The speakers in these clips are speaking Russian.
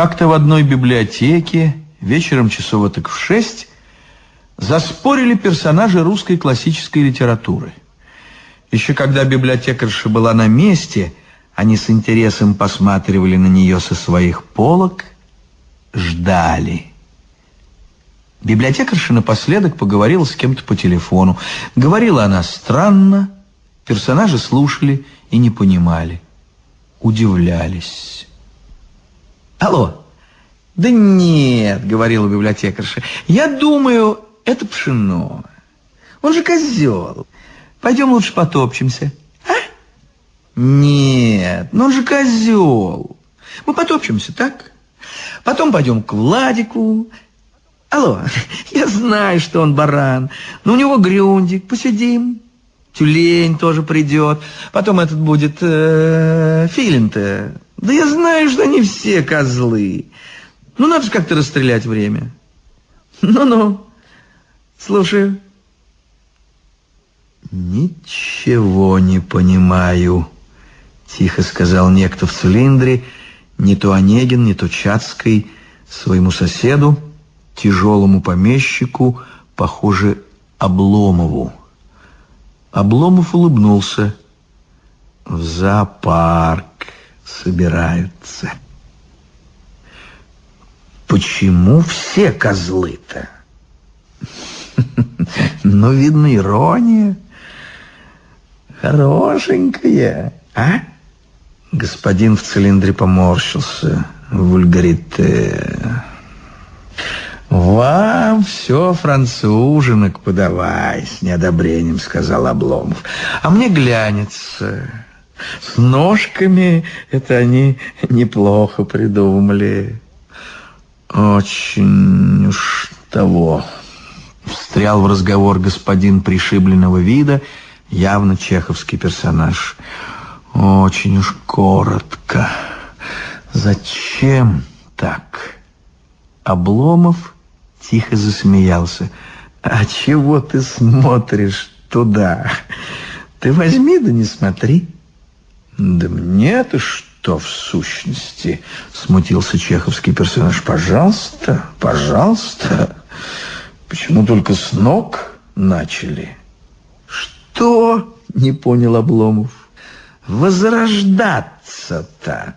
Как-то в одной библиотеке вечером часов так в шесть заспорили персонажи русской классической литературы. Еще когда библиотекарша была на месте, они с интересом посматривали на нее со своих полок, ждали. Библиотекарша напоследок поговорила с кем-то по телефону. Говорила она странно, персонажи слушали и не понимали, удивлялись. «Алло!» «Да нет», — говорила библиотекарша, — «я думаю, это пшено. Он же козел. Пойдем лучше потопчемся». «А?» «Нет, но он же козел. Мы потопчемся, так? Потом пойдем к Владику, Алло, я знаю, что он баран, но у него грюндик, посидим. Тюлень тоже придет. Потом этот будет э, филин-то. Да я знаю, что они все козлы. Ну, надо же как-то расстрелять время. Ну-ну, слушаю. «Ничего не понимаю», — тихо сказал некто в цилиндре, не то Онегин, не то Чацкой, своему соседу, тяжелому помещику, похоже, Обломову. Обломов улыбнулся. В зоопарк собираются. Почему все козлы-то? Ну, видно, ирония. Хорошенькая, а? Господин в цилиндре поморщился. Вульгарите. «Вам все француженок подавай», — с неодобрением сказал Обломов. «А мне глянется. С ножками это они неплохо придумали». «Очень уж того», — встрял в разговор господин пришибленного вида, явно чеховский персонаж. «Очень уж коротко. Зачем так?» Обломов тихо засмеялся. «А чего ты смотришь туда? Ты возьми да не смотри». «Да мне-то что в сущности?» — смутился чеховский персонаж. «Пожалуйста, пожалуйста. Почему только с ног начали?» «Что?» — не понял Обломов. «Возрождаться-то!»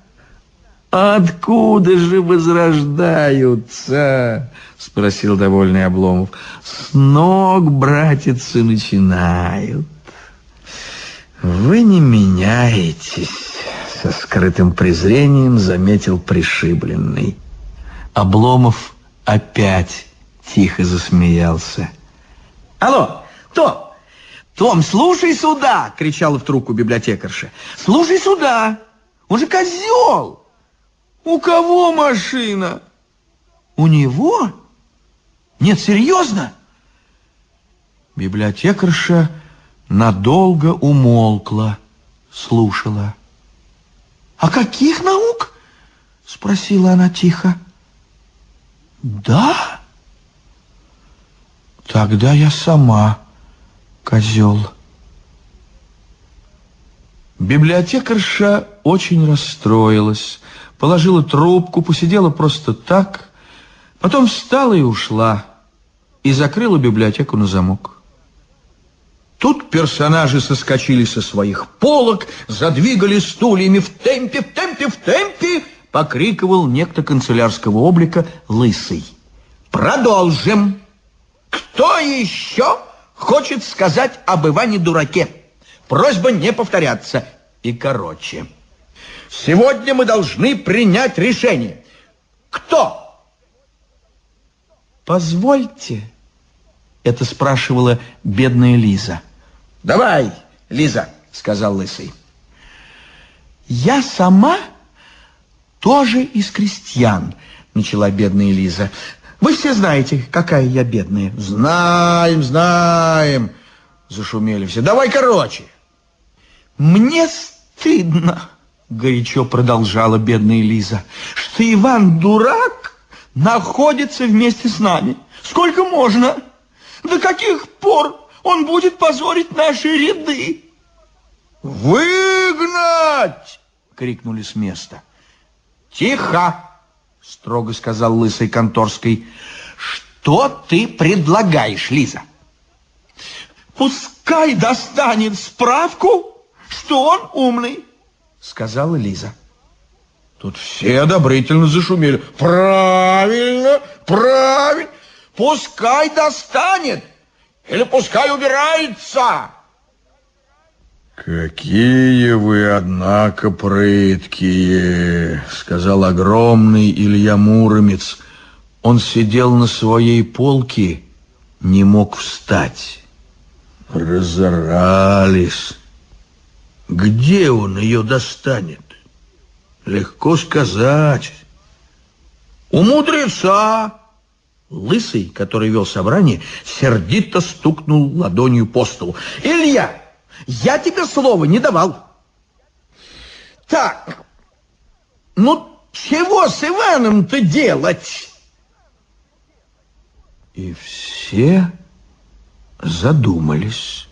«Откуда же возрождаются?» — спросил довольный Обломов. «С ног, братицы, начинают». «Вы не меняетесь», — со скрытым презрением заметил пришибленный. Обломов опять тихо засмеялся. «Алло, Том! Том, слушай сюда!» — кричала в трубку библиотекарша. «Слушай сюда! Он же козел!» У кого машина? У него? Нет, серьезно? Библиотекарша надолго умолкла, слушала. «А каких наук?» — спросила она тихо. «Да?» «Тогда я сама козел». Библиотекарша очень расстроилась, положила трубку, посидела просто так, потом встала и ушла, и закрыла библиотеку на замок. Тут персонажи соскочили со своих полок, задвигали стульями в темпе, в темпе, в темпе, покрикивал некто канцелярского облика Лысый. Продолжим. Кто еще хочет сказать об Иване-дураке? Просьба не повторяться. И короче. Сегодня мы должны принять решение. Кто? Позвольте, это спрашивала бедная Лиза. Давай, Лиза, сказал Лысый. Я сама тоже из крестьян, начала бедная Лиза. Вы все знаете, какая я бедная. Знаем, знаем, зашумели все. Давай короче. Мне стыдно горячо продолжала бедная Лиза, что Иван дурак находится вместе с нами. Сколько можно? До каких пор он будет позорить наши ряды? Выгнать! крикнули с места. Тихо! строго сказал лысый конторской. Что ты предлагаешь, Лиза? Пускай достанет справку, что он умный, сказала Лиза. Тут все одобрительно зашумели. Правильно, правильно. Пускай достанет или пускай убирается. «Какие вы, однако, прыткие!» — сказал огромный Илья Муромец. Он сидел на своей полке, не мог встать. Разорались. Где он ее достанет? Легко сказать. У мудреца. Лысый, который вел собрание, сердито стукнул ладонью по столу. «Илья!» Я тебе слова не давал. Так, ну чего с Иваном-то делать? И все задумались.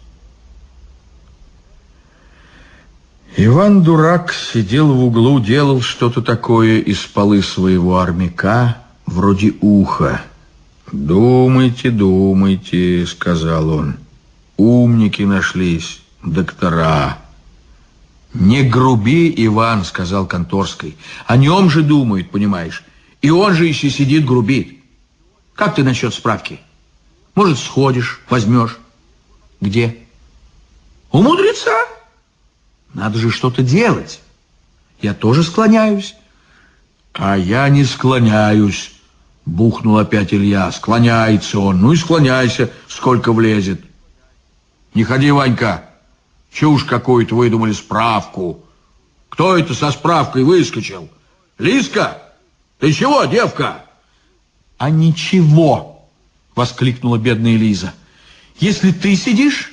Иван Дурак сидел в углу, делал что-то такое из полы своего армяка, вроде уха. «Думайте, думайте», — сказал он. «Умники нашлись доктора. «Не груби, Иван», — сказал Конторской. «О нем же думают, понимаешь. И он же еще сидит, грубит. Как ты насчет справки? Может, сходишь, возьмешь? Где? У мудреца. Надо же что-то делать. Я тоже склоняюсь. А я не склоняюсь, бухнул опять Илья. Склоняется он. Ну и склоняйся, сколько влезет. Не ходи, Ванька. Чушь какую-то выдумали справку. Кто это со справкой выскочил? Лиска? Ты чего, девка? А ничего, воскликнула бедная Лиза. Если ты сидишь,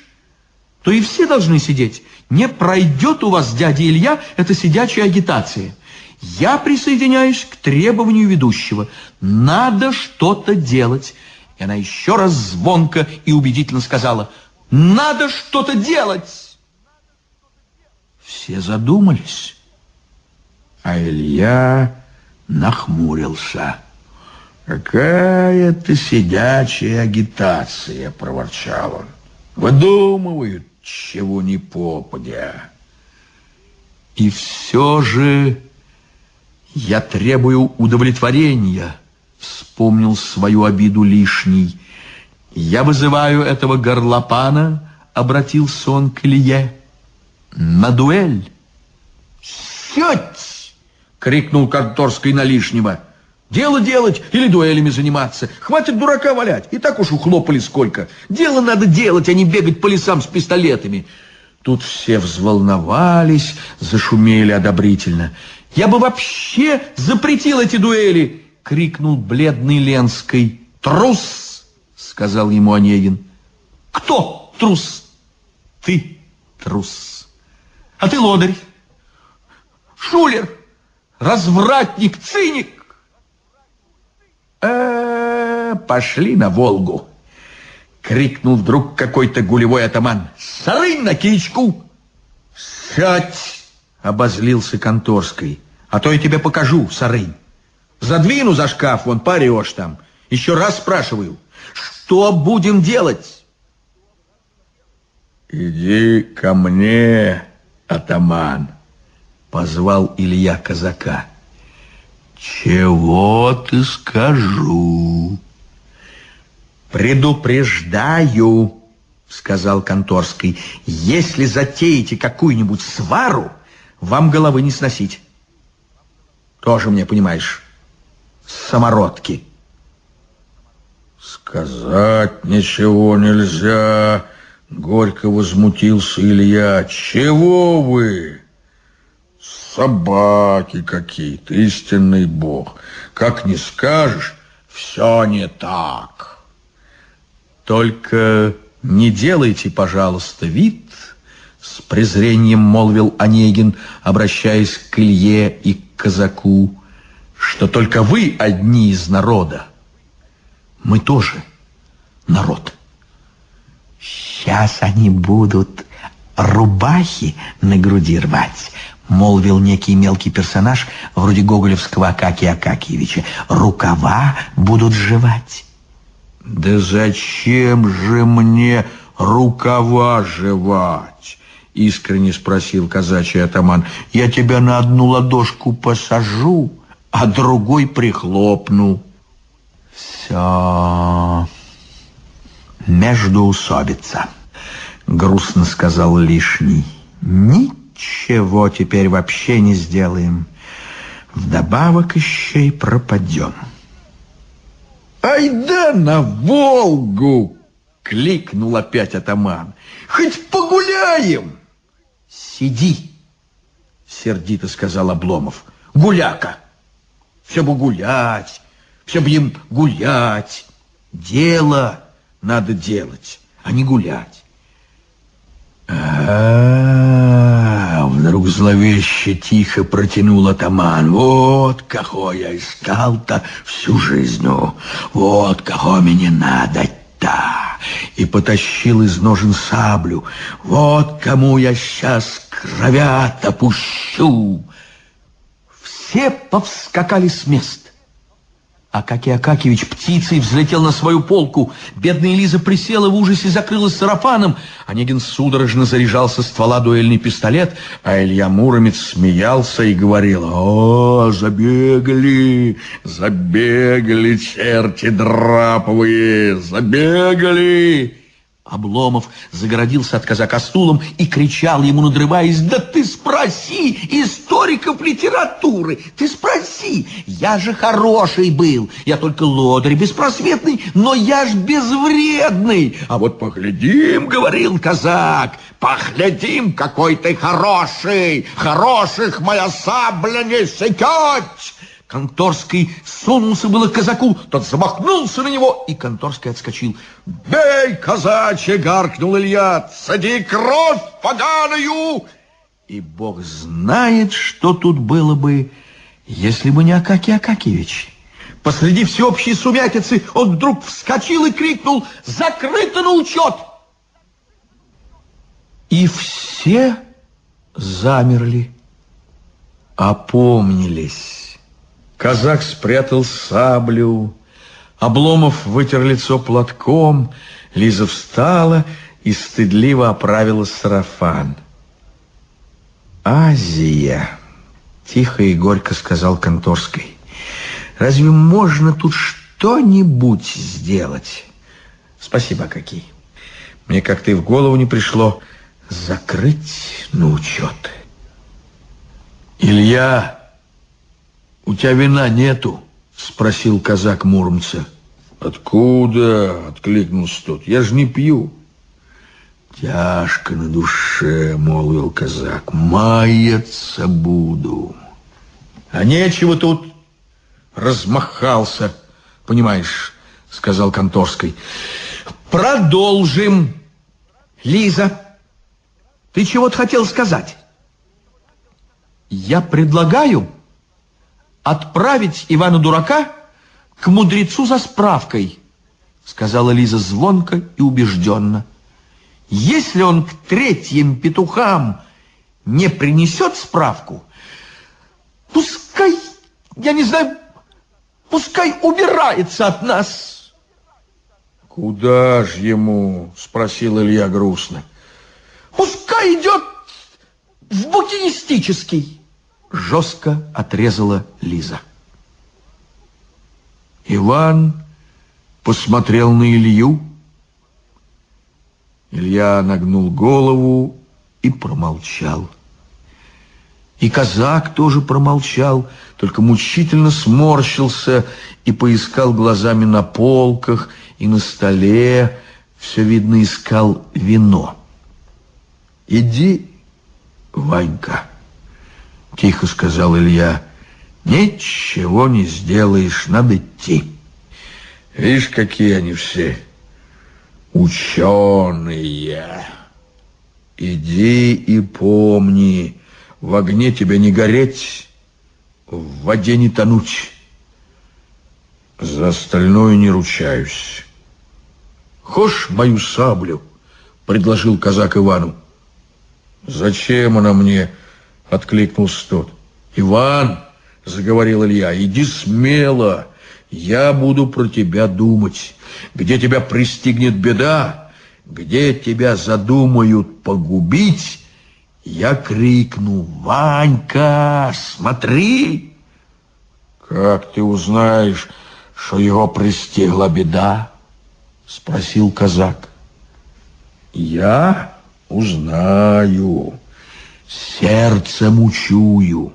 то и все должны сидеть. Не пройдет у вас, дядя Илья, эта сидячая агитация. Я присоединяюсь к требованию ведущего. Надо что-то делать. И она еще раз звонко и убедительно сказала, надо что-то делать. Все задумались, а Илья нахмурился. «Какая-то сидячая агитация!» — проворчал он. «Выдумывают, чего ни попадя!» «И все же я требую удовлетворения!» — вспомнил свою обиду лишний. «Я вызываю этого горлопана!» — обратился он к Илье на дуэль. «Сядь!» — крикнул конторской на лишнего. «Дело делать или дуэлями заниматься. Хватит дурака валять. И так уж ухлопали сколько. Дело надо делать, а не бегать по лесам с пистолетами». Тут все взволновались, зашумели одобрительно. «Я бы вообще запретил эти дуэли!» — крикнул бледный Ленской. «Трус!» — сказал ему Онегин. «Кто трус?» «Ты трус!» А ты лодырь, шулер, развратник, циник. Э, пошли на Волгу, крикнул вдруг какой-то гулевой атаман. Сарынь на кичку. Сядь, обозлился Конторский. А то я тебе покажу, Сарынь. Задвину за шкаф, вон парешь там. Еще раз спрашиваю, что будем делать? Иди ко мне, атаман, позвал Илья казака. Чего ты скажу? Предупреждаю, сказал Конторский, если затеете какую-нибудь свару, вам головы не сносить. Тоже мне, понимаешь, самородки. Сказать ничего нельзя, Горько возмутился Илья. Чего вы? Собаки какие-то, истинный бог. Как не скажешь, все не так. Только не делайте, пожалуйста, вид, с презрением молвил Онегин, обращаясь к Илье и к казаку, что только вы одни из народа. Мы тоже народ. Сейчас они будут рубахи на груди рвать, молвил некий мелкий персонаж вроде гоголевского Акакия Акакиевича. Рукава будут жевать. Да зачем же мне рукава жевать? Искренне спросил казачий атаман. Я тебя на одну ладошку посажу, а другой прихлопну. Все междоусобица, грустно сказал лишний. Ничего теперь вообще не сделаем. Вдобавок еще и пропадем. «Айда на Волгу!» — кликнул опять атаман. «Хоть погуляем!» «Сиди!» — сердито сказал Обломов. «Гуляка! Все бы гулять, все бы им гулять. Дело надо делать, а не гулять». А, вдруг зловеще тихо протянул атаман. Вот кого я искал-то всю жизнь. Вот кого мне надо-то. И потащил из ножен саблю. Вот кому я сейчас кровят опущу. Все повскакали с места. Акакий Акакевич птицей взлетел на свою полку. Бедная Лиза присела в ужасе, закрылась сарафаном. Онегин судорожно заряжался ствола дуэльный пистолет, а Илья Муромец смеялся и говорил, «О, забегали, забегали черти драповые, забегали!» Обломов загородился от казака стулом и кричал ему, надрываясь, «Да ты спроси историков литературы! Ты спроси! Я же хороший был! Я только лодырь беспросветный, но я ж безвредный! А вот поглядим, — говорил казак, — поглядим, какой ты хороший! Хороших моя сабля не секет!» Конторский сунулся было к казаку, тот замахнулся на него, и Конторский отскочил. «Бей, казачье!» — гаркнул Илья. «Сади кровь поганую!» И бог знает, что тут было бы, если бы не Акакий Акакевич. Посреди всеобщей сумятицы он вдруг вскочил и крикнул «Закрыто на учет!» И все замерли, опомнились. Казак спрятал саблю. Обломов вытер лицо платком. Лиза встала и стыдливо оправила сарафан. «Азия!» — тихо и горько сказал Конторской. «Разве можно тут что-нибудь сделать?» «Спасибо, какие. Мне как-то и в голову не пришло закрыть на учет». «Илья!» «У тебя вина нету?» — спросил казак Муромца. «Откуда?» — откликнулся тот. «Я же не пью». «Тяжко на душе», — молвил казак. «Маяться буду». «А нечего тут!» «Размахался, понимаешь», — сказал Конторской. «Продолжим. Лиза, ты чего-то хотел сказать?» «Я предлагаю...» отправить Ивана Дурака к мудрецу за справкой, сказала Лиза звонко и убежденно. Если он к третьим петухам не принесет справку, пускай, я не знаю, пускай убирается от нас. Куда ж ему? Спросил Илья грустно. Пускай идет в букинистический жестко отрезала Лиза. Иван посмотрел на Илью. Илья нагнул голову и промолчал. И казак тоже промолчал, только мучительно сморщился и поискал глазами на полках и на столе, все видно искал вино. «Иди, Ванька». Тихо сказал Илья. Ничего не сделаешь, надо идти. Видишь, какие они все ученые. Иди и помни, в огне тебе не гореть, в воде не тонуть. За остальное не ручаюсь. Хошь мою саблю, предложил казак Ивану. Зачем она мне? Откликнулся тот. Иван, заговорил Илья, иди смело. Я буду про тебя думать. Где тебя пристигнет беда, где тебя задумают погубить, я крикну, Ванька, смотри! Как ты узнаешь, что его пристигла беда? Спросил казак. Я узнаю, сердцем учую,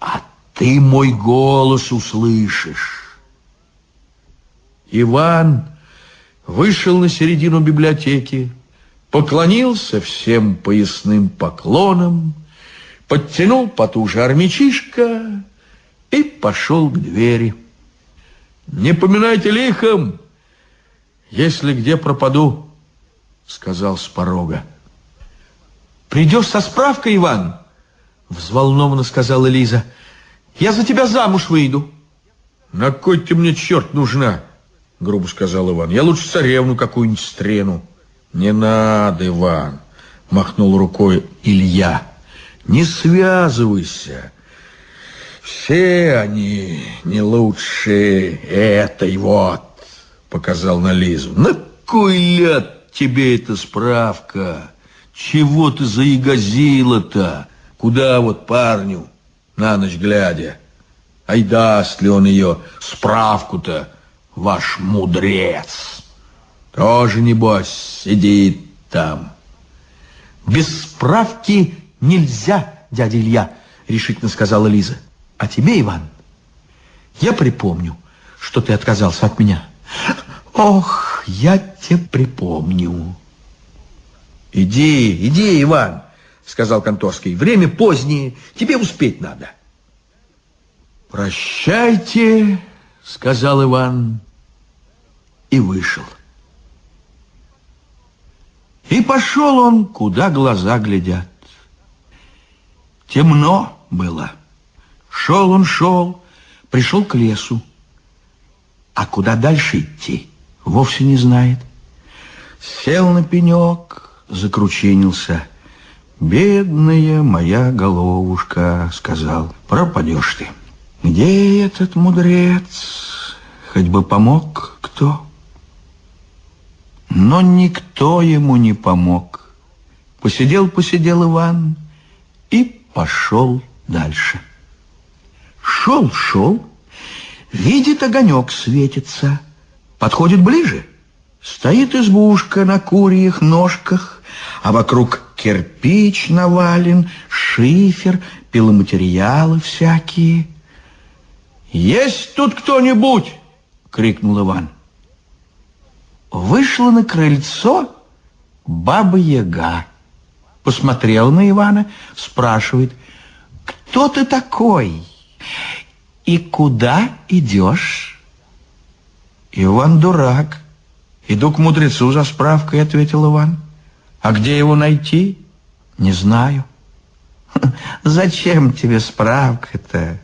а ты мой голос услышишь. Иван вышел на середину библиотеки, поклонился всем поясным поклонам, подтянул потуже армячишка и пошел к двери. «Не поминайте лихом, если где пропаду», — сказал с порога. «Придешь со справкой, Иван?» — взволнованно сказала Лиза. «Я за тебя замуж выйду». «На кой ты мне, черт, нужна?» — грубо сказал Иван. «Я лучше царевну какую-нибудь стрену». «Не надо, Иван!» — махнул рукой Илья. «Не связывайся. Все они не лучше этой вот!» — показал на Лизу. «На кой ляд тебе эта справка? Чего ты заигазила-то? Куда вот парню на ночь глядя? Ай даст ли он ее справку-то, ваш мудрец?» Тоже, небось, сидит там. Без справки нельзя, дядя Илья, решительно сказала Лиза. А тебе, Иван, я припомню, что ты отказался от меня. Ох, я тебе припомню. Иди, иди, Иван, сказал Конторский. Время позднее, тебе успеть надо. Прощайте, сказал Иван и вышел. И пошел он, куда глаза глядят. Темно было. Шел он, шел, пришел к лесу. А куда дальше идти, вовсе не знает. Сел на пенек, закрученился. «Бедная моя головушка», — сказал, — «пропадешь ты». «Где этот мудрец? Хоть бы помог кто?» Но никто ему не помог. Посидел-посидел Иван и пошел дальше. Шел-шел, видит огонек светится, подходит ближе. Стоит избушка на курьих ножках, а вокруг кирпич навален, шифер, пиломатериалы всякие. «Есть тут кто-нибудь?» — крикнул Иван. Вышла на крыльцо Баба-Яга. Посмотрела на Ивана, спрашивает, «Кто ты такой? И куда идешь?» «Иван дурак. Иду к мудрецу за справкой», — ответил Иван. «А где его найти?» «Не знаю». «Зачем тебе справка-то?»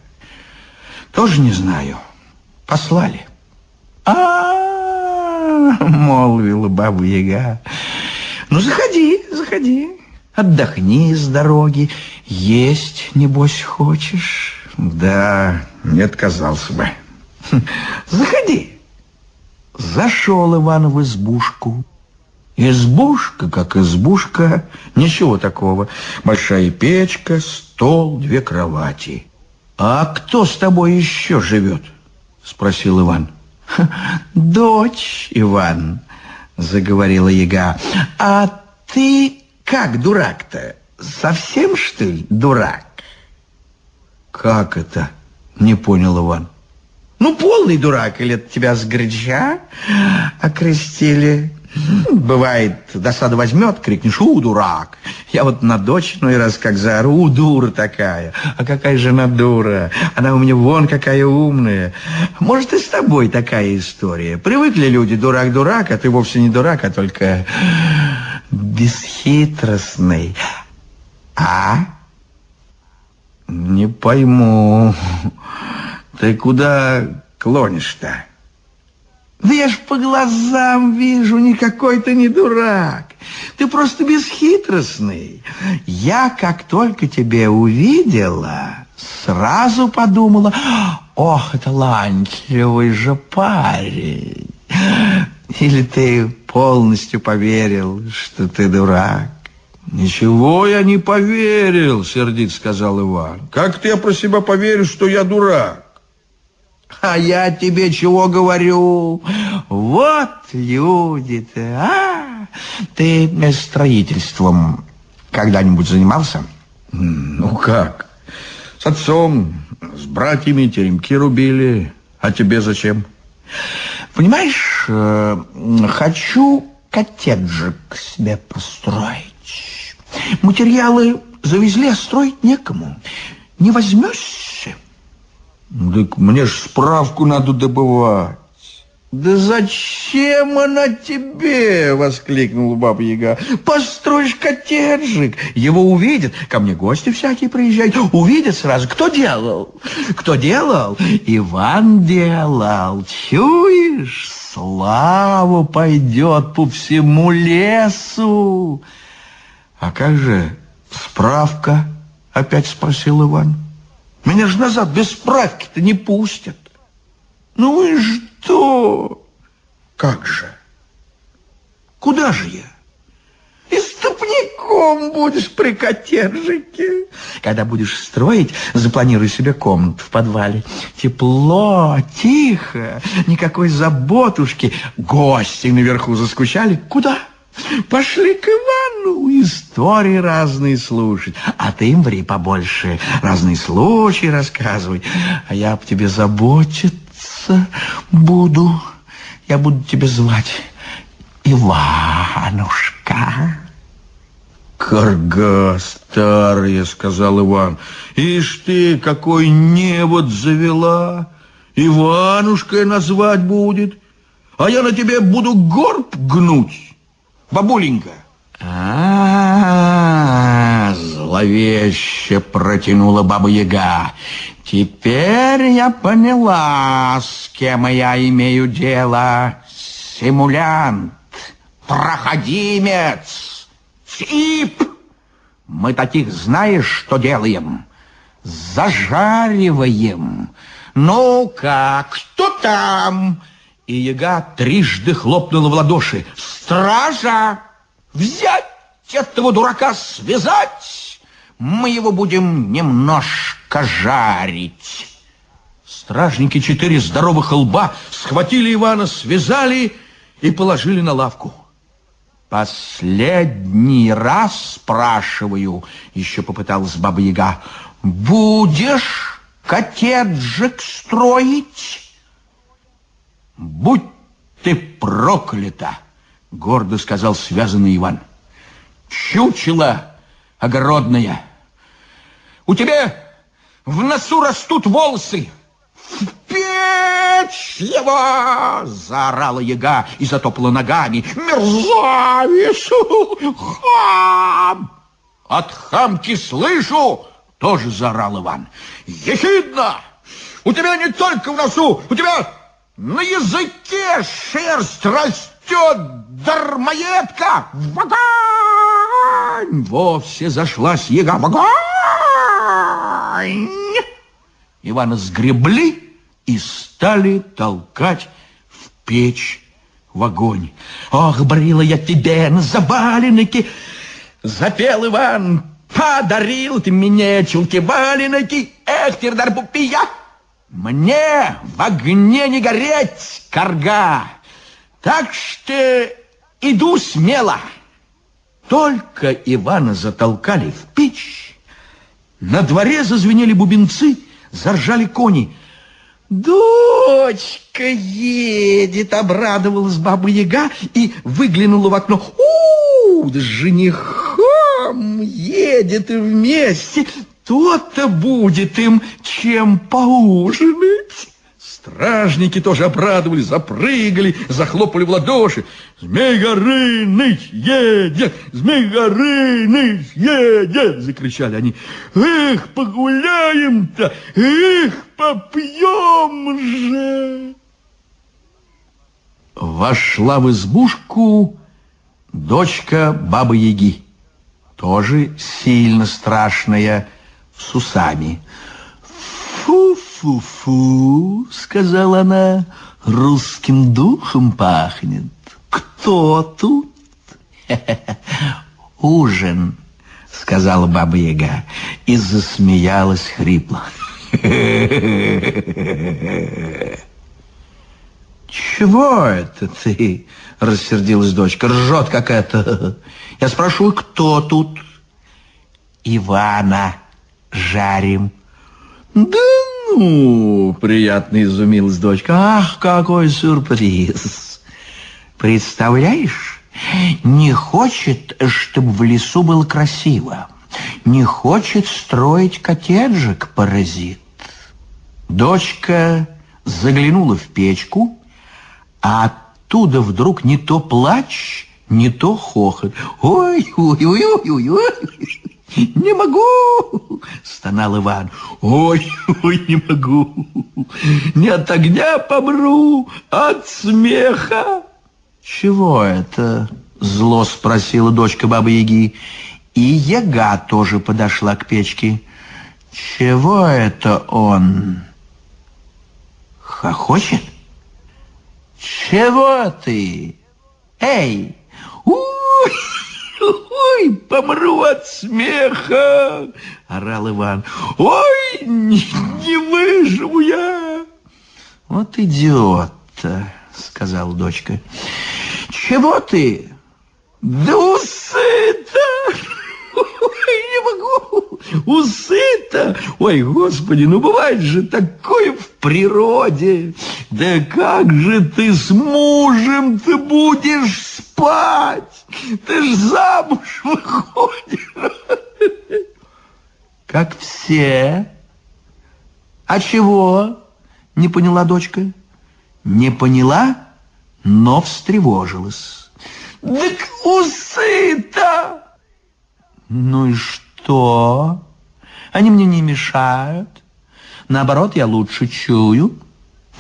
«Тоже не знаю. Послали». «А-а-а!» молвила баба Яга. Ну, заходи, заходи, отдохни с дороги. Есть, небось, хочешь? Да, не отказался бы. Заходи. Зашел Иван в избушку. Избушка, как избушка, ничего такого. Большая печка, стол, две кровати. «А кто с тобой еще живет?» — спросил Иван. «Дочь, Иван», — заговорила яга, — «а ты как дурак-то? Совсем, что ли, дурак?» «Как это?» — не понял Иван. «Ну, полный дурак, или тебя с горяча окрестили?» Бывает, досада возьмет, крикнешь, у, дурак. Я вот на дочь ну и раз как заору, у, дура такая. А какая же она дура? Она у меня вон какая умная. Может, и с тобой такая история. Привыкли люди, дурак-дурак, а ты вовсе не дурак, а только бесхитростный. А? Не пойму. Ты куда клонишь-то? Да я ж по глазам вижу, никакой ты не дурак. Ты просто бесхитростный. Я, как только тебя увидела, сразу подумала, ох, талантливый же парень. Или ты полностью поверил, что ты дурак? Ничего я не поверил, сердит сказал Иван. Как ты про себя поверишь, что я дурак? А я тебе чего говорю? Вот люди-то, а? Ты строительством когда-нибудь занимался? Ну как? С отцом, с братьями теремки рубили. А тебе зачем? Понимаешь, э, хочу коттеджик себе построить. Материалы завезли, а строить некому. Не возьмешься? Так мне ж справку надо добывать. «Да зачем она тебе?» — воскликнула Баба Яга. «Построишь коттеджик, его увидят, ко мне гости всякие приезжают, увидят сразу, кто делал? Кто делал? Иван делал, чуешь? Слава пойдет по всему лесу!» «А как же справка?» — опять спросил Иван. «Меня же назад без справки-то не пустят». «Ну и что?» «Как же? Куда же я?» «Истопником будешь при коттеджике. Когда будешь строить, запланируй себе комнату в подвале. Тепло, тихо, никакой заботушки. Гости наверху заскучали. Куда?» Пошли к Ивану истории разные слушать. А ты им ври побольше, разные случаи рассказывай. А я об тебе заботиться буду. Я буду тебя звать Иванушка. Карга старая, сказал Иван. Ишь ты, какой невод завела. Иванушкой назвать будет. А я на тебе буду горб гнуть бабуленька. А, зловеще протянула баба Яга. Теперь я поняла, с кем я имею дело. Симулянт, проходимец, тип. Мы таких знаешь, что делаем? Зажариваем. Ну-ка, кто там? И яга трижды хлопнула в ладоши. «Стража! Взять этого дурака, связать! Мы его будем немножко жарить!» Стражники четыре здоровых лба схватили Ивана, связали и положили на лавку. «Последний раз спрашиваю», — еще попыталась Баба Яга, «будешь коттеджик строить?» «Будь ты проклята!» — гордо сказал связанный Иван. «Чучело огородное! У тебя в носу растут волосы!» «В печь его!» — заорала яга и затопала ногами. «Мерзавец! Хам!» «От хамки слышу!» — тоже заорал Иван. «Ехидно! У тебя не только в носу, у тебя на языке шерсть растет, дармоедка! Вогонь! Вовсе зашлась яга. Вогонь! Ивана сгребли и стали толкать в печь в огонь. Ох, брила я тебе на заваленке, запел Иван, подарил ты мне чулки-валенки, эх, тердар пупия! Мне в огне не гореть, корга, так что иду смело. Только Ивана затолкали в печь, на дворе зазвенели бубенцы, заржали кони. «Дочка едет!» — обрадовалась баба Яга и выглянула в окно. «У, с женихом едет и вместе!» То-то будет им чем поужинать. Стражники тоже обрадовались, запрыгали, захлопали в ладоши. «Змей Горыныч едет! Змей Горыныч едет!» Закричали они. «Эх, погуляем-то! Эх, попьем же!» вошла в избушку дочка Бабы-Яги, тоже сильно страшная, с усами. «Фу-фу-фу», — сказала она, — «русским духом пахнет. Кто тут?» «Ужин», — сказала Баба-Яга и засмеялась хрипло. «Чего это ты?» — рассердилась дочка. «Ржет какая-то. Я спрашиваю, кто тут?» «Ивана жарим». «Да ну!» — приятно изумилась дочка. «Ах, какой сюрприз! Представляешь, не хочет, чтобы в лесу было красиво. Не хочет строить коттеджик, паразит». Дочка заглянула в печку, а оттуда вдруг не то плач, не то хохот. «Ой, ой, ой, ой, ой, не могу!» — стонал Иван. «Ой, ой, не могу! Не от огня помру, а от смеха!» «Чего это?» — зло спросила дочка Бабы-Яги. И Яга тоже подошла к печке. «Чего это он?» «Хохочет?» Чего ты? Эй! Ой, ой, помру от смеха! Орал Иван. Ой, не, не выживу я! Вот идиот, сказала дочка. Чего ты? Да усы-то! Ой, не могу! Усы-то! Ой, господи, ну бывает же такое в природе! Да как же ты с мужем ты будешь спать? Ты ж замуж выходишь! Как все. А чего? Не поняла дочка. Не поняла, но встревожилась. Так усы-то! Ну и что? Они мне не мешают. Наоборот, я лучше чую.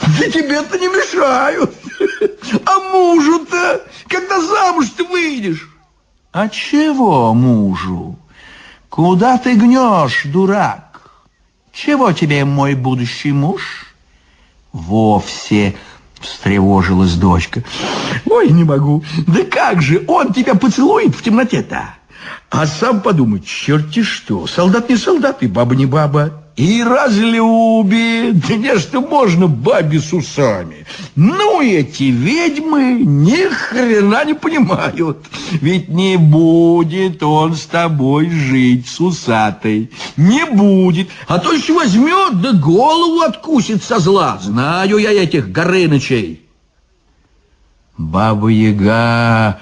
Да тебе-то не мешают. А мужу-то, когда замуж ты выйдешь? А чего мужу? Куда ты гнешь, дурак? Чего тебе мой будущий муж? Вовсе встревожилась дочка. Ой, не могу. Да как же, он тебя поцелует в темноте-то? А сам подумай, черти что, солдат не солдат и баба не баба. И разлюбит, да не что можно бабе с усами. Ну, эти ведьмы ни хрена не понимают. Ведь не будет он с тобой жить с усатой. Не будет. А то еще возьмет, да голову откусит со зла. Знаю я этих Горынычей. Баба-яга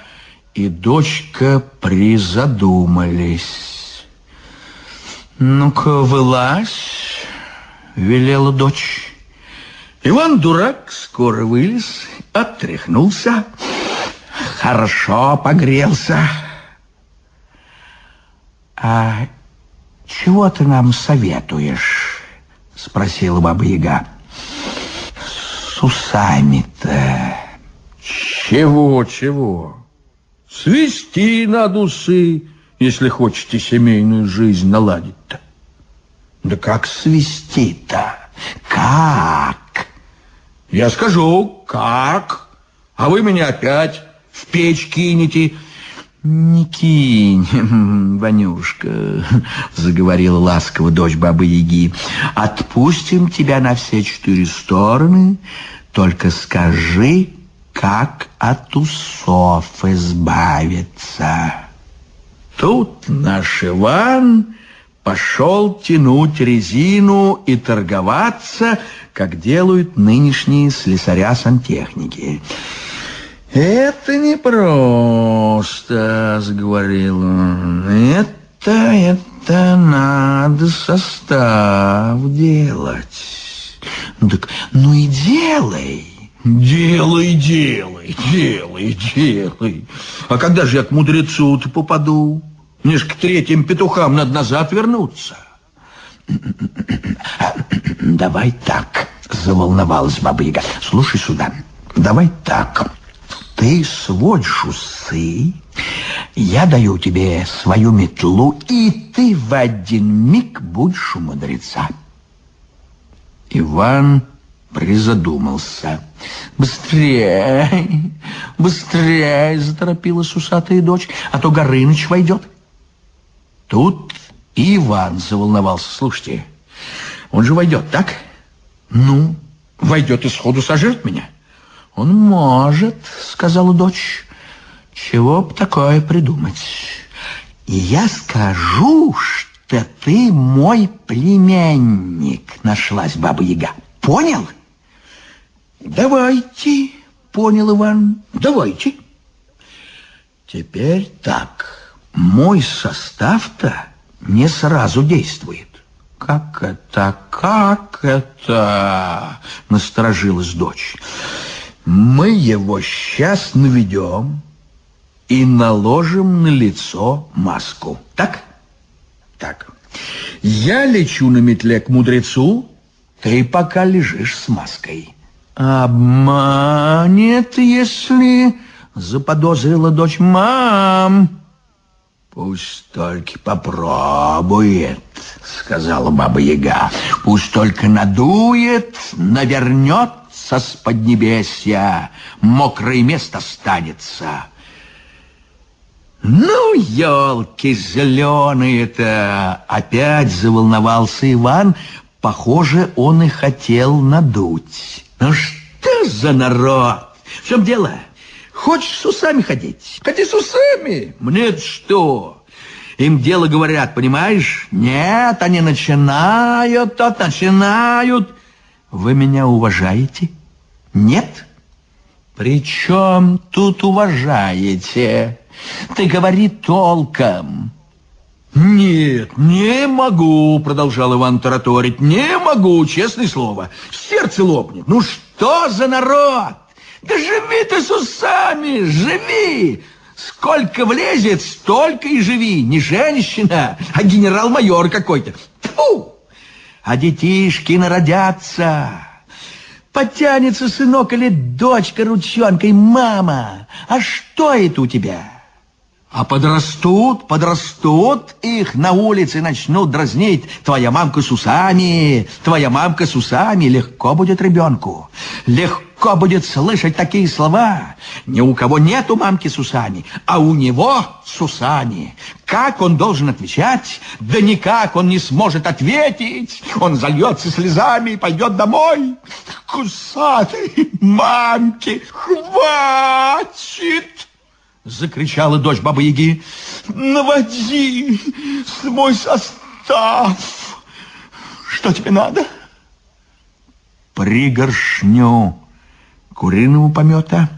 и дочка призадумались. «Ну-ка, вылазь!» — велела дочь. Иван-дурак скоро вылез, отряхнулся, хорошо погрелся. «А чего ты нам советуешь?» — спросила Баба-Яга. «С усами-то...» «Чего, чего?» Свести надо усы, если хочете семейную жизнь наладить-то. Да как свести-то? Как? Я скажу, как? А вы меня опять в печь кинете. Не кинь, Ванюшка, заговорила ласково дочь Бабы-Яги. Отпустим тебя на все четыре стороны, только скажи, как от усов избавиться. Тут наш Иван пошел тянуть резину и торговаться, как делают нынешние слесаря-сантехники. «Это не просто», — заговорил он. «Это, это надо состав делать». «Ну так, ну и делай». Делай, делай, делай, делай. А когда же я к мудрецу-то попаду? Мне ж к третьим петухам надо назад вернуться. Давай так, заволновалась баба Яга. Слушай сюда, давай так. ты сводишь усы, я даю тебе свою метлу, и ты в один миг будешь у мудреца. Иван призадумался. «Быстрее, быстрее!» — заторопилась усатая дочь, «а то Горыныч войдет». Тут Иван заволновался. «Слушайте, он же войдет, так?» «Ну, войдет и сходу сожрет меня». «Он может», — сказала дочь. «Чего б такое придумать? Я скажу, что ты мой племянник», — нашлась Баба-Яга. «Понял?» «Давайте», — понял Иван, — «давайте». «Теперь так, мой состав-то не сразу действует». «Как это? Как это?» — насторожилась дочь. «Мы его сейчас наведем и наложим на лицо маску. Так? Так. Я лечу на метле к мудрецу, ты пока лежишь с маской». «Обманет, если...» — заподозрила дочь. «Мам!» «Пусть только попробует», — сказала Баба-Яга. «Пусть только надует, навернется с поднебесья, мокрое место останется». «Ну, елки зеленые-то!» Опять заволновался Иван. Похоже, он и хотел надуть. «Ну что за народ? В чем дело?» Хочешь с усами ходить? Ходи с усами. мне что? Им дело говорят, понимаешь? Нет, они начинают, тот начинают. Вы меня уважаете? Нет? При чем тут уважаете? Ты говори толком. «Нет, не могу», — продолжал Иван тараторить, «не могу, честное слово. Сердце лопнет. Ну что за народ? Да живи ты с усами, живи! Сколько влезет, столько и живи. Не женщина, а генерал-майор какой-то. Фу! А детишки народятся. Потянется сынок или дочка ручонкой. Мама, а что это у тебя? А подрастут, подрастут, их на улице начнут дразнить. Твоя мамка с усами, твоя мамка с усами. Легко будет ребенку. Легко будет слышать такие слова. Ни у кого нету мамки с усами, а у него с усами. Как он должен отвечать? Да никак он не сможет ответить. Он зальется слезами и пойдет домой. Кусатый мамки, хватит! Закричала дочь Бабы-Яги. Наводи свой состав. Что тебе надо? Пригоршню куриного помета,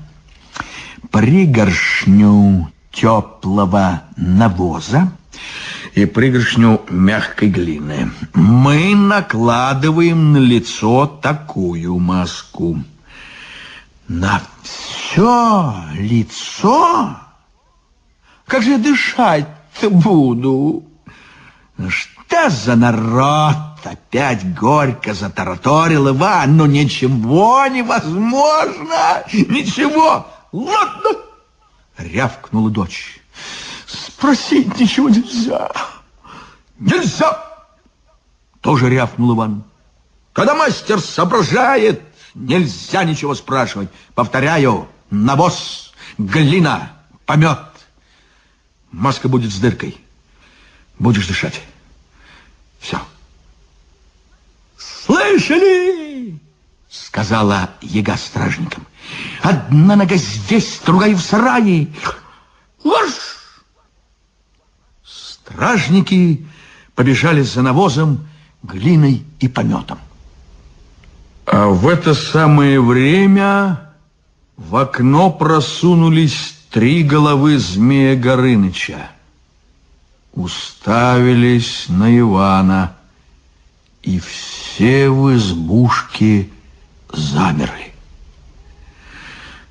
пригоршню теплого навоза и пригоршню мягкой глины. Мы накладываем на лицо такую маску. На все лицо? Как же дышать-то буду? Что за народ? опять горько затараторил Иван. Ну, ничего невозможно! Ничего! Ладно! Рявкнула дочь. Спросить ничего нельзя. Нельзя! Тоже рявкнул Иван. Когда мастер соображает, нельзя ничего спрашивать. Повторяю, навоз, глина, помет. Маска будет с дыркой. Будешь дышать. Все. «Слышали?» — сказала яга стражникам. «Одна нога здесь, другая в сарае. Ложь!» Стражники побежали за навозом, глиной и пометом. А в это самое время в окно просунулись три головы змея Горыныча. Уставились на Ивана, и все в избушке замерли.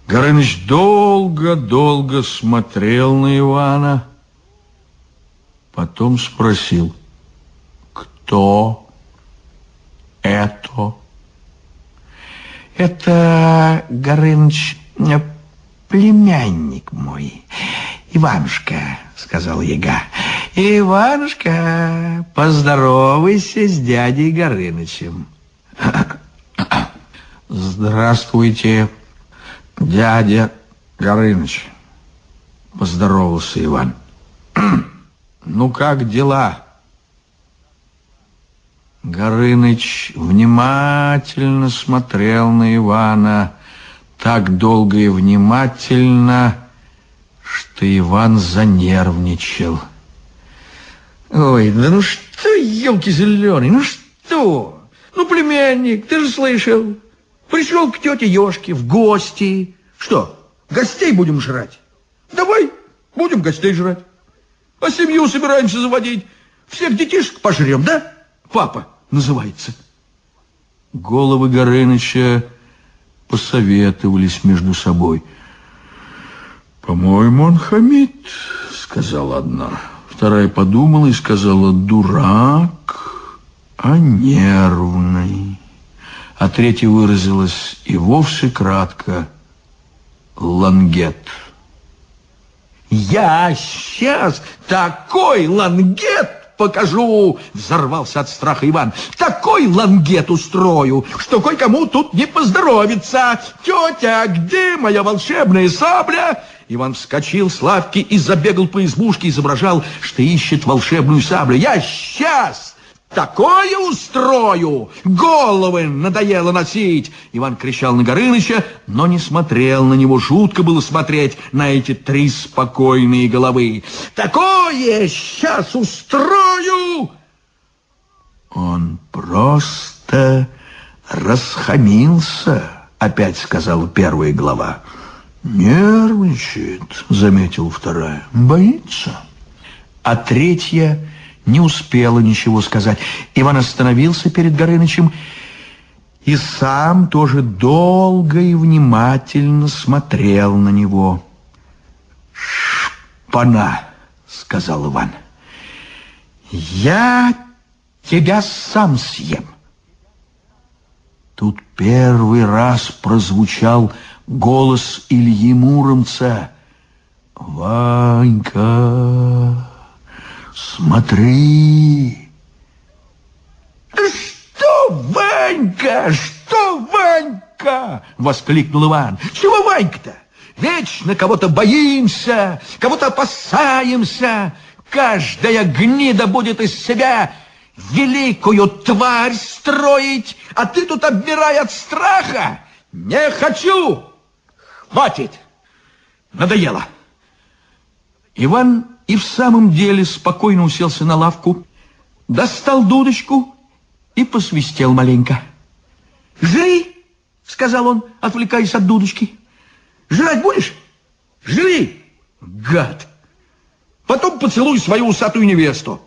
Горыныч долго-долго смотрел на Ивана, потом спросил, кто это? Это, Горыныч, племянник мой. Иванушка, сказал яга. Иванушка, поздоровайся с дядей Горынычем. Здравствуйте, дядя Горыныч, поздоровался Иван. Ну как дела? Горыныч внимательно смотрел на Ивана, так долго и внимательно, что Иван занервничал. Ой, да ну что, елки зеленый, ну что? Ну, племянник, ты же слышал. Пришел к тете Ешке в гости. Что, гостей будем жрать? Давай, будем гостей жрать. А семью собираемся заводить. Всех детишек пожрем, да? Папа называется. Головы Горыныча посоветовались между собой. «По-моему, он хамит», — сказала одна. Вторая подумала и сказала «дурак, а нервный». А третья выразилась и вовсе кратко «лангет». «Я сейчас такой лангет покажу!» Взорвался от страха Иван. «Такой лангет устрою, что кое-кому тут не поздоровится! Тетя, где моя волшебная сабля?» Иван вскочил с лавки и забегал по избушке, изображал, что ищет волшебную саблю. «Я сейчас такое устрою! Головы надоело носить!» Иван кричал на Горыныча, но не смотрел на него. Жутко было смотреть на эти три спокойные головы. «Такое сейчас устрою!» Он просто расхамился, опять сказала первая глава. «Нервничает», — заметил вторая. «Боится». А третья не успела ничего сказать. Иван остановился перед Горынычем и сам тоже долго и внимательно смотрел на него. «Шпана», — сказал Иван, — «я тебя сам съем». Тут первый раз прозвучал голос Ильи Муромца. «Ванька, смотри!» «Что, Ванька? Что, Ванька?» — воскликнул Иван. «Чего Ванька-то? Вечно кого-то боимся, кого-то опасаемся. Каждая гнида будет из себя великую тварь строить, а ты тут обмирай от страха. Не хочу! Хватит! Надоело!» Иван и в самом деле спокойно уселся на лавку, достал дудочку и посвистел маленько. «Жри!» — сказал он, отвлекаясь от дудочки. «Жрать будешь? Жри, гад! Потом поцелуй свою усатую невесту.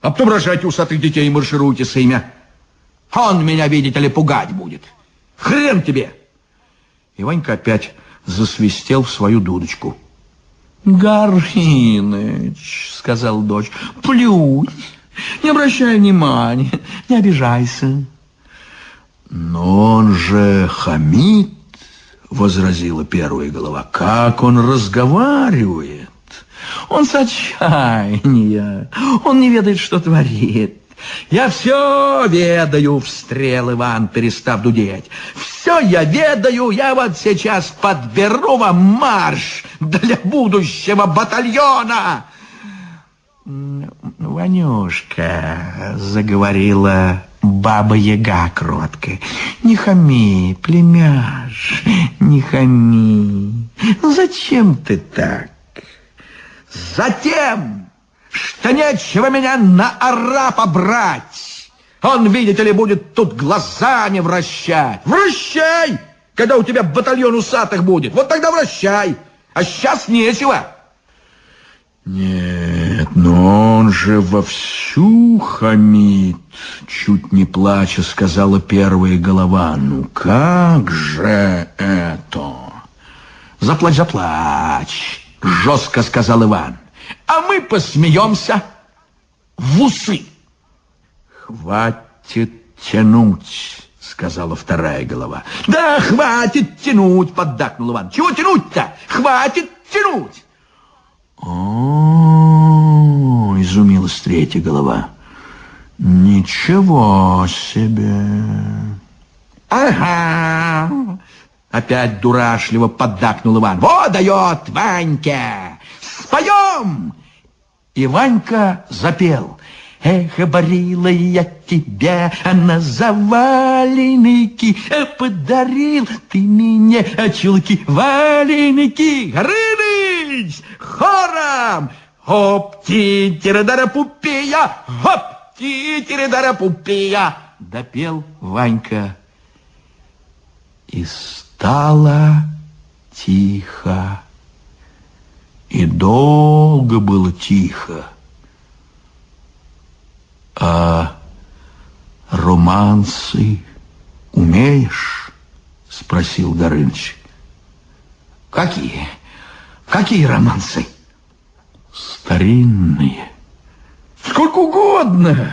А потом рожайте усатых детей и маршируйте с имя. Он меня, видите ли, пугать будет. Хрен тебе!» И Ванька опять засвистел в свою дудочку. «Горыныч», — сказал дочь, — «плюнь, не обращай внимания, не обижайся». «Но он же хамит», — возразила первая голова. «Как он разговаривает!» «Он с отчаяния, он не ведает, что творит». «Я все ведаю», — встрел Иван, перестав дудеть. «Все я ведаю, я вот сейчас подберу вам марш для будущего батальона!» «Ванюшка», — заговорила Баба-Яга кротко, «не хами, племяш, не хами. Зачем ты так?» «Затем, что нечего меня на арапа брать. Он, видите ли, будет тут глазами вращать. Вращай, когда у тебя батальон усатых будет. Вот тогда вращай. А сейчас нечего». «Нет, но он же вовсю хамит!» Чуть не плача сказала первая голова. «Ну как же это?» «Заплачь, заплачь!» Жестко сказал Иван. «А мы посмеемся в усы!» «Хватит тянуть!» сказала вторая голова. Да хватит тянуть, поддакнул Иван. Чего тянуть-то? Хватит тянуть. О, изумилась третья голова. Ничего себе. Ага. Опять дурашливо поддакнул Иван. Вот дает Ванька. Споем! И Ванька запел. Эх, оборила я тебя, а на заваленники подарил ты мне чулки валеники. Горыныч, хором! Хоп, ти тирадара пупея, хоп, ти тирадара пупея. Допел Ванька. И стало тихо. И долго было тихо. А романсы умеешь? Спросил Горыныч. Какие? Какие романсы? Старинные. Сколько угодно.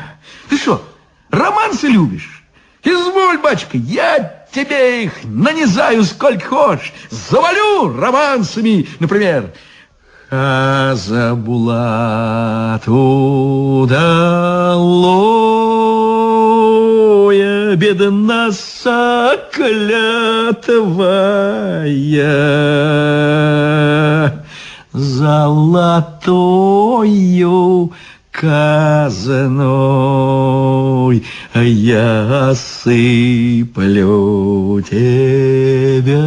Ты что, романсы любишь? Изволь, бачка, я тебе их нанизаю сколько хочешь. Завалю романсами, например, Хазабулат удалое, бедна соклятовая, золотою казной я сыплю тебя.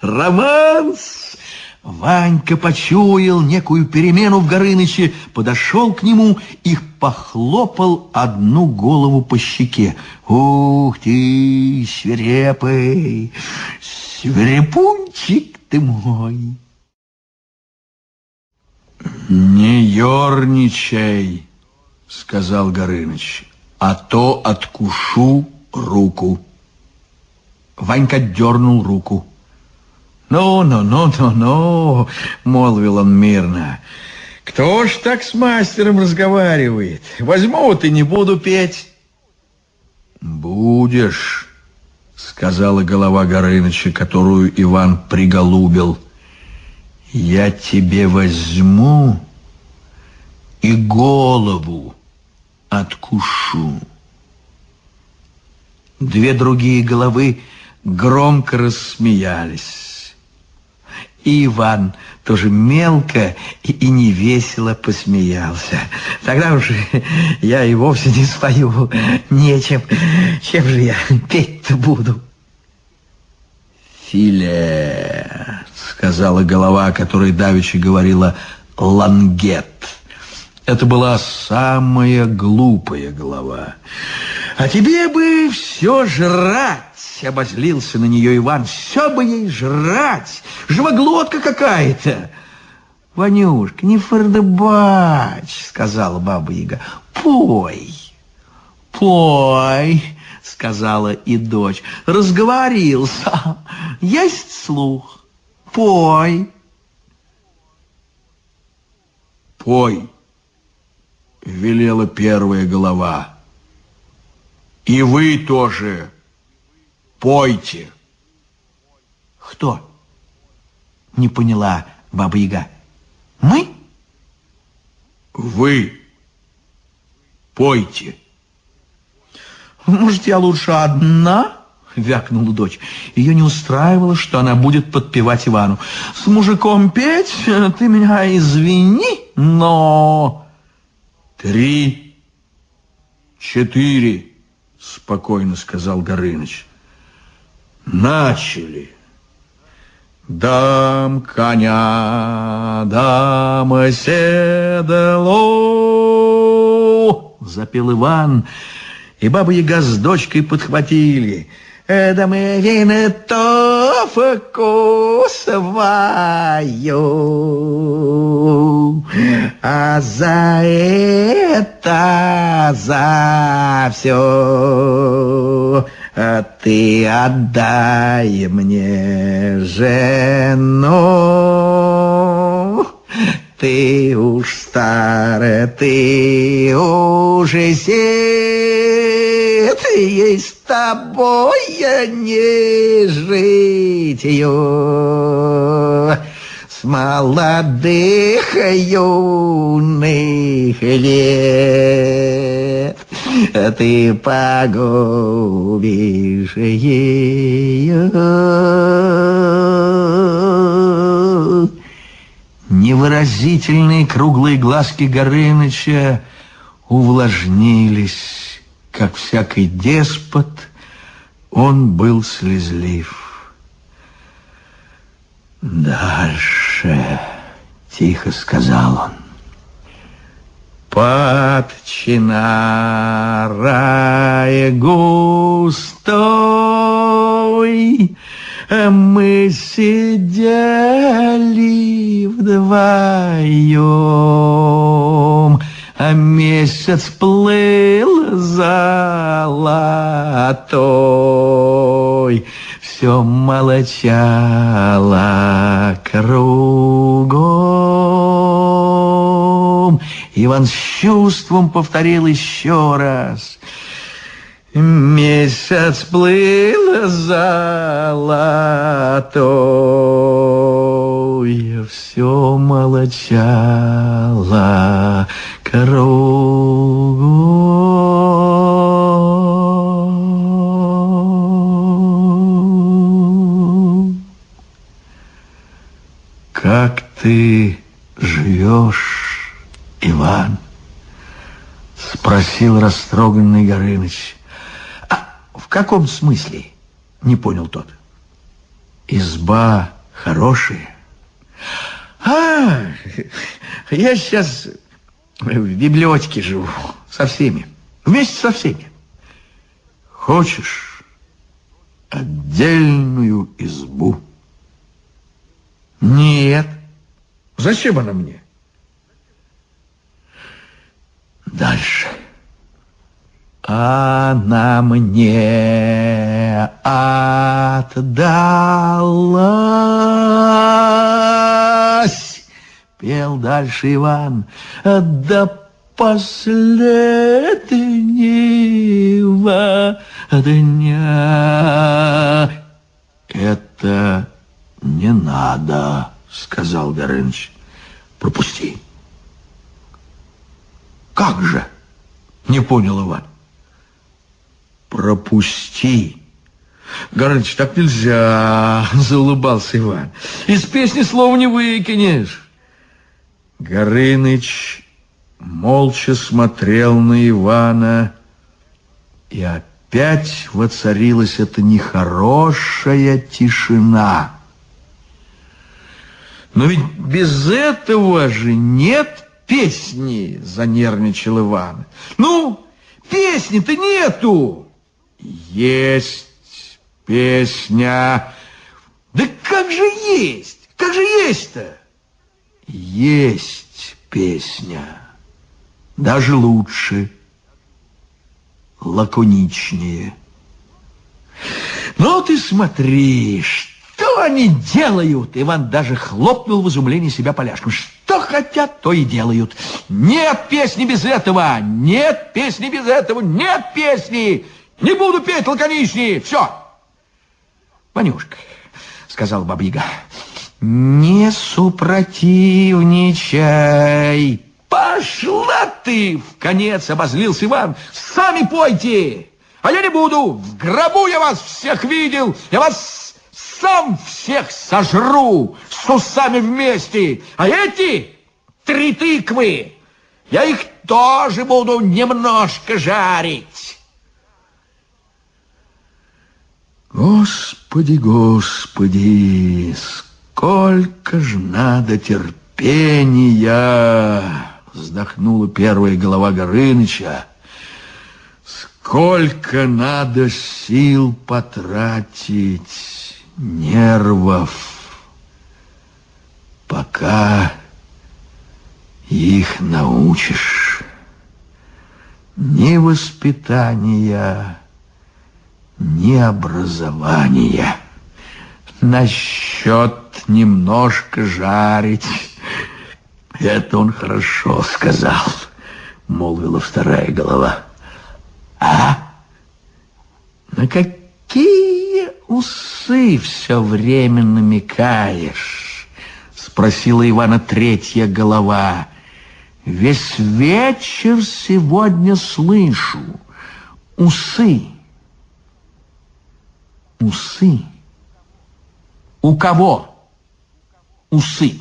Романс! Ванька почуял некую перемену в Горыныче, подошел к нему и похлопал одну голову по щеке. Ух ты, свирепый, свирепунчик ты мой! Не ерничай, сказал Горыныч, а то откушу руку. Ванька дернул руку. «Ну, ну, ну, ну, ну», — молвил он мирно. «Кто ж так с мастером разговаривает? Возьму вот и не буду петь». «Будешь», — сказала голова Горыныча, которую Иван приголубил. «Я тебе возьму и голову откушу». Две другие головы громко рассмеялись. И Иван тоже мелко и, и невесело посмеялся. Тогда уж я и вовсе не спою нечем. Чем же я петь-то буду? Филе, сказала голова, которой давеча говорила лангет. Это была самая глупая голова. А тебе бы все жрать, обозлился на нее Иван. Все бы ей жрать, живоглотка какая-то. Ванюшка, не фардебач, сказала баба Яга. Пой, пой, сказала и дочь. Разговорился, есть слух, пой. Пой, велела первая голова. И вы тоже пойте. Кто? Не поняла Баба Яга. Мы? Вы пойте. Может, я лучше одна? Вякнула дочь. Ее не устраивало, что она будет подпевать Ивану. С мужиком петь, ты меня извини, но... Три, четыре спокойно сказал Горыныч. Начали. Дам коня, дам седло, запел Иван, и баба Яга с дочкой подхватили. Да мы вины то вкусваю, а за это, за все ты отдай мне жену, ты уж старая ты уже сед, ей с тобой не жить ее с молодых юных лет ты погубишь ее. Невыразительные круглые глазки Горыныча увлажнились, как всякий деспот, он был слезлив. «Дальше», — тихо сказал он, — «под чинарой густой мы сидели вдвоем, а месяц плыл золотой, все молчало кругом. Иван с чувством повторил еще раз — Месяц плыл золотой, все молчало кругом. Как ты живешь, Иван? Спросил растроганный Горыныч. В каком смысле? Не понял тот. Изба хорошая. А, я сейчас в библиотеке живу. Со всеми. Вместе со всеми. Хочешь отдельную избу? Нет. Зачем она мне? Дальше она мне отдалась. Пел дальше Иван. До последнего дня. Это не надо, сказал Горыныч. Пропусти. Как же? Не понял Иван пропусти. Горыныч, так нельзя, заулыбался Иван. Из песни слова не выкинешь. Горыныч молча смотрел на Ивана, и опять воцарилась эта нехорошая тишина. Но ведь без этого же нет песни, занервничал Иван. Ну, песни-то нету. Есть песня. Да как же есть? Как же есть-то? Есть песня. Даже лучше, лаконичнее. Ну ты смотри, что они делают? Иван даже хлопнул в изумлении себя поляшком. Что хотят, то и делают. Нет песни без этого, нет песни без этого, нет песни. Не буду петь лаконичнее. Все. Ванюшка, сказал Бабига, не супротивничай. Пошла ты! В конец обозлился Иван. Сами пойте! А я не буду. В гробу я вас всех видел. Я вас сам всех сожру с усами вместе. А эти три тыквы, я их тоже буду немножко жарить. Господи, Господи, сколько ж надо терпения, вздохнула первая голова Горыныча. Сколько надо сил потратить, нервов, пока их научишь. Ни воспитания, ни образования. Насчет немножко жарить. Это он хорошо сказал, молвила вторая голова. А? На какие усы все время намекаешь? Спросила Ивана третья голова. Весь вечер сегодня слышу. Усы. Усы. У кого усы?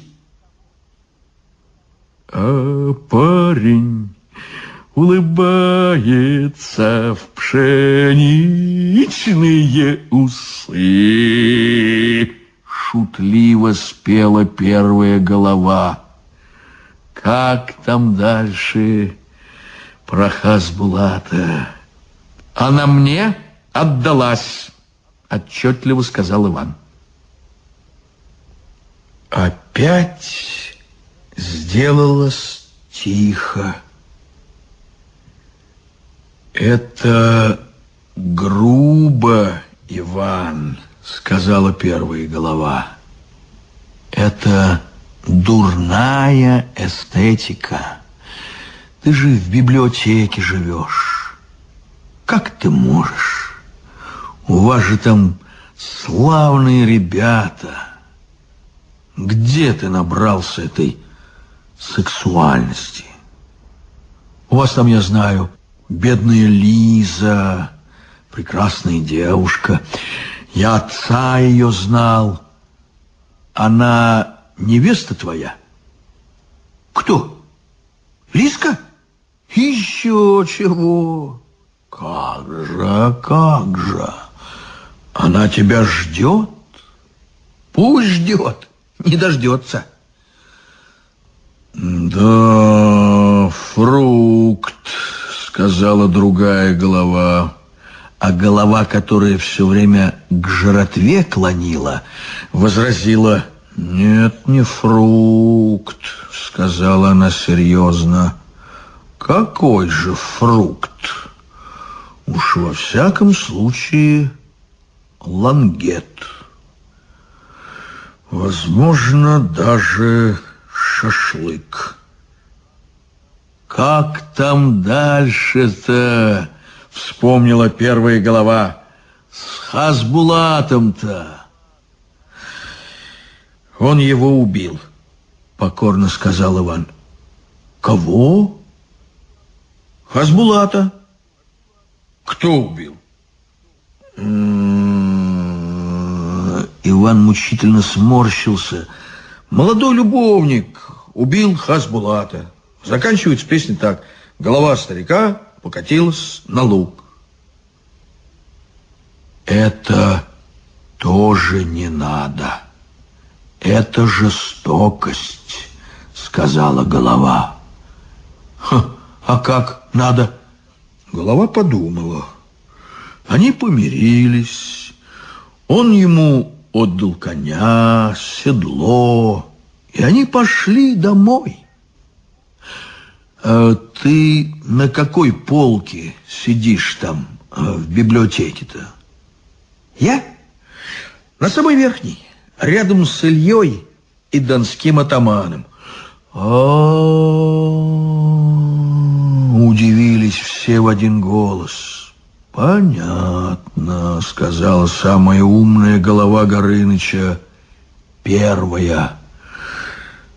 А парень улыбается в пшеничные усы. Шутливо спела первая голова. Как там дальше про Хасбулата? Она мне отдалась, отчетливо сказал Иван. Опять сделалось тихо. «Это грубо, Иван», — сказала первая голова. «Это дурная эстетика. Ты же в библиотеке живешь. Как ты можешь? У вас же там славные ребята. Где ты набрался этой сексуальности? У вас там, я знаю, бедная Лиза, прекрасная девушка. Я отца ее знал. Она невеста твоя? Кто? Лизка? Еще чего? Как же, как же? Она тебя ждет? Пусть ждет, не дождется. Да, фрукт, сказала другая голова. А голова, которая все время к жратве клонила, возразила «Нет, не фрукт», — сказала она серьезно. «Какой же фрукт? Уж во всяком случае лангет. Возможно, даже шашлык». «Как там дальше-то?» — вспомнила первая голова. «С Хасбулатом-то». Он его убил, покорно сказал Иван. Кого? Хасбулата. Кто убил? Иван мучительно сморщился. Молодой любовник убил Хасбулата. Заканчивается песня так. Голова старика покатилась на луг. Это тоже не надо. «Это жестокость», — сказала голова. «Ха, а как надо?» Голова подумала. Они помирились. Он ему отдал коня, седло, и они пошли домой. А ты на какой полке сидишь там а, в библиотеке-то? Я? На самой верхней рядом с Ильей и донским атаманом. А, удивились все в один голос. Понятно, сказала самая умная голова Горыныча, первая.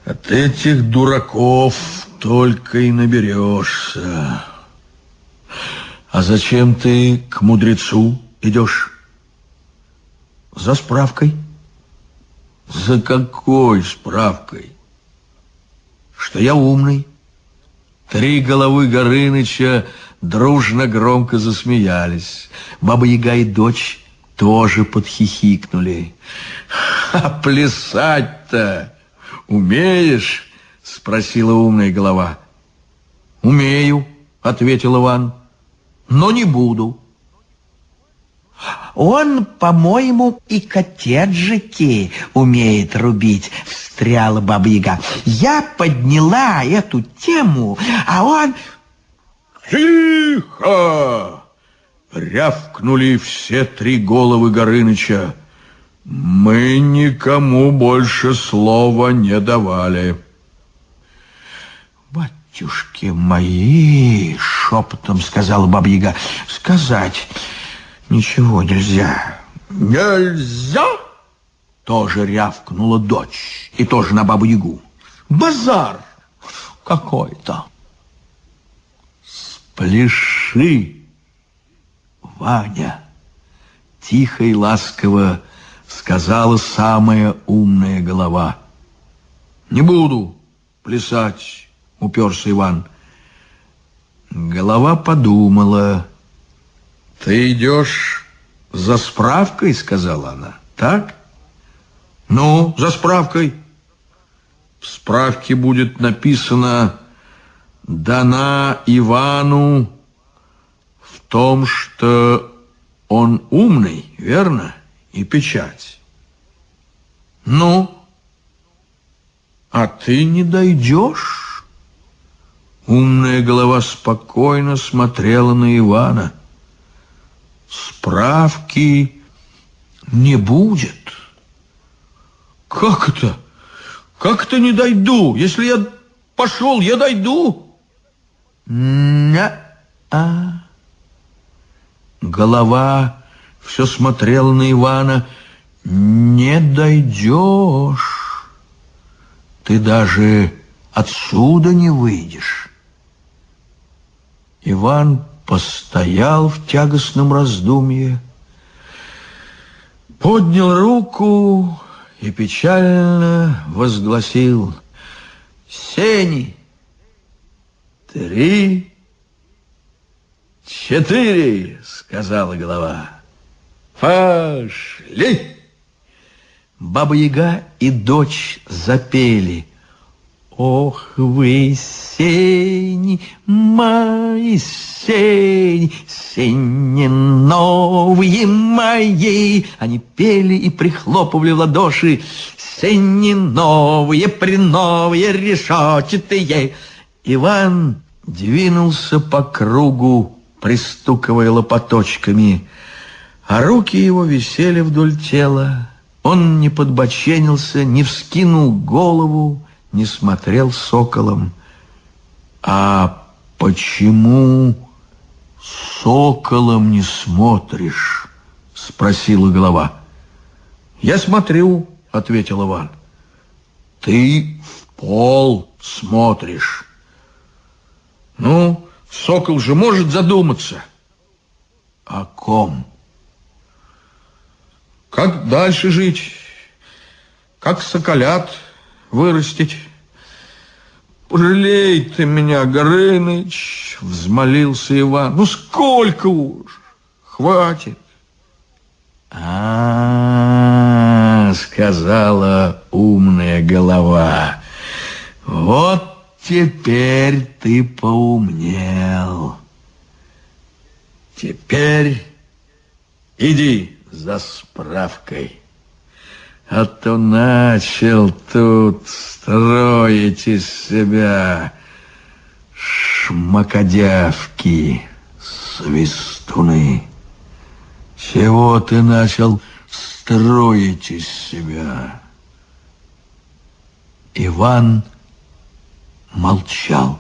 От этих дураков только и наберешься. А зачем ты к мудрецу идешь? За справкой. За какой справкой? Что я умный. Три головы Горыныча дружно громко засмеялись. Баба-яга и дочь тоже подхихикнули. «А плясать-то умеешь?» — спросила умная голова. «Умею», — ответил Иван, — «но не буду». Он, по-моему, и коттеджики умеет рубить, встряла Баба-Яга. Я подняла эту тему, а он... Тихо! Рявкнули все три головы Горыныча. Мы никому больше слова не давали. Батюшки мои, шепотом сказала Баба-Яга, сказать ничего нельзя. Нельзя? Тоже рявкнула дочь, и тоже на Бабу-Ягу. Базар какой-то. Спляши, Ваня, тихо и ласково сказала самая умная голова. Не буду плясать, уперся Иван. Голова подумала. Ты идешь за справкой, сказала она. Так? Ну, за справкой. В справке будет написано «Дана Ивану в том, что он умный, верно? И печать». Ну, а ты не дойдешь? Умная голова спокойно смотрела на Ивана. Справки не будет. Как это? Как это не дойду? Если я пошел, я дойду. Не-а. Голова все смотрела на Ивана. Не дойдешь. Ты даже отсюда не выйдешь. Иван постоял в тягостном раздумье, поднял руку и печально возгласил «Сени! Три, четыре!» — сказала голова. «Пошли!» Баба-яга и дочь запели Ох вы, сени, мои сени, сени новые мои. Они пели и прихлопывали в ладоши. Сени новые, приновые, решетчатые. Иван двинулся по кругу, пристукивая лопаточками, а руки его висели вдоль тела. Он не подбоченился, не вскинул голову, не смотрел соколом. А почему соколом не смотришь? Спросила голова. Я смотрю, ответил Иван. Ты в пол смотришь. Ну, сокол же может задуматься. О ком? Как дальше жить? Как соколят вырастить. «Пожалей ты меня, Горыныч!» — взмолился Иван. «Ну сколько уж? Хватит!» а, -а, -а сказала умная голова. «Вот теперь ты поумнел. Теперь иди за справкой» а то начал тут строить из себя шмакодявки, свистуны. Чего ты начал строить из себя? Иван молчал.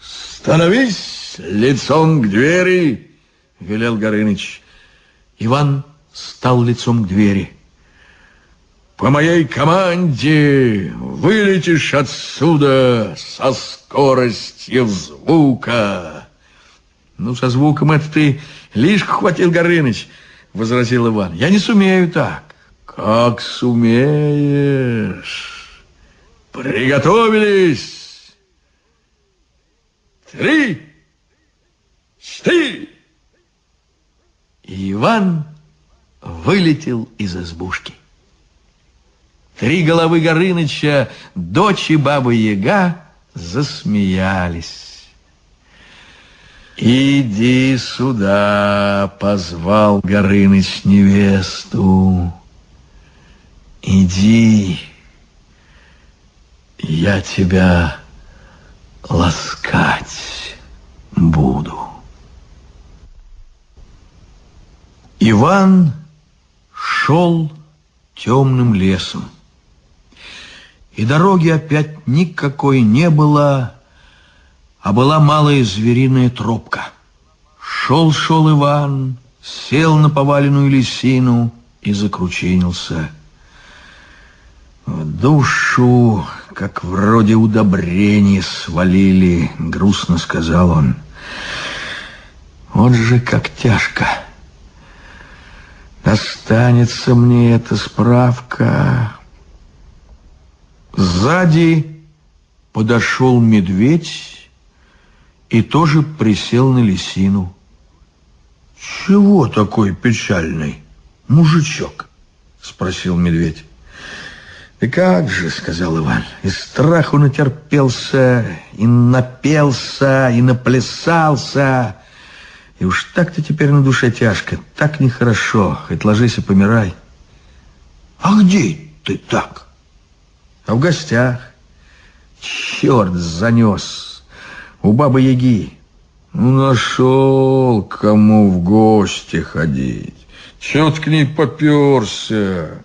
«Становись лицом к двери!» — велел Горыныч. Иван стал лицом к двери. По моей команде вылетишь отсюда со скоростью звука. Ну, со звуком это ты лишь хватил, Горыныч, возразил Иван. Я не сумею так. Как сумеешь? Приготовились. Три, четыре. Иван вылетел из избушки. Три головы Горыныча, дочь и баба-яга, засмеялись. «Иди сюда!» — позвал Горыныч невесту. «Иди, я тебя ласкать буду». Иван шел темным лесом. И дороги опять никакой не было, а была малая звериная тропка. Шел-шел Иван, сел на поваленную лисину и закручинился. В душу, как вроде удобрения свалили, грустно сказал он. Вот же как тяжко. Достанется мне эта справка. Сзади подошел медведь и тоже присел на лисину. «Чего такой печальный, мужичок?» — спросил медведь. «Да как же», — сказал Иван, — «и страху натерпелся, и напелся, и наплясался, и уж так-то теперь на душе тяжко, так нехорошо, хоть ложись и помирай». «А где ты так?» «А в гостях. Черт занес. У бабы-яги. Ну, нашел, кому в гости ходить. Чего ты к ней поперся?»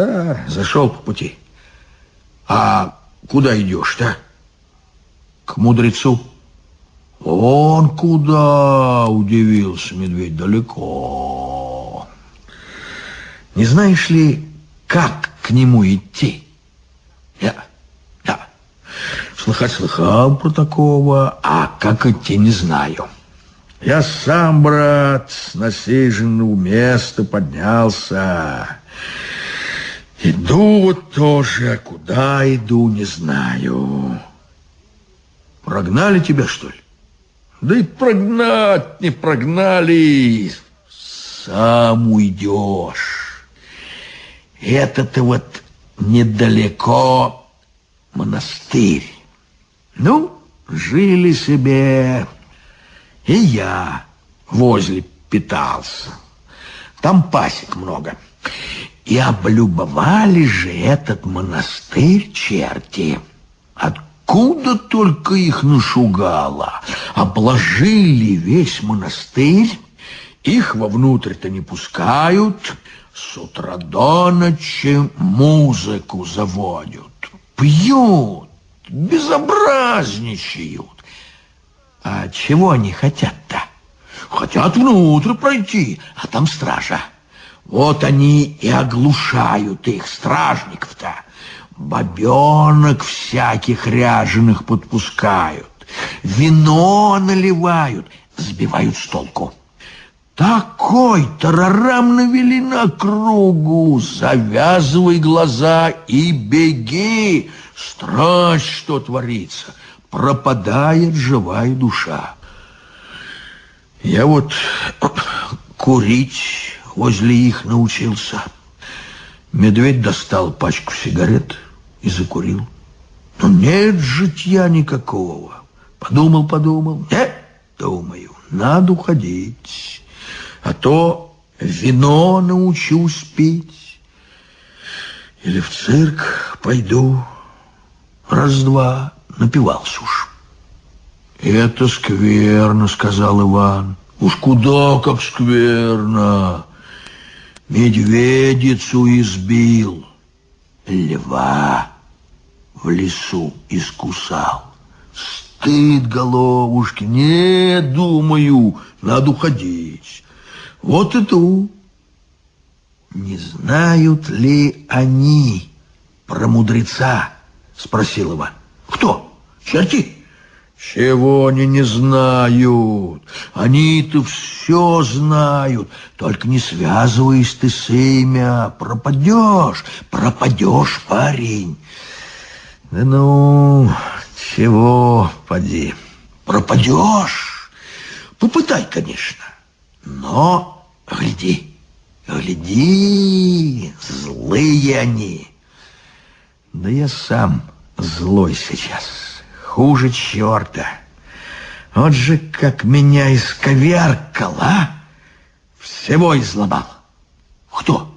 Да, зашел по пути. А куда идешь-то? К мудрецу. Он куда? Удивился медведь. Далеко. Не знаешь ли, как к нему идти? Я, да. Слыхать слыхал про такого, а как идти не знаю. Я сам, брат, с насиженного места поднялся. Иду вот тоже, а куда иду, не знаю. Прогнали тебя, что ли? Да и прогнать не прогнали. Сам уйдешь. Это-то вот недалеко монастырь. Ну, жили себе, и я возле питался. Там пасек много. И облюбовали же этот монастырь черти. Откуда только их нашугало? Обложили весь монастырь, их вовнутрь-то не пускают, с утра до ночи музыку заводят, пьют, безобразничают. А чего они хотят-то? Хотят внутрь пройти, а там стража. Вот они и оглушают их, стражников-то. Бобенок всяких ряженых подпускают, вино наливают, сбивают с толку. Такой тарарам навели на кругу, завязывай глаза и беги. Страсть, что творится, пропадает живая душа. Я вот курить возле их научился. Медведь достал пачку сигарет и закурил. Но нет житья никакого. Подумал, подумал. Нет, думаю, надо уходить. А то вино научусь пить. Или в цирк пойду. Раз-два напивался уж. «Это скверно», — сказал Иван. «Уж куда как скверно!» Медведицу избил, льва в лесу искусал. Стыд головушки, не думаю, надо уходить. Вот и ту. Не знают ли они про мудреца? Спросил Иван. Кто? Черти? Чего они не знают? Они-то все знают. Только не связывайся ты с имя. Пропадешь, пропадешь, парень. Да ну, чего, поди. Пропадешь. Попытай, конечно. Но гляди, гляди, злые они. Да я сам злой сейчас хуже черта. Вот же как меня исковеркал, а? Всего изломал. Кто?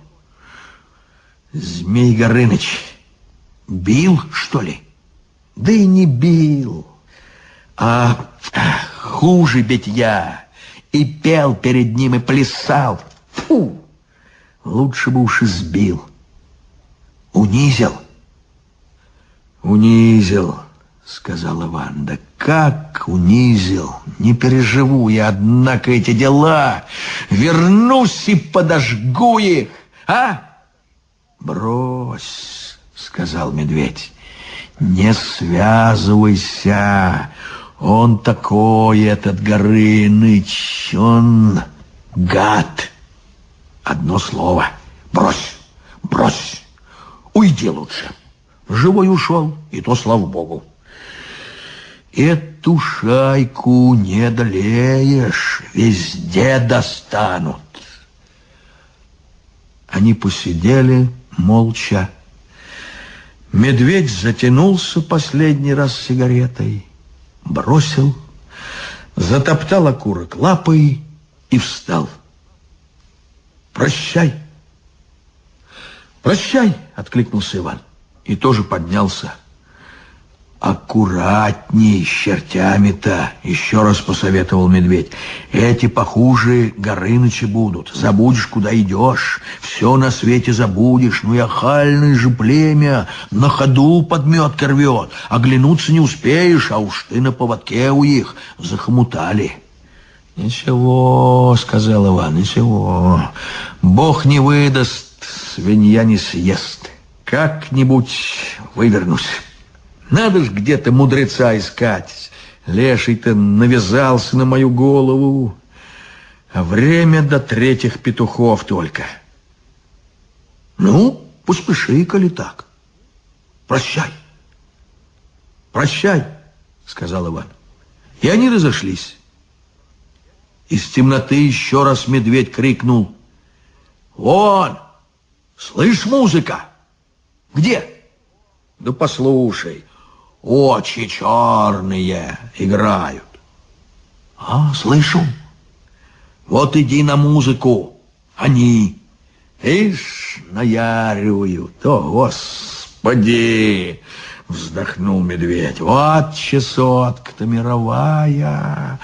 Змей Горыныч. Бил, что ли? Да и не бил. А хуже битья. И пел перед ним, и плясал. Фу! Лучше бы уж избил. Унизил. Унизил. — сказал Иван. «Да как унизил. Не переживу я, однако, эти дела. Вернусь и подожгу их, а? Брось, сказал медведь. Не связывайся. Он такой, этот Горыныч. Он гад. Одно слово. Брось, брось. Уйди лучше. Живой ушел, и то слава богу. Эту шайку не долеешь, везде достанут. Они посидели молча. Медведь затянулся последний раз сигаретой, бросил, затоптал окурок лапой и встал. «Прощай!» «Прощай!» — откликнулся Иван и тоже поднялся. «Аккуратней с чертями-то!» — еще раз посоветовал медведь. «Эти похуже Горыныча будут. Забудешь, куда идешь. Все на свете забудешь. Ну и охальное же племя на ходу подметка рвет. Оглянуться не успеешь, а уж ты на поводке у их захомутали». «Ничего», — сказал Иван, — «ничего. Бог не выдаст, свинья не съест. Как-нибудь вывернусь». Надо ж где-то мудреца искать. Леший-то навязался на мою голову. А время до третьих петухов только. Ну, поспеши, коли так. Прощай. Прощай, сказал Иван. И они разошлись. Из темноты еще раз медведь крикнул. Вон! Слышь, музыка? Где? Да послушай очи черные играют. А, слышу. Вот иди на музыку. Они, ишь, наяривают. О, господи! Вздохнул медведь. Вот чесотка-то мировая.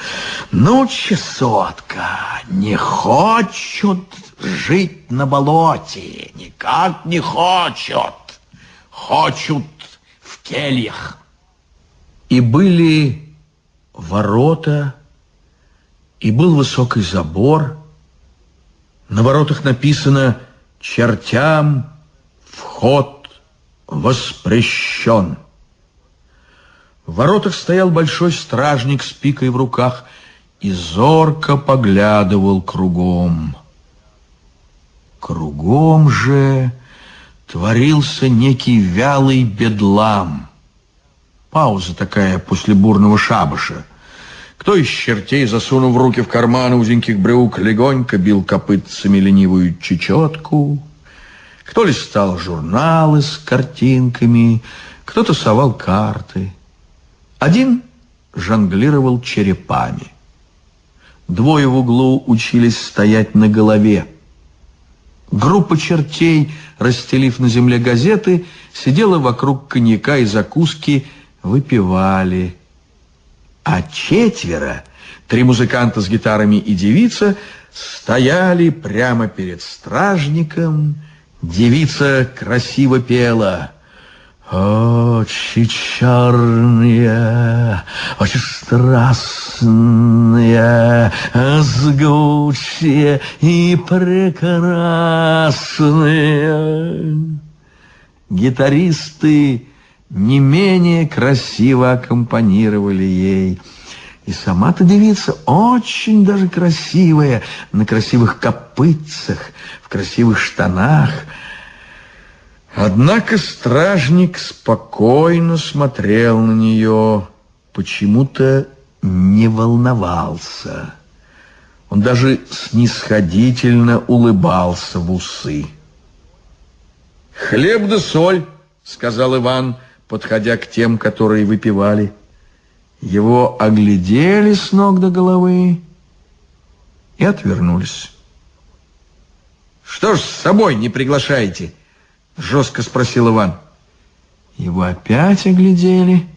Ну, чесотка, не хочет жить на болоте. Никак не хочет. Хочут в кельях. И были ворота, и был высокий забор. На воротах написано «Чертям вход воспрещен». В воротах стоял большой стражник с пикой в руках и зорко поглядывал кругом. Кругом же творился некий вялый бедлам. Пауза такая после бурного шабаша. Кто из чертей, засунув руки в карманы узеньких брюк, легонько бил копытцами ленивую чечетку, кто листал журналы с картинками, кто-то совал карты. Один жонглировал черепами. Двое в углу учились стоять на голове. Группа чертей, расстелив на земле газеты, сидела вокруг коньяка и закуски, выпивали. А четверо, три музыканта с гитарами и девица, стояли прямо перед стражником. Девица красиво пела. Очи черные, очень страстные, сгучие и прекрасные. Гитаристы не менее красиво аккомпанировали ей. И сама-то девица очень даже красивая, на красивых копытцах, в красивых штанах. Однако стражник спокойно смотрел на нее, почему-то не волновался. Он даже снисходительно улыбался в усы. «Хлеб да соль», — сказал Иван, — подходя к тем, которые выпивали. Его оглядели с ног до головы и отвернулись. «Что ж с собой не приглашаете?» — жестко спросил Иван. Его опять оглядели.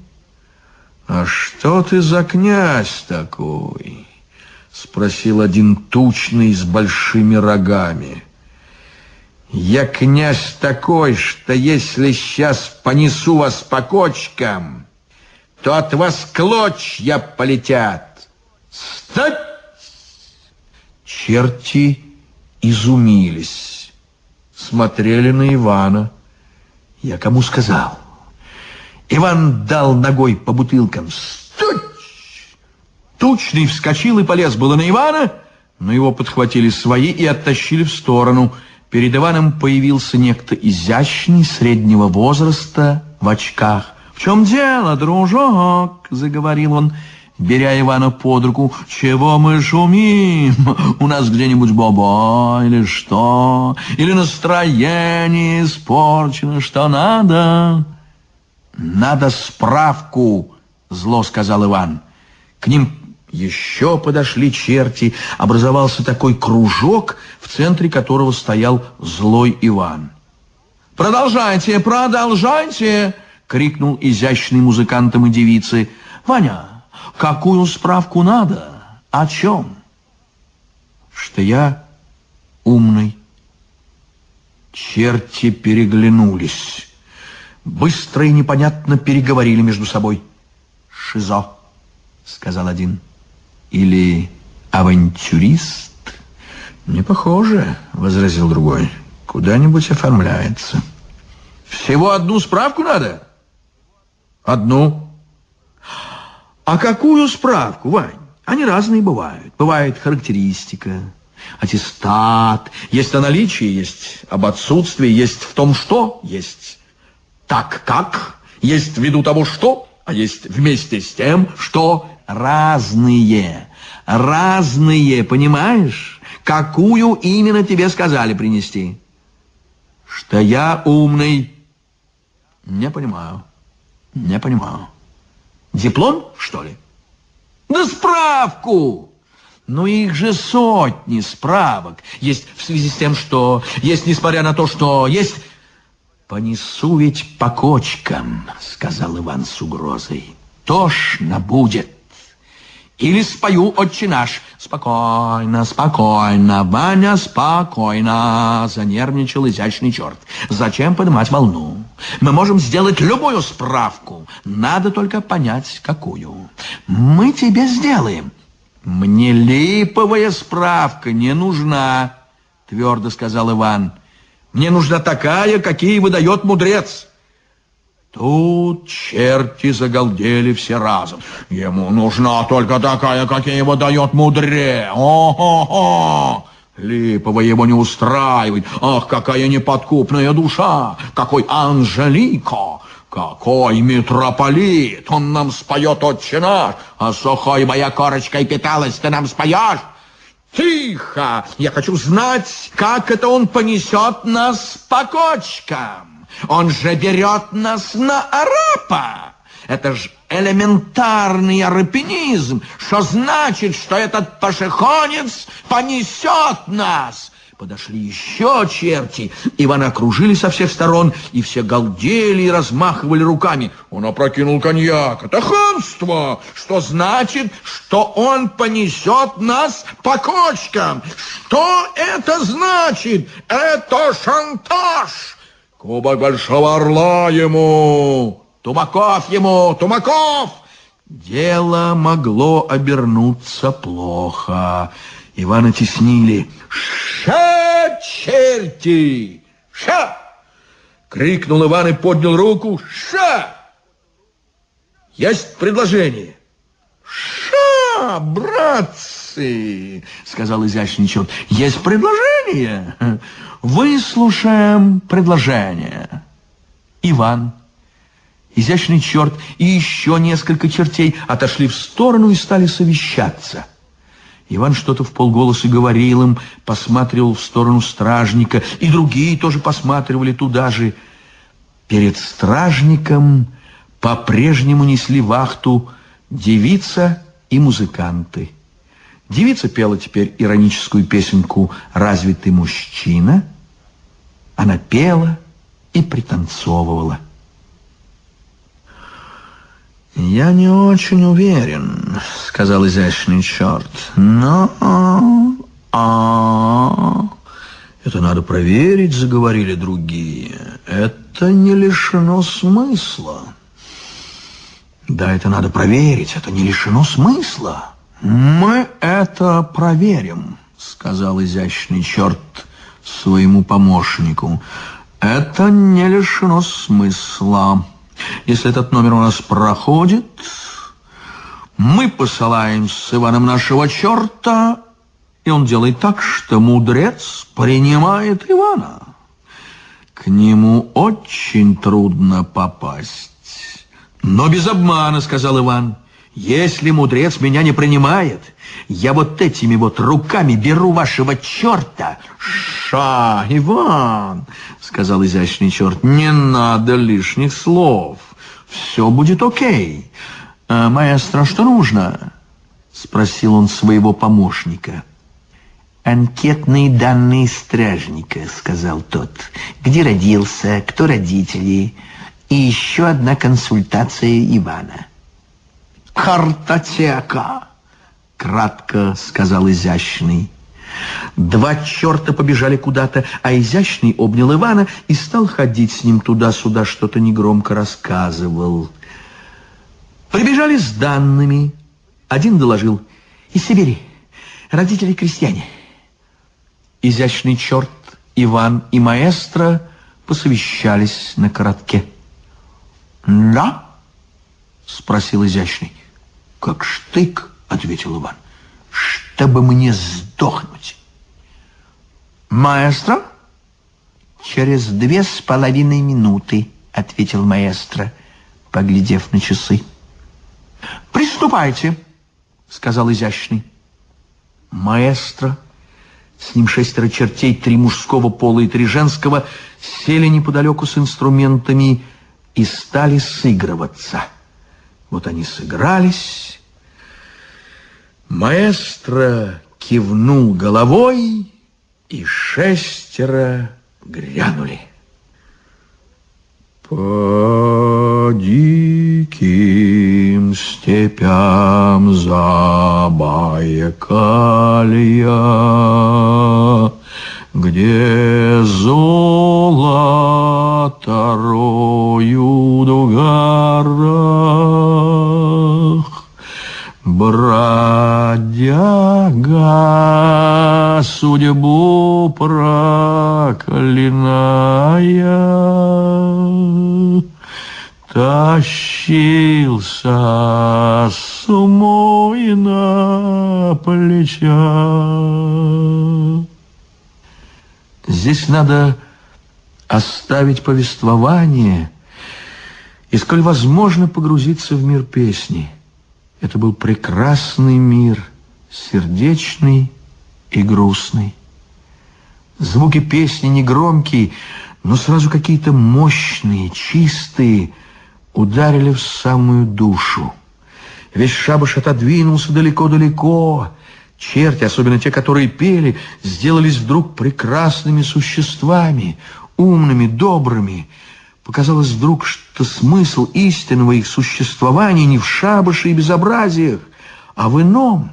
«А что ты за князь такой?» — спросил один тучный с большими рогами. Я князь такой, что если сейчас понесу вас по кочкам, то от вас клочья полетят. Стать! Черти изумились, смотрели на Ивана. Я кому сказал? Иван дал ногой по бутылкам. Стуть! Тучный вскочил и полез было на Ивана, но его подхватили свои и оттащили в сторону. Перед Иваном появился некто изящный, среднего возраста, в очках. «В чем дело, дружок?» — заговорил он, беря Ивана под руку. «Чего мы шумим? У нас где-нибудь баба или что? Или настроение испорчено? Что надо?» «Надо справку», — зло сказал Иван. К ним еще подошли черти, образовался такой кружок, центре которого стоял злой Иван. «Продолжайте, продолжайте!» — крикнул изящный музыкантам и девицы. «Ваня, какую справку надо? О чем?» «Что я умный». Черти переглянулись. Быстро и непонятно переговорили между собой. «Шизо», — сказал один или авантюрист? Не похоже, возразил другой. Куда-нибудь оформляется. Всего одну справку надо? Одну. А какую справку, Вань? Они разные бывают. Бывает характеристика, аттестат. Есть о наличии, есть об отсутствии, есть в том, что есть. Так как, есть ввиду того, что, а есть вместе с тем, что разные. Разные, понимаешь? Какую именно тебе сказали принести? Что я умный. Не понимаю. Не понимаю. Диплом, что ли? Да справку! Ну их же сотни справок. Есть в связи с тем, что... Есть несмотря на то, что... Есть... Понесу ведь по кочкам, сказал Иван с угрозой. Тошно будет. Или спою «Отче наш». Спокойно, спокойно, Ваня, спокойно, занервничал изящный черт. Зачем поднимать волну? Мы можем сделать любую справку. Надо только понять, какую. Мы тебе сделаем. Мне липовая справка не нужна, твердо сказал Иван. Мне нужна такая, какие выдает мудрец. Тут черти загалдели все разом. Ему нужна только такая, какие его дает мудре. О-хо-хо! Липова его не устраивает. Ах, какая неподкупная душа! Какой Анжелика! Какой митрополит! Он нам споет отче наш, а сухой моя корочкой питалась, ты нам споешь? Тихо! Я хочу знать, как это он понесет нас по кочкам. Он же берет нас на арапа. Это же элементарный арапинизм. Что значит, что этот пашехонец понесет нас? Подошли еще черти. Ивана окружили со всех сторон, и все галдели и размахивали руками. Он опрокинул коньяк. Это хамство! Что значит, что он понесет нас по кочкам? Что это значит? Это шантаж! Кубок Большого Орла ему! Тумаков ему! Тумаков! Дело могло обернуться плохо. Ивана теснили. «Ша, черти! Ша!» Крикнул Иван и поднял руку. «Ша! Есть предложение!» «Ша, братцы!» Сказал изящный черт. «Есть предложение!» Выслушаем предложение. Иван, изящный черт и еще несколько чертей отошли в сторону и стали совещаться. Иван что-то в полголоса говорил им, посматривал в сторону стражника, и другие тоже посматривали туда же. Перед стражником по-прежнему несли вахту девица и музыканты. Девица пела теперь ироническую песенку «Разве ты мужчина?» Она пела и пританцовывала. «Я не очень уверен», — сказал изящный черт. «Но... а Это надо проверить», — заговорили другие. «Это не лишено смысла». Да, это надо проверить, это не лишено смысла. Мы это проверим, сказал изящный черт своему помощнику. Это не лишено смысла. Если этот номер у нас проходит, мы посылаем с Иваном нашего черта, и он делает так, что мудрец принимает Ивана. К нему очень трудно попасть. Но без обмана, сказал Иван. Если мудрец меня не принимает, я вот этими вот руками беру вашего черта. Ша, Иван, сказал изящный черт, не надо лишних слов. Все будет окей. А, маэстро, что нужно? Спросил он своего помощника. «Анкетные данные стражника», — сказал тот. «Где родился, кто родители, и еще одна консультация Ивана. «Картотека!» — кратко сказал изящный. Два черта побежали куда-то, а изящный обнял Ивана и стал ходить с ним туда-сюда, что-то негромко рассказывал. Прибежали с данными. Один доложил. Из Сибири. Родители крестьяне. Изящный черт, Иван и маэстро посовещались на коротке. «Да?» — спросил изящный. «Как штык», — ответил Иван, — «чтобы мне сдохнуть». «Маэстро?» «Через две с половиной минуты», — ответил маэстро, поглядев на часы. «Приступайте», — сказал изящный. Маэстро, с ним шестеро чертей, три мужского пола и три женского, сели неподалеку с инструментами и стали сыгрываться. Вот они сыгрались. Маэстро кивнул головой, и шестеро грянули. По диким степям Забайкалья, где золото роют в горах, бродяга судьбу проклиная, тащился с умой на плечах. Здесь надо оставить повествование и, сколь возможно, погрузиться в мир песни. Это был прекрасный мир, сердечный и грустный. Звуки песни негромкие, но сразу какие-то мощные, чистые, ударили в самую душу. Весь шабаш отодвинулся далеко-далеко, Черти, особенно те, которые пели, сделались вдруг прекрасными существами, умными, добрыми. Показалось вдруг, что смысл истинного их существования не в шабаше и безобразиях, а в ином,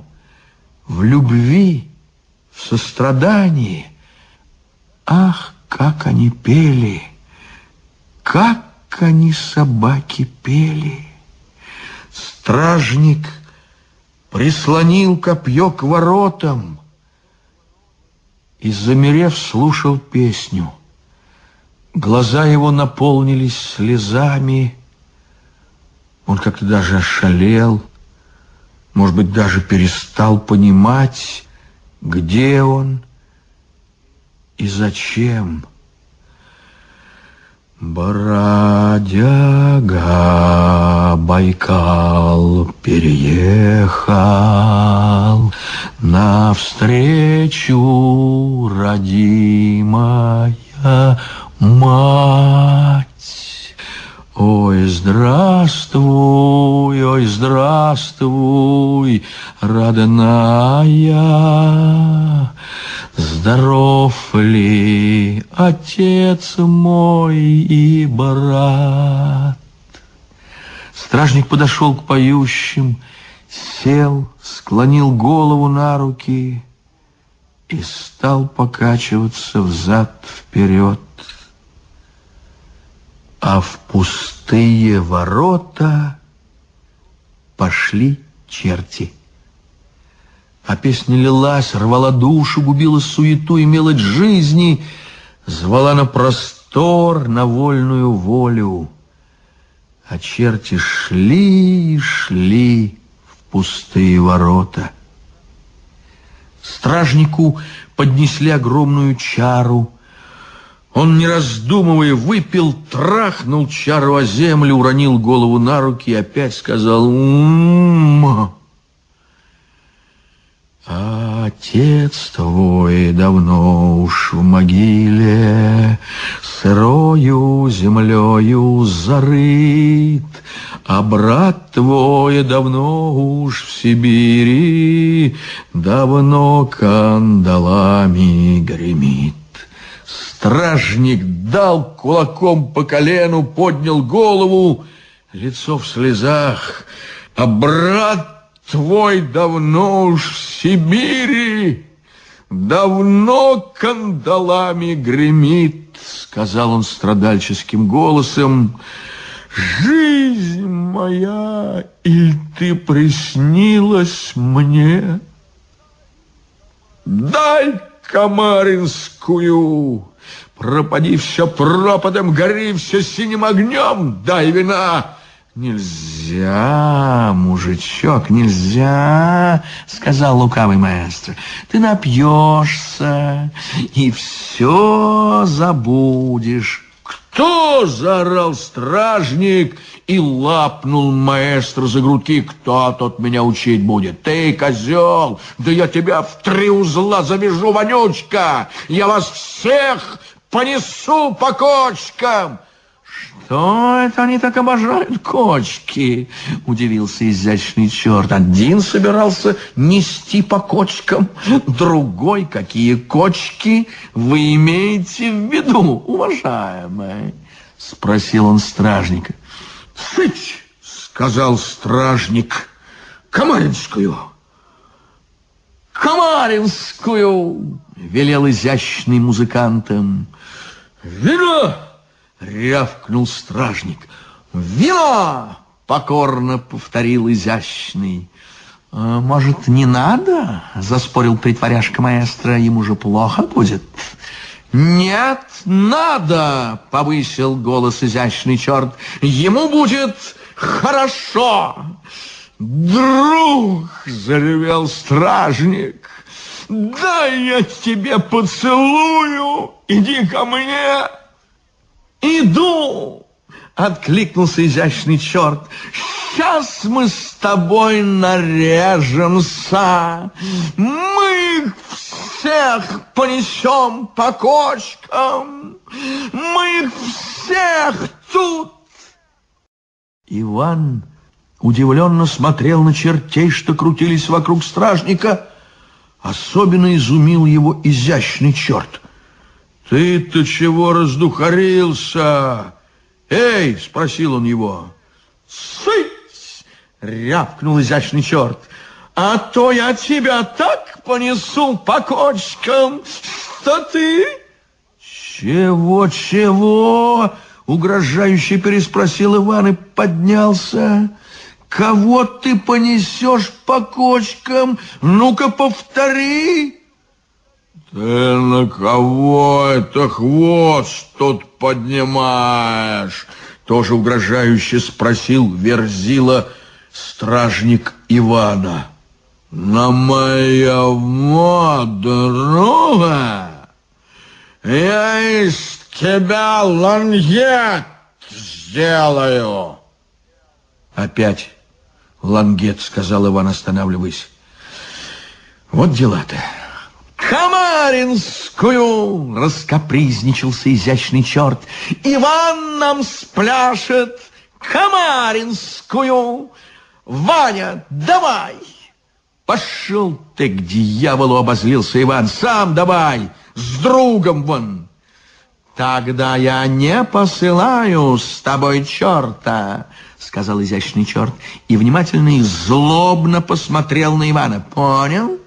в любви, в сострадании. Ах, как они пели! Как они, собаки, пели! Стражник — прислонил копье к воротам и, замерев, слушал песню. Глаза его наполнились слезами, он как-то даже ошалел, может быть, даже перестал понимать, где он и зачем. Бродяга Байкал переехал навстречу родимая мать. Ой, здравствуй, ой, здравствуй, родная, Здоров ли отец мой и брат? Стражник подошел к поющим, сел, склонил голову на руки и стал покачиваться взад-вперед. А в пустые ворота пошли черти. А песня лилась, рвала душу, губила суету и мелочь жизни, звала на простор, на вольную волю. А черти шли и шли в пустые ворота. Стражнику поднесли огромную чару. Он, не раздумывая, выпил, трахнул чару о землю, уронил голову на руки и опять сказал «М-м-м». Отец твой давно уж в могиле, Сырою землею зарыт, А брат твой давно уж в Сибири, Давно кандалами гремит. Стражник дал кулаком по колену, поднял голову, лицо в слезах, а брат твой давно уж в Сибири, давно кандалами гремит, сказал он страдальческим голосом. Жизнь моя, или ты приснилась мне? Дай Камаринскую, пропади все пропадом, гори все синим огнем, дай вина, «Нельзя, мужичок, нельзя!» — сказал лукавый маэстро. «Ты напьешься и все забудешь». «Кто?» — заорал стражник и лапнул маэстро за грудки. «Кто тут меня учить будет? Ты, козел! Да я тебя в три узла завяжу, вонючка! Я вас всех понесу по кочкам!» «Что это они так обожают кочки?» — удивился изящный черт. Один собирался нести по кочкам, другой, какие кочки вы имеете в виду, уважаемый? — спросил он стражника. «Сыть!» — сказал стражник. «Камаринскую!» «Камаринскую!» — велел изящный музыкантом. «Вино!» — рявкнул стражник. «Вино!» — покорно повторил изящный. «А, «Может, не надо?» — заспорил притворяшка маэстро. «Ему же плохо будет». «Нет, надо!» — повысил голос изящный черт. «Ему будет хорошо!» «Друг!» — заревел стражник. «Дай я тебе поцелую! Иди ко мне!» «Иду!» — откликнулся изящный черт. «Сейчас мы с тобой нарежемся. Мы их всех понесем по кочкам. Мы их всех тут!» Иван удивленно смотрел на чертей, что крутились вокруг стражника. Особенно изумил его изящный черт — «Ты-то чего раздухарился?» «Эй!» — спросил он его. «Сыть!» — рявкнул изящный черт. «А то я тебя так понесу по кочкам, что ты...» «Чего, чего?» — угрожающе переспросил Иван и поднялся. «Кого ты понесешь по кочкам? Ну-ка, повтори!» «Ты на кого это хвост тут поднимаешь?» Тоже угрожающе спросил Верзила стражник Ивана. «На моего друга я из тебя лангет сделаю!» «Опять лангет», — сказал Иван, останавливаясь. «Вот дела-то». Камаринскую!» — раскопризничался изящный черт. «Иван нам спляшет Камаринскую! Ваня, давай!» «Пошел ты к дьяволу!» — обозлился Иван. «Сам давай! С другом вон!» «Тогда я не посылаю с тобой черта!» — сказал изящный черт и внимательно и злобно посмотрел на Ивана. «Понял?»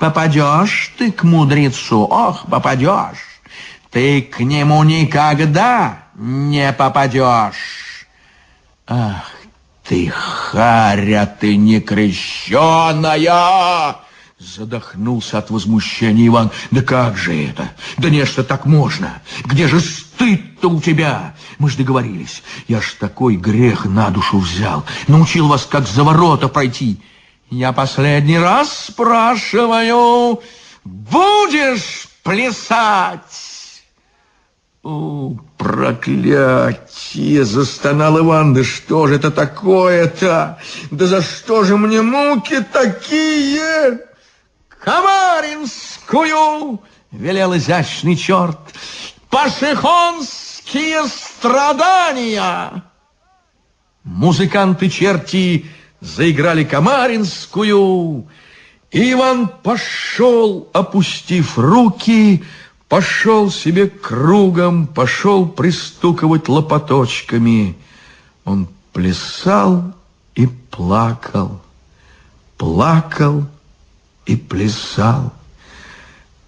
Попадешь ты к мудрецу, ох, попадешь. Ты к нему никогда не попадешь. Ах ты, харя ты некрещенная!» Задохнулся от возмущения Иван. «Да как же это? Да не, что так можно! Где же стыд-то у тебя? Мы ж договорились. Я ж такой грех на душу взял. Научил вас, как за ворота пройти. Я последний раз спрашиваю, будешь плясать?» «О, проклятие!» — застонал Иван. «Да что же это такое-то? Да за что же мне муки такие?» Камаринскую, велел изящный черт, пашихонские страдания. Музыканты-черти заиграли Камаринскую, Иван пошел, опустив руки, пошел себе кругом, пошел пристукивать лопаточками. Он плясал и плакал, плакал и плясал.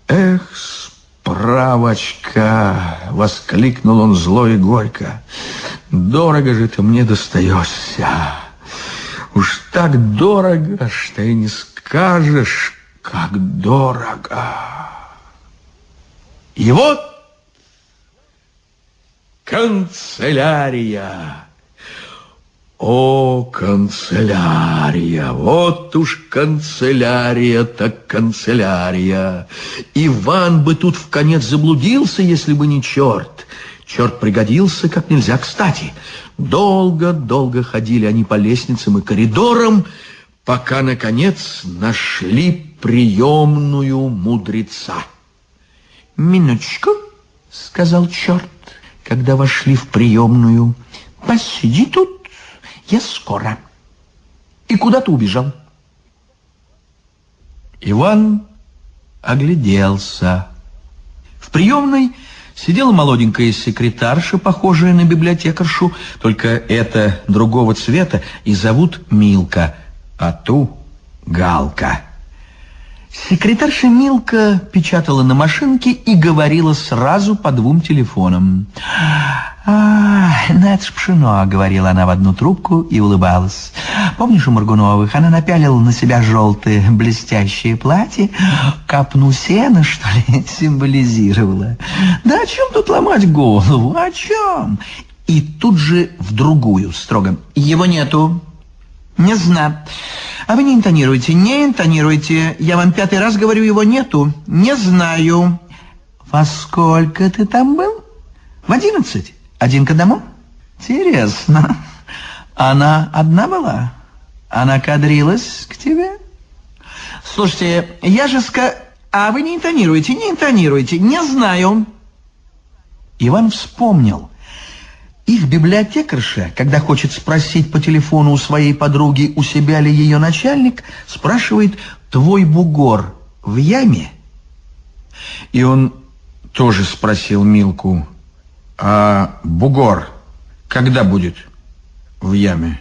«Эх, справочка!» — воскликнул он зло и горько. «Дорого же ты мне достаешься! Уж так дорого, что и не скажешь, как дорого!» И вот канцелярия. О, канцелярия, вот уж канцелярия так канцелярия. Иван бы тут в конец заблудился, если бы не черт. Черт пригодился как нельзя кстати. Долго-долго ходили они по лестницам и коридорам, пока, наконец, нашли приемную мудреца. «Минуточку», — сказал черт, когда вошли в приемную, — «посиди тут, я скоро. И куда ты убежал? Иван огляделся. В приемной сидела молоденькая секретарша, похожая на библиотекаршу, только это другого цвета, и зовут Милка, а ту Галка. Секретарша Милка печатала на машинке и говорила сразу по двум телефонам. «А, ну это ж пшено», — говорила она в одну трубку и улыбалась. «Помнишь у Маргуновых? Она напялила на себя желтое блестящее платье, капну сена, что ли, символизировала. Да о чем тут ломать голову? О чем?» И тут же в другую строго. «Его нету». «Не знаю. А вы не интонируйте, не интонируйте. Я вам пятый раз говорю, его нету. Не знаю». «Во сколько ты там был?» «В одиннадцать». Один к одному? Интересно. Она одна была? Она кадрилась к тебе? Слушайте, я же ска... А вы не интонируете, не интонируете, не знаю. Иван вспомнил. Их библиотекарша, когда хочет спросить по телефону у своей подруги, у себя ли ее начальник, спрашивает, твой бугор в яме? И он тоже спросил Милку, а бугор когда будет в яме?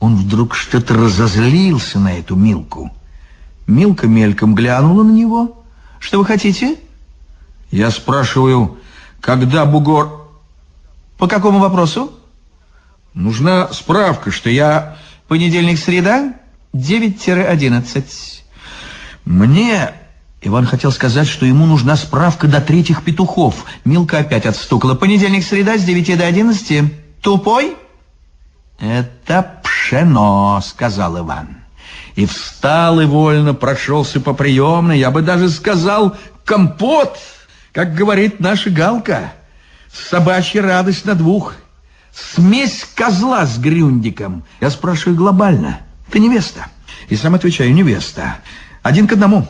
Он вдруг что-то разозлился на эту Милку. Милка мельком глянула на него. Что вы хотите? Я спрашиваю, когда бугор... По какому вопросу? Нужна справка, что я... Понедельник-среда, 9-11. Мне Иван хотел сказать, что ему нужна справка до третьих петухов. Милка опять отстукала. Понедельник, среда с 9 до 11. Тупой? Это пшено, сказал Иван. И встал и вольно прошелся по приемной. Я бы даже сказал компот, как говорит наша Галка. Собачья радость на двух. Смесь козла с грюндиком. Я спрашиваю глобально. Ты невеста? И сам отвечаю, невеста. Один к одному.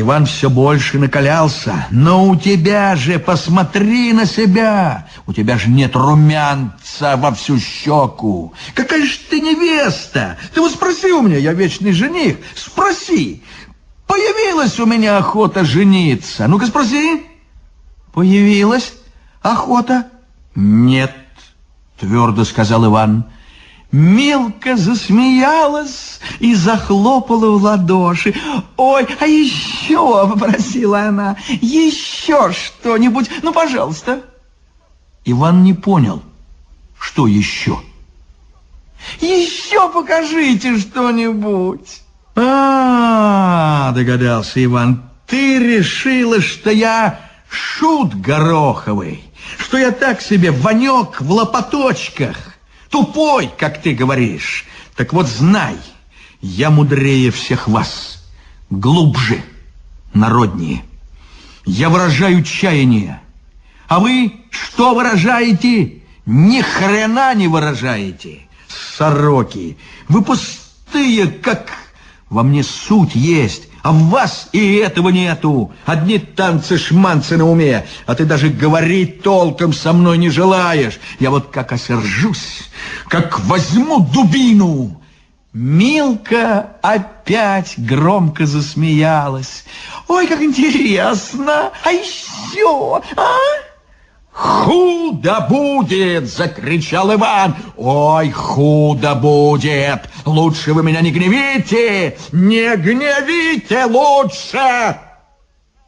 Иван все больше накалялся. «Но у тебя же, посмотри на себя! У тебя же нет румянца во всю щеку! Какая же ты невеста! Ты вот спроси у меня, я вечный жених, спроси! Появилась у меня охота жениться. Ну-ка спроси!» «Появилась охота?» «Нет», — твердо сказал Иван. Мелко засмеялась и захлопала в ладоши. «Ой, а еще!» — попросила она. «Еще что-нибудь? Ну, пожалуйста!» Иван не понял, что еще. Еще покажите что-нибудь. А, догадался Иван, ты решила, что я шут гороховый, что я так себе ванек в лопаточках, тупой, как ты говоришь. Так вот знай, я мудрее всех вас, глубже, народнее. Я выражаю чаяние, а вы что выражаете? Ни хрена не выражаете, сороки. Вы пустые, как во мне суть есть, а в вас и этого нету. Одни танцы-шманцы на уме, а ты даже говорить толком со мной не желаешь. Я вот как осержусь, как возьму дубину. Милка опять громко засмеялась. Ой, как интересно! А еще, а? «Худо будет!» — закричал Иван. «Ой, худо будет! Лучше вы меня не гневите! Не гневите лучше!»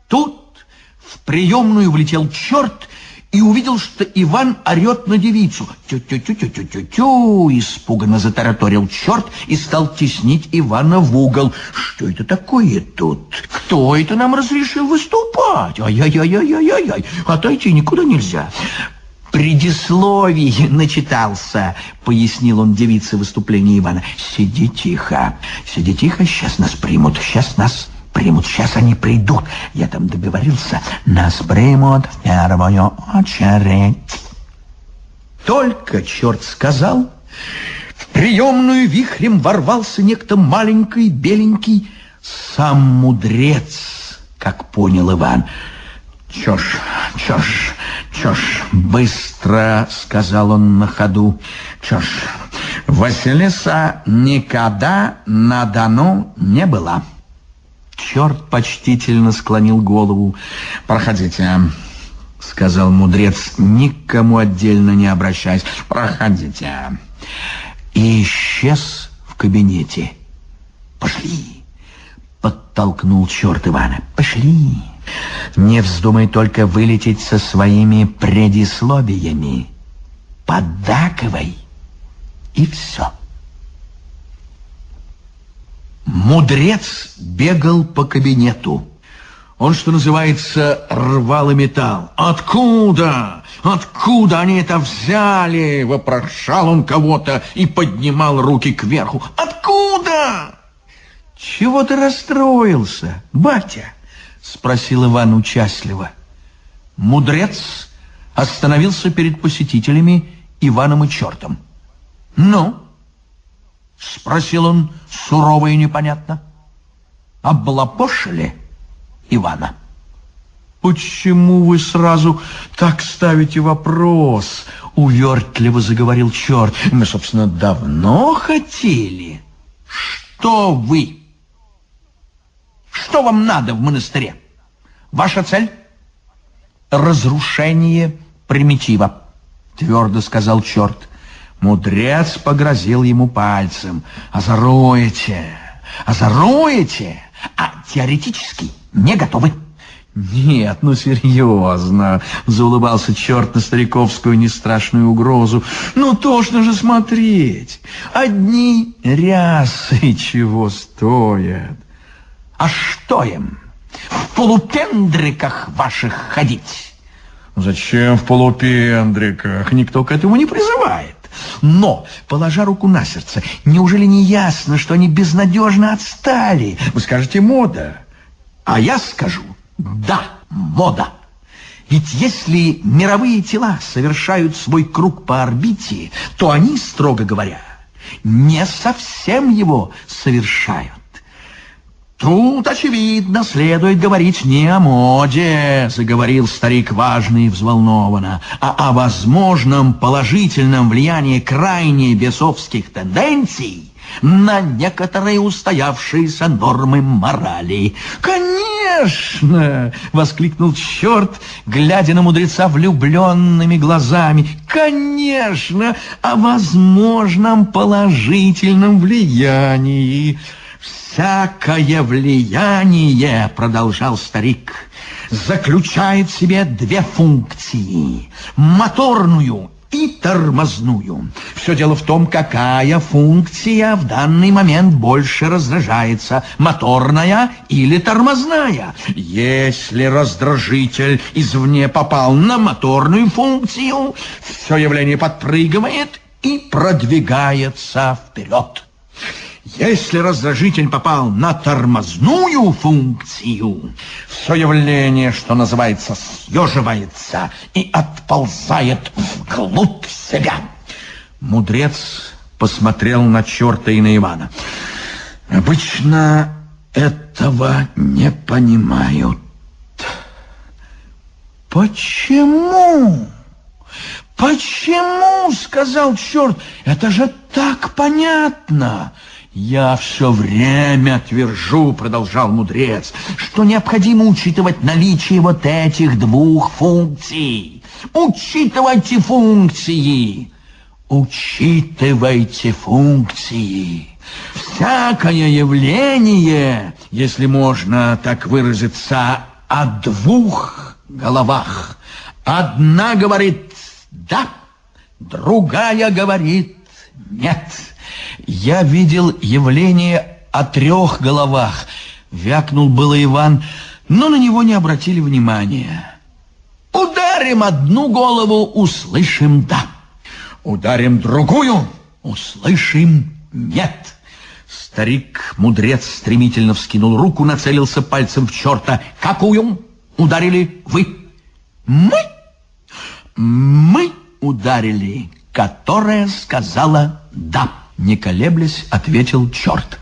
Тут в приемную влетел черт и увидел, что Иван орет на девицу. Тю-тю-тю-тю-тю-тю, испуганно затараторил черт и стал теснить Ивана в угол. Что это такое тут? Кто это нам разрешил выступать? Ай-яй-яй-яй-яй-яй, отойти никуда нельзя. Предисловий начитался, пояснил он девице выступления Ивана. Сиди тихо, сиди тихо, сейчас нас примут, сейчас нас примут. Сейчас они придут. Я там договорился. Нас примут в первую очередь. Только черт сказал, в приемную вихрем ворвался некто маленький, беленький, сам мудрец, как понял Иван. Чё ж, чё ж, чё ж, быстро, сказал он на ходу, чё ж, Василиса никогда на Дону не была. Черт почтительно склонил голову. «Проходите», — сказал мудрец, никому отдельно не обращаясь. «Проходите». И исчез в кабинете. «Пошли!» — подтолкнул черт Ивана. «Пошли! Не вздумай только вылететь со своими предисловиями. Поддакивай, и все». Мудрец бегал по кабинету. Он, что называется, рвал и металл. «Откуда? Откуда они это взяли?» Вопрошал он кого-то и поднимал руки кверху. «Откуда?» «Чего ты расстроился, батя?» Спросил Иван участливо. Мудрец остановился перед посетителями Иваном и чертом. «Ну?» — спросил он сурово и непонятно. «Облапошили Ивана?» «Почему вы сразу так ставите вопрос?» — увертливо заговорил черт. «Мы, собственно, давно хотели. Что вы? Что вам надо в монастыре? Ваша цель?» «Разрушение примитива», — твердо сказал черт. Мудрец погрозил ему пальцем. «Озоруете! Озоруете! А теоретически не готовы!» «Нет, ну серьезно!» — заулыбался черт на стариковскую нестрашную угрозу. «Ну тошно же смотреть! Одни рясы чего стоят!» «А что им? В полупендриках ваших ходить?» «Зачем в полупендриках? Никто к этому не призывает!» Но, положа руку на сердце, неужели не ясно, что они безнадежно отстали? Вы скажете «мода». А я скажу «да, мода». Ведь если мировые тела совершают свой круг по орбите, то они, строго говоря, не совсем его совершают. Тут, очевидно, следует говорить не о моде, заговорил старик важно и взволнованно, а о возможном положительном влиянии крайне бесовских тенденций на некоторые устоявшиеся нормы морали. «Конечно!» — воскликнул черт, глядя на мудреца влюбленными глазами. «Конечно! О возможном положительном влиянии!» «Всякое влияние, — продолжал старик, — заключает в себе две функции — моторную и тормозную. Все дело в том, какая функция в данный момент больше раздражается, моторная или тормозная. Если раздражитель извне попал на моторную функцию, все явление подпрыгивает и продвигается вперед. Если раздражитель попал на тормозную функцию, все явление, что называется, съеживается и отползает вглубь себя. Мудрец посмотрел на черта и на Ивана. Обычно этого не понимают. Почему? Почему, сказал черт, это же так понятно. «Я все время твержу, — продолжал мудрец, — что необходимо учитывать наличие вот этих двух функций. Учитывайте функции! Учитывайте функции! Всякое явление, если можно так выразиться, о двух головах. Одна говорит «да», другая говорит «нет». Я видел явление о трех головах. Вякнул было Иван, но на него не обратили внимания. Ударим одну голову, услышим «да». Ударим другую, услышим «нет». Старик-мудрец стремительно вскинул руку, нацелился пальцем в черта. «Какую ударили вы?» «Мы?» «Мы ударили, которая сказала «да». Не колеблясь, ответил черт.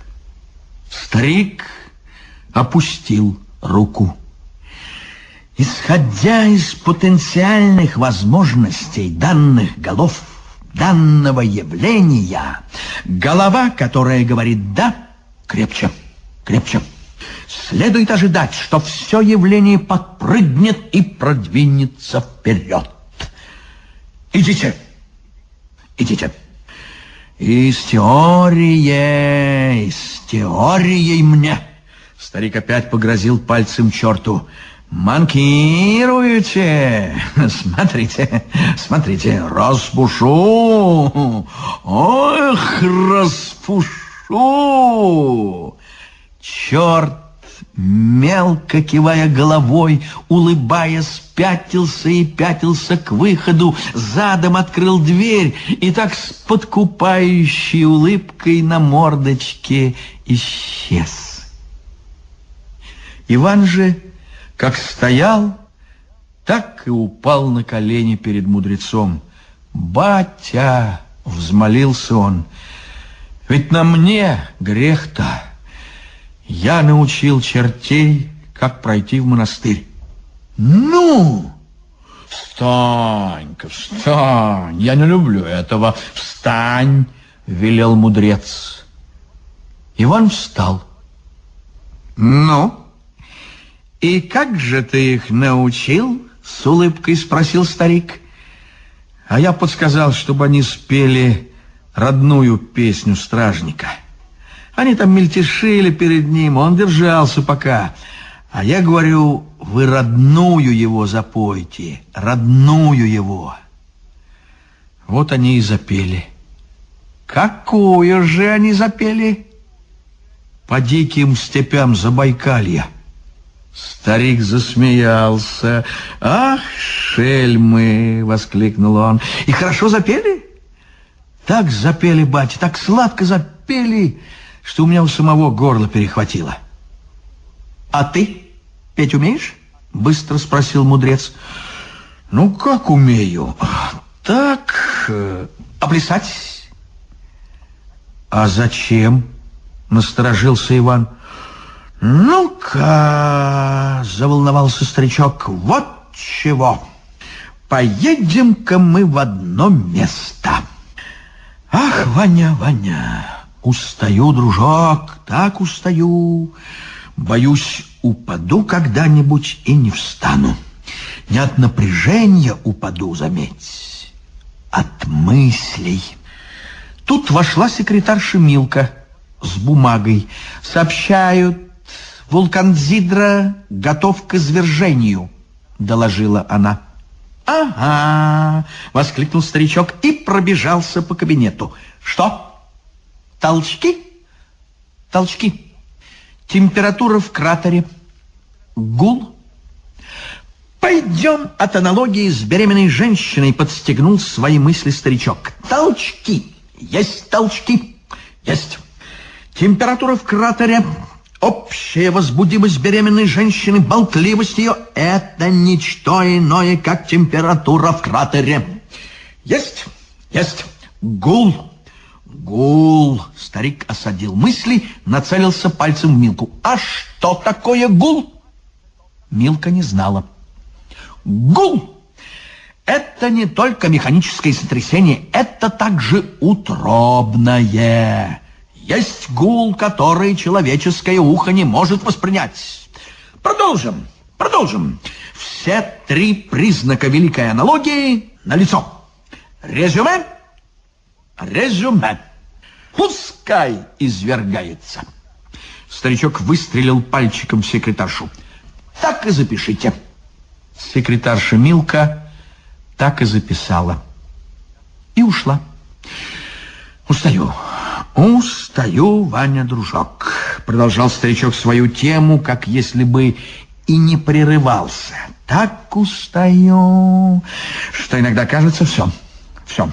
Старик опустил руку. Исходя из потенциальных возможностей данных голов, данного явления, голова, которая говорит «да», крепче, крепче. Следует ожидать, что все явление подпрыгнет и продвинется вперед. Идите, идите. И с теорией, с теорией мне. Старик опять погрозил пальцем черту. Манкируете? Смотрите, смотрите, распушу. Ох, распушу. Черт мелко кивая головой, улыбаясь, пятился и пятился к выходу, задом открыл дверь и так с подкупающей улыбкой на мордочке исчез. Иван же, как стоял, так и упал на колени перед мудрецом. «Батя!» — взмолился он. «Ведь на мне грех-то!» Я научил чертей, как пройти в монастырь. Ну, встань-ка, встань, я не люблю этого. Встань, велел мудрец. Иван встал. Ну, и как же ты их научил? С улыбкой спросил старик. А я подсказал, чтобы они спели родную песню стражника. Они там мельтешили перед ним, он держался пока. А я говорю, вы родную его запойте, родную его. Вот они и запели. Какую же они запели? По диким степям Забайкалья. Старик засмеялся. «Ах, шельмы!» — воскликнул он. «И хорошо запели?» «Так запели, батя, так сладко запели!» Что у меня у самого горло перехватило. «А ты петь умеешь?» — быстро спросил мудрец. «Ну, как умею? Так, а плясать?» «А зачем?» — насторожился Иван. «Ну-ка!» — заволновался старичок. «Вот чего! Поедем-ка мы в одно место!» «Ах, Ваня, Ваня!» Устаю, дружок, так устаю. Боюсь, упаду когда-нибудь и не встану. Не от напряжения упаду, заметь, от мыслей. Тут вошла секретарша Милка с бумагой. Сообщают, вулкан Зидра готов к извержению, доложила она. «Ага!» — воскликнул старичок и пробежался по кабинету. «Что? Толчки?» «Толчки. Температура в кратере. Гул?» «Пойдем от аналогии с беременной женщиной», — подстегнул свои мысли старичок. «Толчки! Есть толчки! Есть! Температура в кратере, общая возбудимость беременной женщины, болтливость ее — это ничто иное, как температура в кратере. Есть! Есть! Гул!» Гул. Старик осадил мысли, нацелился пальцем в Милку. А что такое гул? Милка не знала. Гул! Это не только механическое сотрясение, это также утробное. Есть гул, который человеческое ухо не может воспринять. Продолжим, продолжим. Все три признака великой аналогии налицо. Резюме? Резюме. Пускай извергается. Старичок выстрелил пальчиком в секретаршу. Так и запишите. Секретарша Милка так и записала. И ушла. Устаю. Устаю, Ваня, дружок. Продолжал старичок свою тему, как если бы и не прерывался. Так устаю, что иногда кажется все. Все.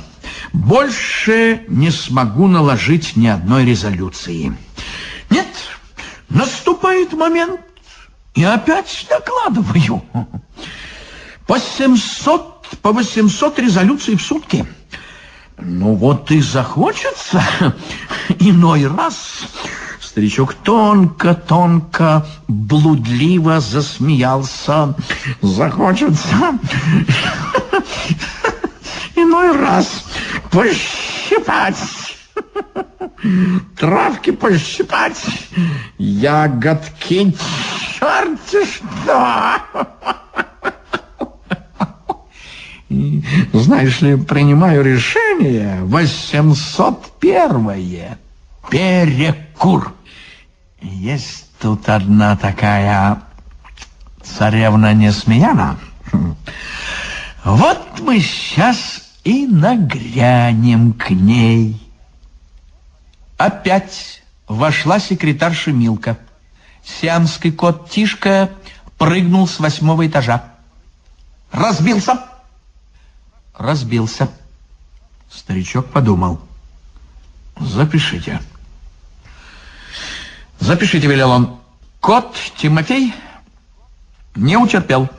Больше не смогу наложить ни одной резолюции. Нет, наступает момент, и опять докладываю. По 700, по 800 резолюций в сутки. Ну вот и захочется иной раз. Старичок тонко-тонко, блудливо засмеялся. Захочется иной раз пощипать. Травки пощипать, ягодки, черти что. Знаешь ли, принимаю решение 801 перекур. Есть тут одна такая царевна Несмеяна. Вот мы сейчас и нагрянем к ней. Опять вошла секретарша Милка. Сиамский кот Тишка прыгнул с восьмого этажа. Разбился. Разбился. Старичок подумал. Запишите. Запишите, велел он. Кот Тимофей не утерпел.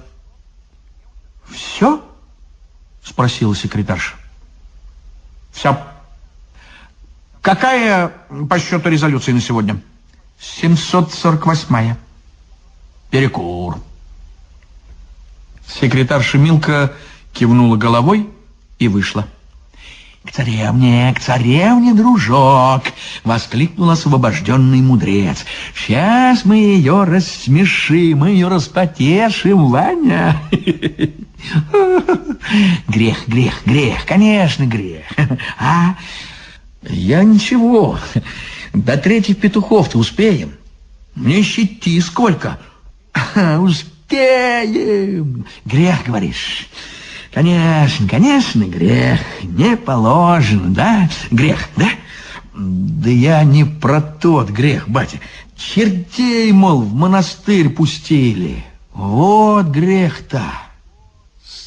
Все? Спросила секретарша. Все. Какая по счету резолюции на сегодня? 748-я. Перекур. Секретарша Милка кивнула головой и вышла. «К царевне, к царевне, дружок!» — воскликнул освобожденный мудрец. «Сейчас мы ее рассмешим, мы ее распотешим, Ваня!» «Грех, грех, грех, конечно, грех! А я ничего, до третьих петухов-то успеем. Мне щити сколько? Успеем! Грех, говоришь?» Конечно, конечно, грех. Не положено, да? Грех, да? Да я не про тот грех, батя. Чертей, мол, в монастырь пустили. Вот грех-то.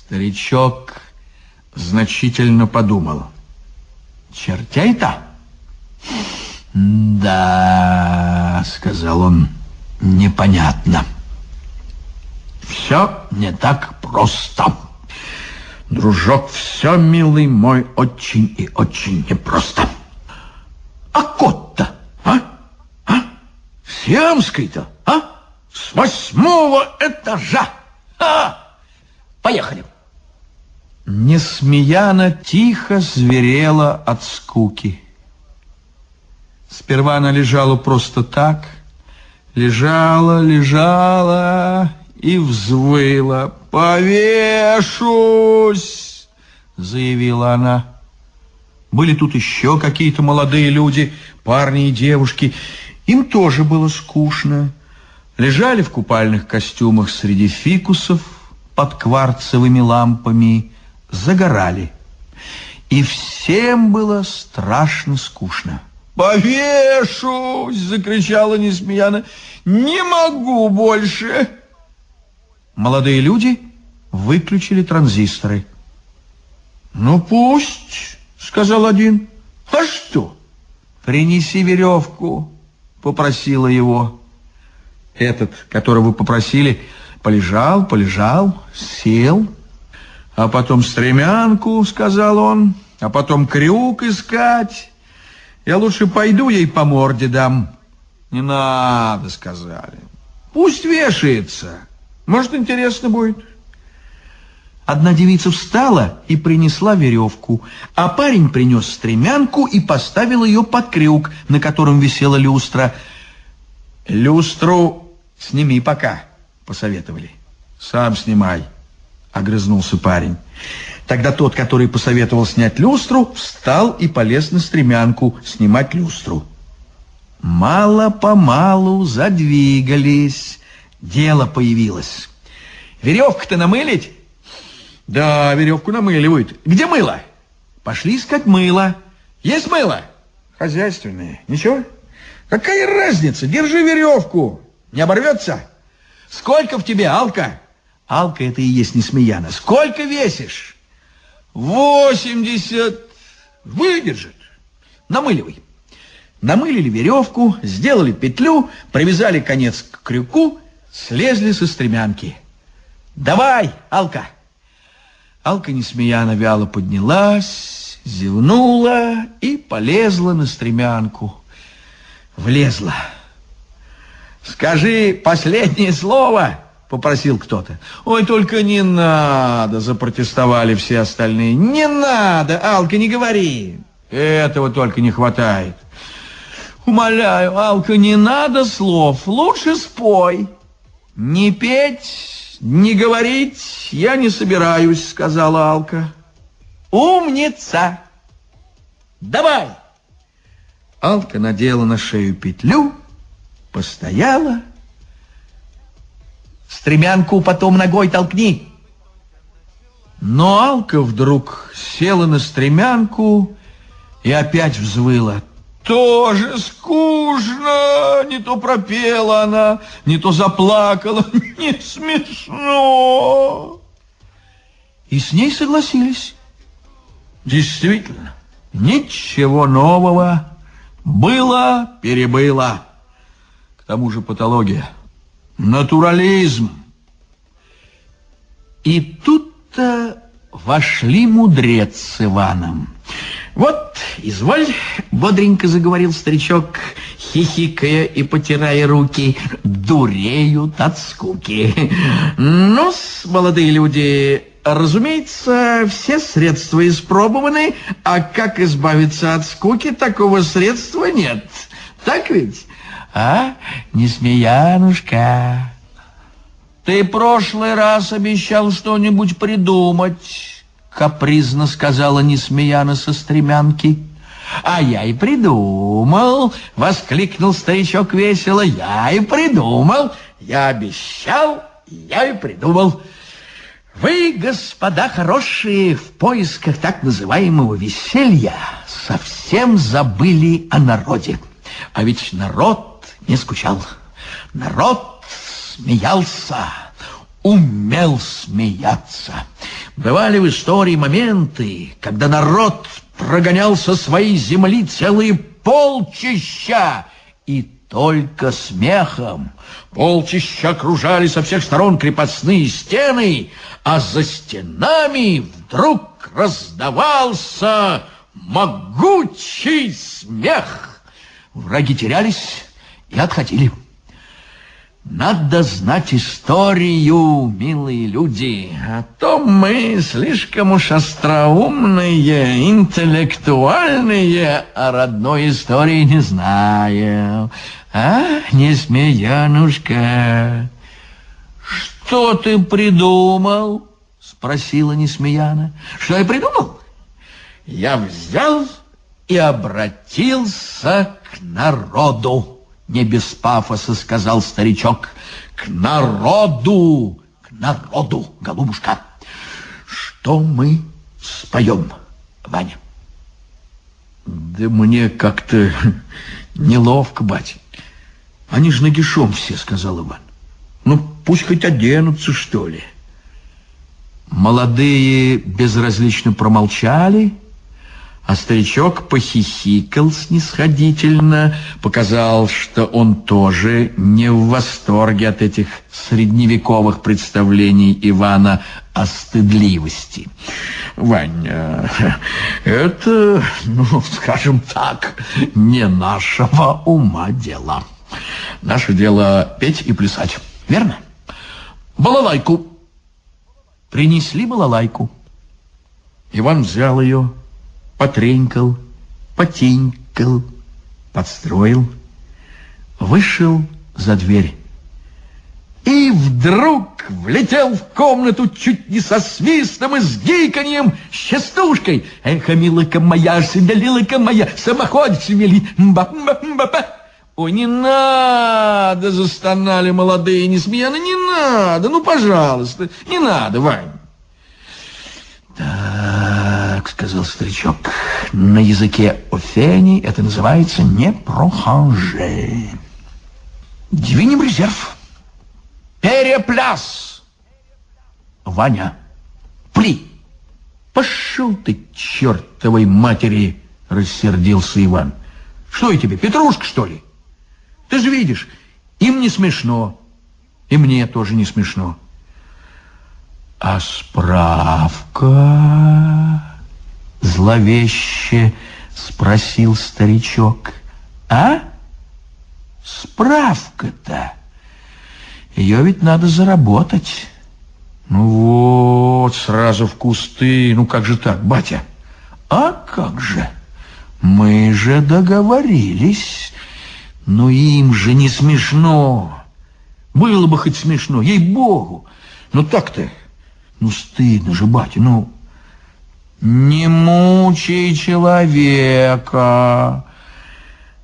Старичок значительно подумал. Чертей-то? Да, сказал он, непонятно. Все не так просто. Дружок, все, милый мой, очень и очень непросто. А кот-то, а? А? Сиамский-то, а? С восьмого этажа. А! Поехали. Несмеяна тихо зверела от скуки. Сперва она лежала просто так, лежала, лежала и взвыла. «Повешусь!» — заявила она. Были тут еще какие-то молодые люди, парни и девушки. Им тоже было скучно. Лежали в купальных костюмах среди фикусов, под кварцевыми лампами загорали. И всем было страшно скучно. «Повешусь!» — закричала Несмеяна. «Не могу больше!» Молодые люди выключили транзисторы. «Ну пусть!» — сказал один. «А что?» «Принеси веревку!» — попросила его. Этот, которого попросили, полежал, полежал, сел. А потом стремянку, сказал он, а потом крюк искать. Я лучше пойду ей по морде дам. Не надо, сказали. Пусть вешается. Может, интересно будет. Одна девица встала и принесла веревку, а парень принес стремянку и поставил ее под крюк, на котором висела люстра. «Люстру сними пока», — посоветовали. «Сам снимай», — огрызнулся парень. Тогда тот, который посоветовал снять люстру, встал и полез на стремянку снимать люстру. Мало-помалу задвигались. Дело появилось. Веревку-то намылить? Да, веревку намыливают. Где мыло? Пошли искать мыло. Есть мыло? Хозяйственное. Ничего? Какая разница? Держи веревку. Не оборвется? Сколько в тебе, Алка? Алка это и есть Несмеяна. Сколько весишь? Восемьдесят. Выдержит. Намыливай. Намылили веревку, сделали петлю, привязали конец к крюку, слезли со стремянки. «Давай, Алка!» Алка Несмеяна вяло поднялась, зевнула и полезла на стремянку. Влезла. «Скажи последнее слово!» — попросил кто-то. «Ой, только не надо!» — запротестовали все остальные. «Не надо, Алка, не говори!» «Этого только не хватает!» «Умоляю, Алка, не надо слов, лучше спой!» «Не петь, не говорить я не собираюсь», — сказала Алка. «Умница! Давай!» Алка надела на шею петлю, постояла, Стремянку потом ногой толкни. Но Алка вдруг села на стремянку и опять взвыла. Тоже скучно. Не то пропела она, не то заплакала. Не смешно. И с ней согласились. Действительно, ничего нового. Было, перебыло. К тому же патология. Натурализм. И тут-то вошли мудрец с Иваном. «Вот, изволь», — бодренько заговорил старичок, хихикая и потирая руки, «дуреют от скуки». ну молодые люди, разумеется, все средства испробованы, а как избавиться от скуки, такого средства нет. Так ведь?» А, Несмеянушка, ты прошлый раз обещал что-нибудь придумать, капризно сказала Несмеяна со стремянки. А я и придумал, воскликнул старичок весело. Я и придумал, я обещал, я и придумал. Вы, господа хорошие, в поисках так называемого веселья совсем забыли о народе. А ведь народ не скучал. Народ смеялся, умел смеяться. Бывали в истории моменты, когда народ прогонял со своей земли целые полчища, и только смехом. Полчища окружали со всех сторон крепостные стены, а за стенами вдруг раздавался могучий смех. Враги терялись, и отходили. Надо знать историю, милые люди, а то мы слишком уж остроумные, интеллектуальные, а родной истории не знаем. А, Несмеянушка? Что ты придумал? Спросила Несмеяна. Что я придумал? Я взял и обратился к народу не без пафоса сказал старичок, к народу, к народу, голубушка. Что мы споем, Ваня? Да мне как-то неловко, бать. Они ж нагишом все, сказал Иван. Ну, пусть хоть оденутся, что ли. Молодые безразлично промолчали, а старичок похихикал снисходительно, показал, что он тоже не в восторге от этих средневековых представлений Ивана о стыдливости. Ваня, это, ну, скажем так, не нашего ума дело. Наше дело петь и плясать, верно? Балалайку. Принесли балалайку. Иван взял ее, потренькал, потенькал, подстроил, вышел за дверь. И вдруг влетел в комнату чуть не со свистом и с гиканьем, с частушкой. Эхо, милыка моя, шевелилка моя, самоход шевели, мба-мба-мба-ба. Ой, не надо, застонали молодые несмеяно, не надо, ну, пожалуйста, не надо, Вань. Так, сказал старичок, на языке Офени это называется не проханже. Двинем резерв. Перепляс. Ваня, пли. Пошел ты, чертовой матери, рассердился Иван. Что я тебе, Петрушка, что ли? Ты же видишь, им не смешно, и мне тоже не смешно. А справка? Зловеще спросил старичок. А? Справка-то? Ее ведь надо заработать. Ну вот, сразу в кусты. Ну как же так, батя? А как же? Мы же договорились. Но им же не смешно. Было бы хоть смешно, ей-богу. Но так-то, ну стыдно же, батя, ну... Не мучай человека,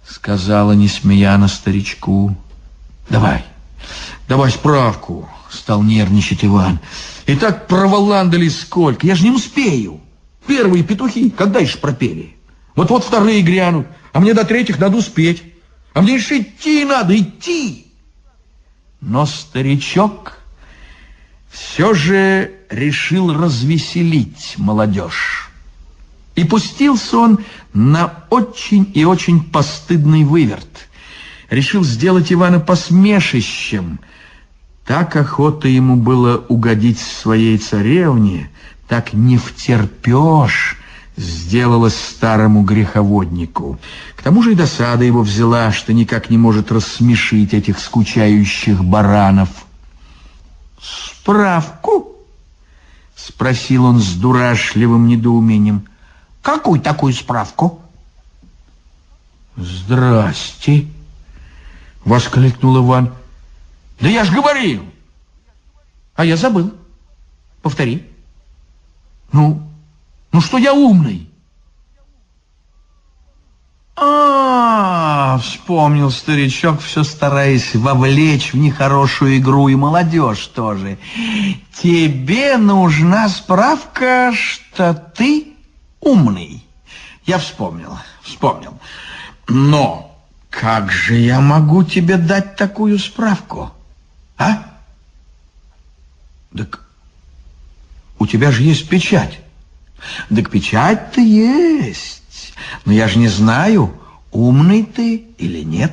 сказала несмеяно старичку. Давай, давай справку, стал нервничать Иван. И так проволандали сколько, я же не успею. Первые петухи когда еще пропели? Вот-вот вторые грянут, а мне до третьих надо успеть. А мне еще идти надо, идти. Но старичок все же решил развеселить молодежь. И пустился он на очень и очень постыдный выверт. Решил сделать Ивана посмешищем. Так охота ему было угодить своей царевне, так не втерпешь, сделалось старому греховоднику. К тому же и досада его взяла, что никак не может рассмешить этих скучающих баранов. «Справку?» — спросил он с дурашливым недоумением. «Какую такую справку?» «Здрасте!» — воскликнул Иван. «Да я ж говорил!» «А я забыл. Повтори». «Ну, ну что я умный?» А, вспомнил старичок, все стараясь вовлечь в нехорошую игру и молодежь тоже. Тебе нужна справка, что ты умный. Я вспомнил, вспомнил. Но как же я могу тебе дать такую справку? А? Так у тебя же есть печать. Так печать-то есть. Но я же не знаю, умный ты или нет.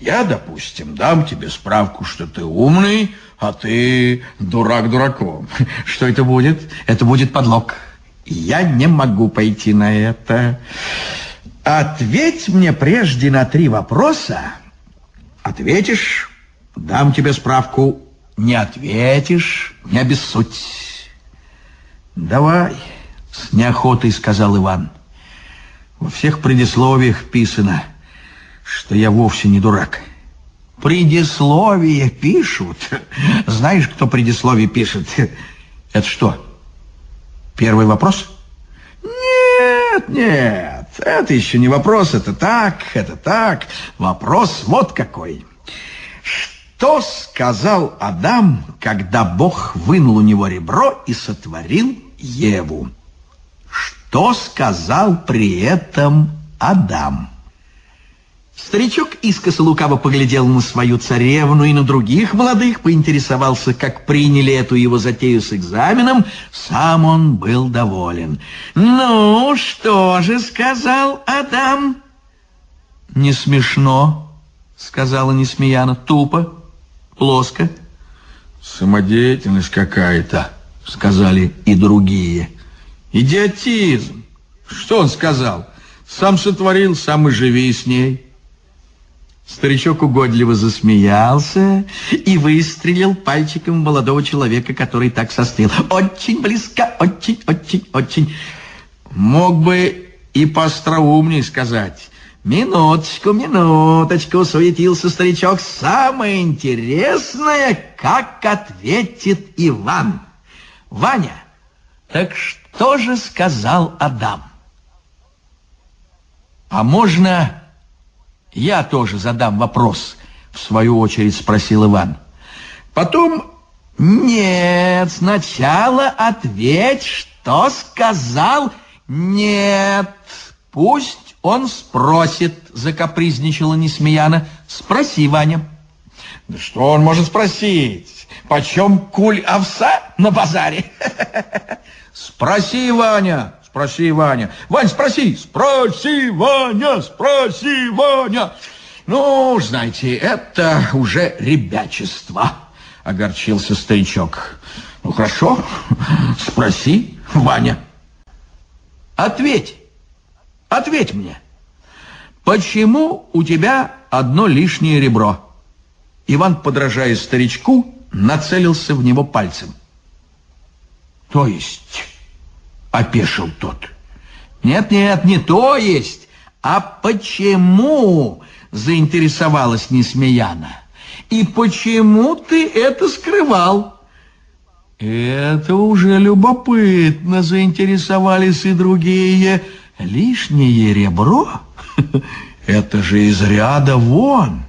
Я, допустим, дам тебе справку, что ты умный, а ты дурак дураком. Что это будет? Это будет подлог. Я не могу пойти на это. Ответь мне прежде на три вопроса. Ответишь, дам тебе справку. Не ответишь, не обессудь. Давай, с неохотой сказал Иван. Во всех предисловиях писано, что я вовсе не дурак. Предисловие пишут? Знаешь, кто предисловие пишет? Это что, первый вопрос? Нет, нет, это еще не вопрос, это так, это так. Вопрос вот какой. Что сказал Адам, когда Бог вынул у него ребро и сотворил Еву? Что сказал при этом Адам? Старичок искоса лукаво поглядел на свою царевну и на других молодых, поинтересовался, как приняли эту его затею с экзаменом. Сам он был доволен. «Ну, что же сказал Адам?» «Не смешно», — сказала Несмеяна, — «тупо, плоско». «Самодеятельность какая-то», — сказали и другие. «Идиотизм! Что он сказал? Сам сотворил, сам и живи с ней». Старичок угодливо засмеялся и выстрелил пальчиком молодого человека, который так состыл. Очень близко, очень, очень, очень. Мог бы и поостроумней сказать. Минуточку, минуточку, суетился старичок. Самое интересное, как ответит Иван. Ваня, так что же сказал Адам? А можно я тоже задам вопрос, в свою очередь спросил Иван. Потом... Нет, сначала ответь, что сказал нет. Пусть он спросит, закапризничала Несмеяна. Спроси, Ваня. Да что он может спросить? Почем куль овса на базаре? Спроси, Ваня, Спроси, Ваня. Вань, спроси. Спроси, Ваня, спроси, Ваня. Ну, знаете, это уже ребячество, огорчился старичок. Ну, хорошо, спроси, Ваня. Ответь, ответь мне, почему у тебя одно лишнее ребро? Иван, подражая старичку, нацелился в него пальцем. То есть... — опешил тот. «Нет-нет, не то есть, а почему?» — заинтересовалась Несмеяна. «И почему ты это скрывал?» «Это уже любопытно», — заинтересовались и другие. «Лишнее ребро? Это же из ряда вон!»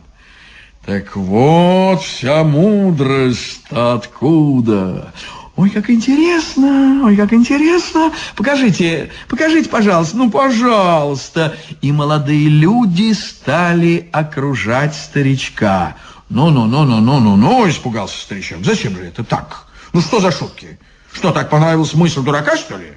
Так вот вся мудрость откуда. Ой, как интересно, ой, как интересно. Покажите, покажите, пожалуйста, ну, пожалуйста. И молодые люди стали окружать старичка. Ну-ну-ну-ну-ну-ну-ну, испугался старичок. Зачем же это так? Ну, что за шутки? Что, так понравилась мысль дурака, что ли?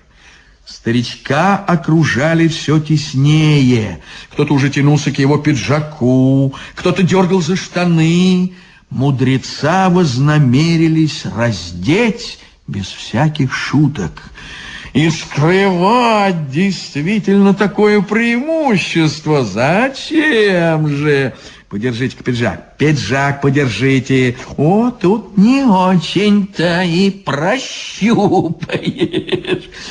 Старичка окружали все теснее. Кто-то уже тянулся к его пиджаку, кто-то дергал за штаны. Мудреца вознамерились раздеть без всяких шуток. И скрывать действительно такое преимущество. Зачем же? Подержите-ка пиджак. Пиджак подержите. О, тут не очень-то и прощупаешь.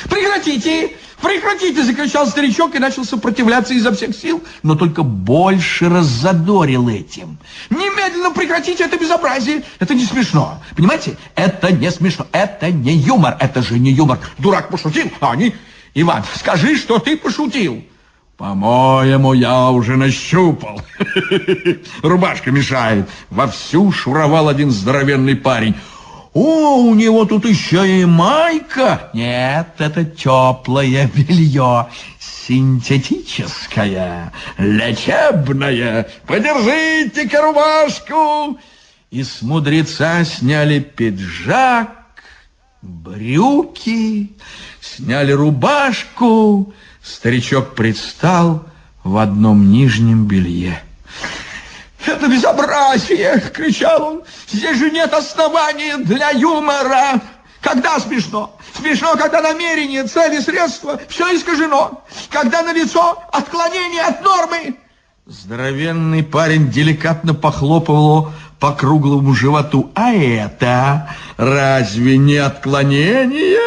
Прекратите! «Прекратите!» — закричал старичок и начал сопротивляться изо всех сил, но только больше раззадорил этим. «Немедленно прекратите это безобразие! Это не смешно! Понимаете? Это не смешно! Это не юмор! Это же не юмор! Дурак пошутил, а они... Иван, скажи, что ты пошутил!» «По-моему, я уже нащупал. Рубашка мешает. Вовсю шуровал один здоровенный парень. О, у него тут еще и майка. Нет, это теплое белье, синтетическое, лечебное. Подержите-ка рубашку. И с мудреца сняли пиджак, брюки, сняли рубашку. Старичок предстал в одном нижнем белье. «Это безобразие!» — кричал он. «Здесь же нет оснований для юмора!» Когда смешно? Смешно, когда намерение, цели, средства, все искажено. Когда на лицо отклонение от нормы. Здоровенный парень деликатно похлопывал по круглому животу. А это разве не отклонение?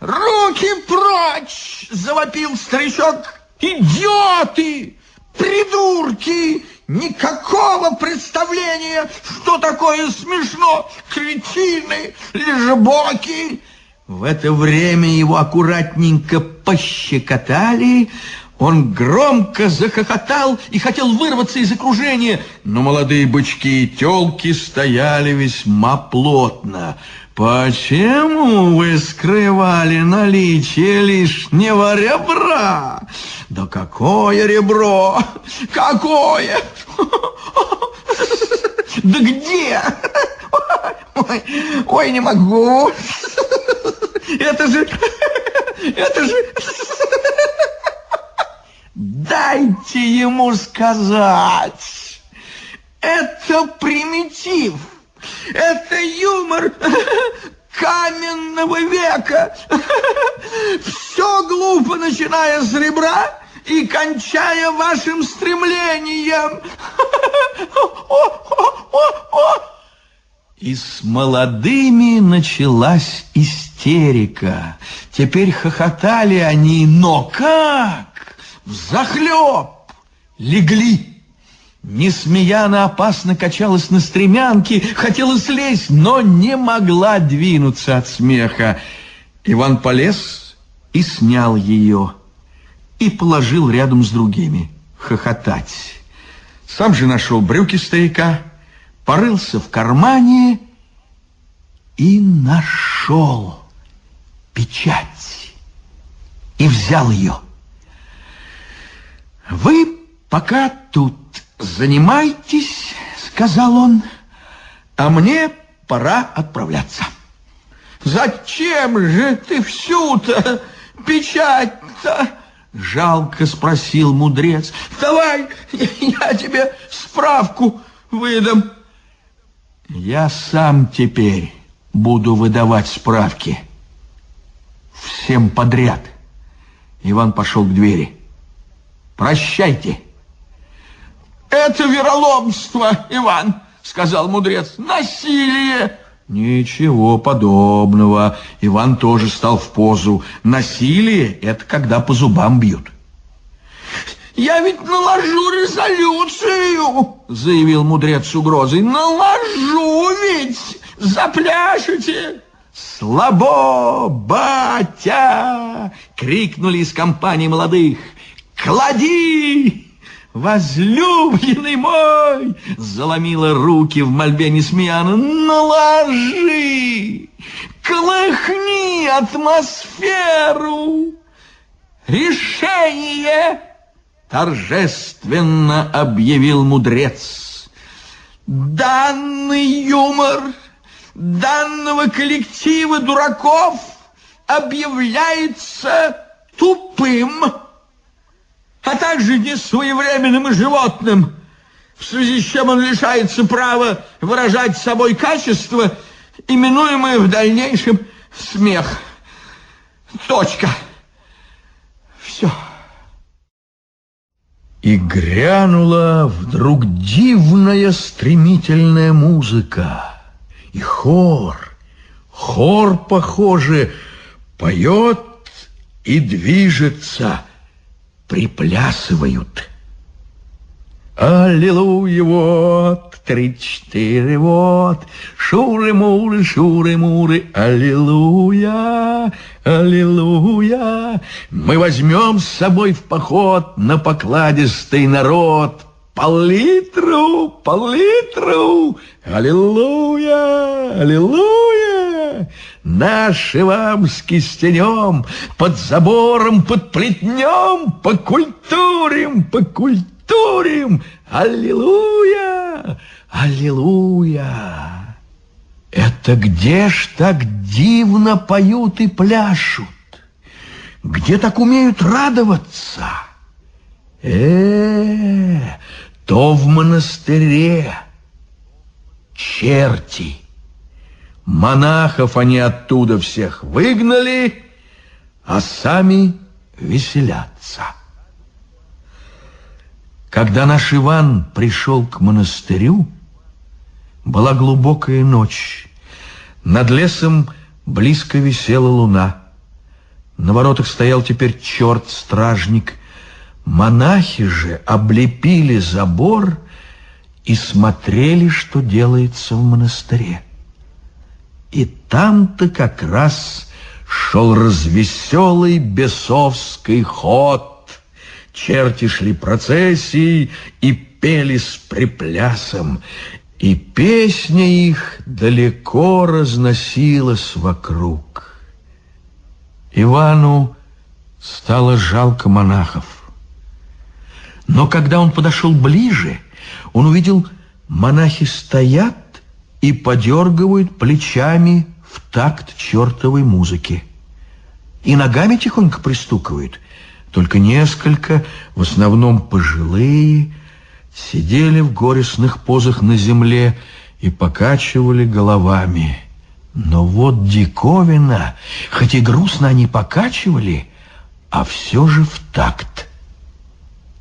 «Руки прочь!» — завопил старичок. «Идиоты! Придурки! Никакого представления, что такое смешно, кретины, лежебоки. В это время его аккуратненько пощекотали, Он громко захохотал и хотел вырваться из окружения, но молодые бычки и телки стояли весьма плотно. «Почему вы скрывали наличие лишнего ребра?» «Да какое ребро? Какое? Да где? Ой, ой, не могу. Это же... Это же... Дайте ему сказать. Это примитив. Это юмор каменного века. Все глупо, начиная с ребра и кончая вашим стремлением. И с молодыми началась истерика. Теперь хохотали они, но как? Взахлеб легли. Несмеяна опасно качалась на стремянке, хотела слезть, но не могла двинуться от смеха. Иван полез и снял ее, и положил рядом с другими хохотать. Сам же нашел брюки стояка, порылся в кармане и нашел печать. И взял ее. «Вы пока тут занимайтесь», — сказал он, «а мне пора отправляться». «Зачем же ты всю-то печать-то?» Жалко спросил мудрец. Давай, я тебе справку выдам. Я сам теперь буду выдавать справки. Всем подряд. Иван пошел к двери. Прощайте. Это вероломство, Иван, сказал мудрец. Насилие. Ничего подобного. Иван тоже стал в позу. Насилие — это когда по зубам бьют. «Я ведь наложу резолюцию!» — заявил мудрец с угрозой. «Наложу ведь! Запляшете!» «Слабо, батя!» — крикнули из компании молодых. «Клади!» «Возлюбленный мой!» — заломила руки в мольбе Несмеяна. «Наложи! Колыхни атмосферу! Решение!» — торжественно объявил мудрец. «Данный юмор данного коллектива дураков объявляется тупым!» А также несвоевременным животным, в связи с чем он лишается права выражать собой качество, именуемое в дальнейшем смех. Точка. Все. И грянула вдруг дивная стремительная музыка. И хор, хор, похоже, поет и движется – приплясывают. Аллилуйя, вот, три-четыре, вот, шуры-муры, шуры-муры, аллилуйя, аллилуйя. Мы возьмем с собой в поход на покладистый народ, пол-литру, пол-литру, аллилуйя, аллилуйя. Наши вам с кистенем, под забором, под плетнем, покультурим, покультурим. Аллилуйя, аллилуйя. Это где ж так дивно поют и пляшут? Где так умеют радоваться? Э, -э то в монастыре черти. Монахов они оттуда всех выгнали, а сами веселятся. Когда наш Иван пришел к монастырю, была глубокая ночь. Над лесом близко висела луна. На воротах стоял теперь черт-стражник. Монахи же облепили забор и смотрели, что делается в монастыре. И там-то как раз шел развеселый бесовский ход. черти шли процессией и пели с приплясом, и песня их далеко разносилась вокруг. Ивану стало жалко монахов. Но когда он подошел ближе, он увидел, монахи стоят и подергивают плечами в такт чертовой музыки. И ногами тихонько пристукивают. Только несколько, в основном пожилые, сидели в горестных позах на земле и покачивали головами. Но вот диковина, хоть и грустно они покачивали, а все же в такт.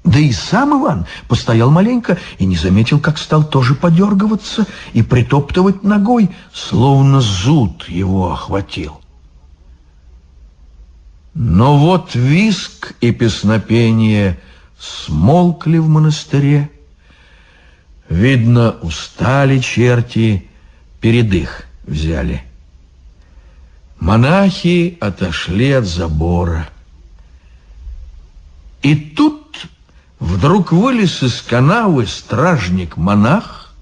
Да и сам Иван постоял маленько и не заметил, как стал тоже подергиваться и притоптывать ногой, словно зуд его охватил. Но вот виск и песнопение смолкли в монастыре. Видно, устали черти, передых взяли. Монахи отошли от забора. И тут Вдруг вылез из канавы стражник-монах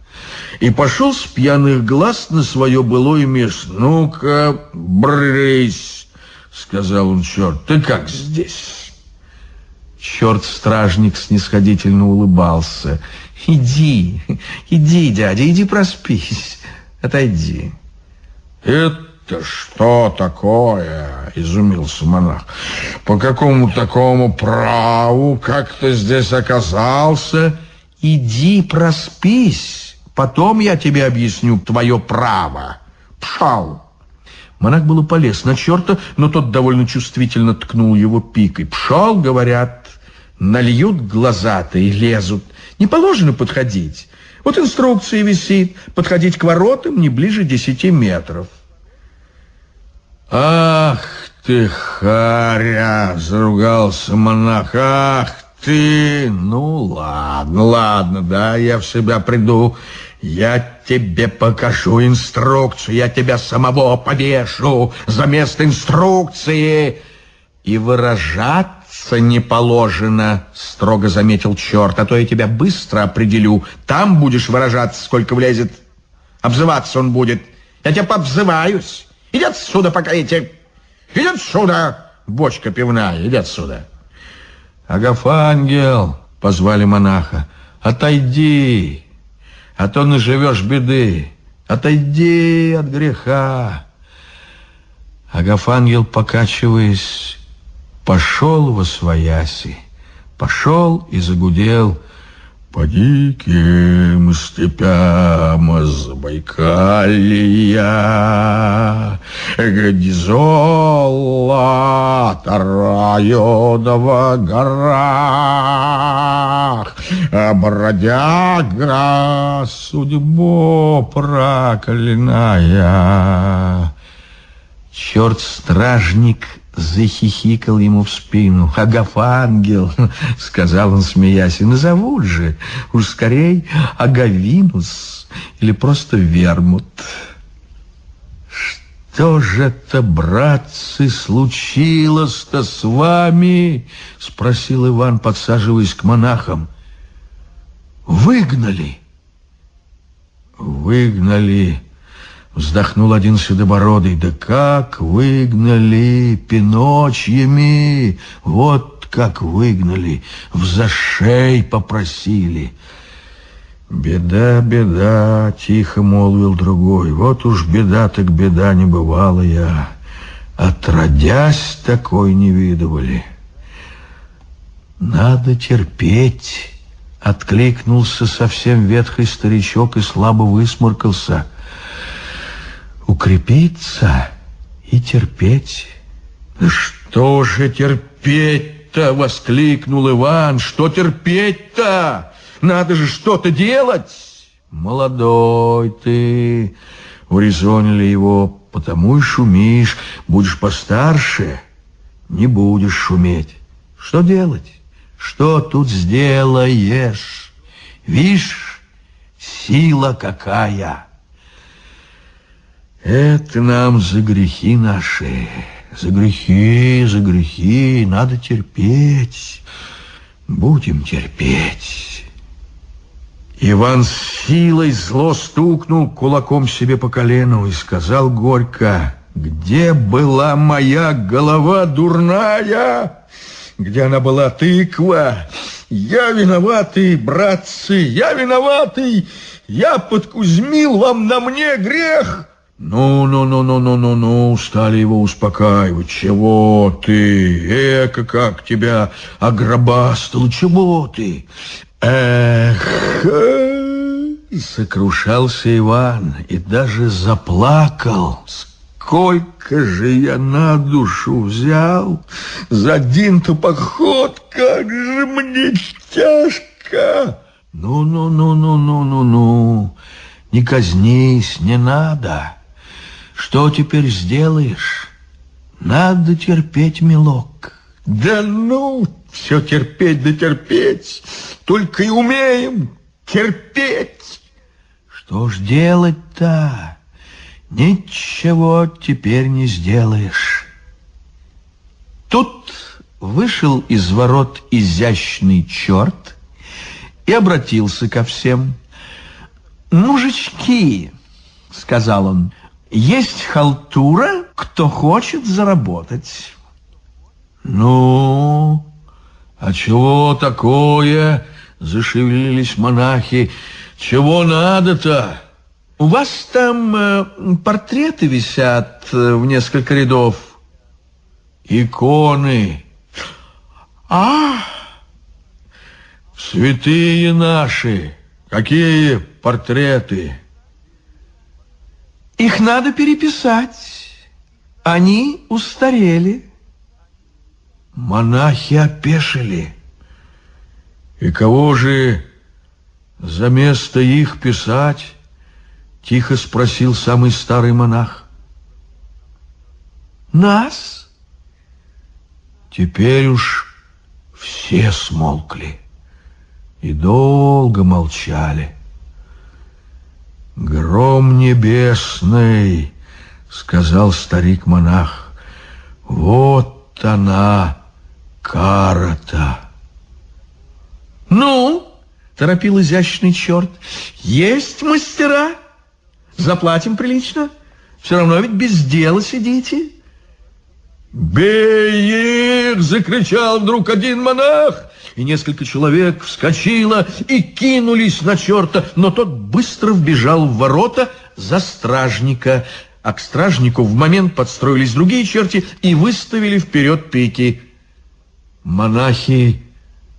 и пошел с пьяных глаз на свое былое место. «Ну-ка, брысь!» — сказал он черт. «Ты как здесь?» Черт-стражник снисходительно улыбался. «Иди, иди, дядя, иди проспись, отойди». «Это «Это что такое?» — изумился монах. «По какому такому праву? Как ты здесь оказался?» «Иди проспись, потом я тебе объясню твое право. Пшал!» Монах было полез на черта, но тот довольно чувствительно ткнул его пикой. «Пшал, — говорят, — нальют глаза-то и лезут. Не положено подходить. Вот инструкция висит. Подходить к воротам не ближе десяти метров. «Ах ты, харя!» — заругался монах. «Ах ты! Ну, ладно, ладно, да, я в себя приду. Я тебе покажу инструкцию, я тебя самого повешу за место инструкции. И выражаться не положено, строго заметил черт, а то я тебя быстро определю. Там будешь выражаться, сколько влезет. Обзываться он будет. Я тебя пообзываюсь». Иди отсюда, пока эти... Иди отсюда, бочка пивная, иди отсюда. Агафангел, позвали монаха, отойди, а то наживешь беды. Отойди от греха. Агафангел, покачиваясь, пошел во свояси, пошел и загудел по диким степям Забайкалья, Где золото районов горах, Бродяга судьбу проклиная. Черт-стражник захихикал ему в спину. «Агафангел!» — сказал он, смеясь. «И назовут же, уж скорей Агавинус или просто Вермут». «Что же это, братцы, случилось-то с вами?» — спросил Иван, подсаживаясь к монахам. «Выгнали!» «Выгнали!» Вздохнул один седобородый. Да как выгнали пиночьями, вот как выгнали, в зашей попросили. Беда, беда, тихо молвил другой. Вот уж беда так беда не бывала я. Отродясь такой не видывали. Надо терпеть, откликнулся совсем ветхий старичок и слабо высморкался — укрепиться и терпеть. «Что же терпеть-то?» — воскликнул Иван. «Что терпеть-то? Надо же что-то делать!» «Молодой ты!» — урезонили его. «Потому и шумишь. Будешь постарше, не будешь шуметь. Что делать? Что тут сделаешь? Вишь, сила какая!» Это нам за грехи наши, за грехи, за грехи, надо терпеть. Будем терпеть. Иван с силой зло стукнул кулаком себе по колену и сказал горько, «Где была моя голова дурная? Где она была, тыква? Я виноватый, братцы, я виноватый! Я подкузмил вам на мне грех!» «Ну, ну, ну, ну, ну, ну, ну!» Стали его успокаивать. «Чего ты? Эка, как тебя огробастал! Чего ты? Эх!» Сокрушался Иван и даже заплакал. Сколько же я на душу взял за один-то поход, как же мне тяжко! Ну-ну-ну-ну-ну-ну-ну, не казнись, не надо. Что теперь сделаешь? Надо терпеть, милок. Да ну, все терпеть да терпеть, только и умеем терпеть. Что ж делать-то? Ничего теперь не сделаешь. Тут вышел из ворот изящный черт и обратился ко всем. «Мужички», — сказал он, — есть халтура, кто хочет заработать. Ну, а чего такое? Зашевелились монахи. Чего надо-то? У вас там э, портреты висят э, в несколько рядов. Иконы. А, святые наши, какие портреты? Их надо переписать. Они устарели. Монахи опешили. И кого же за место их писать? Тихо спросил самый старый монах. Нас? Теперь уж все смолкли и долго молчали. «Гром небесный!» — сказал старик-монах. «Вот она, кара-то!» «Ну?» — торопил изящный черт. «Есть мастера? Заплатим прилично. Все равно ведь без дела сидите». «Бей их!» — закричал вдруг один монах и несколько человек вскочило и кинулись на черта, но тот быстро вбежал в ворота за стражника, а к стражнику в момент подстроились другие черти и выставили вперед пики. Монахи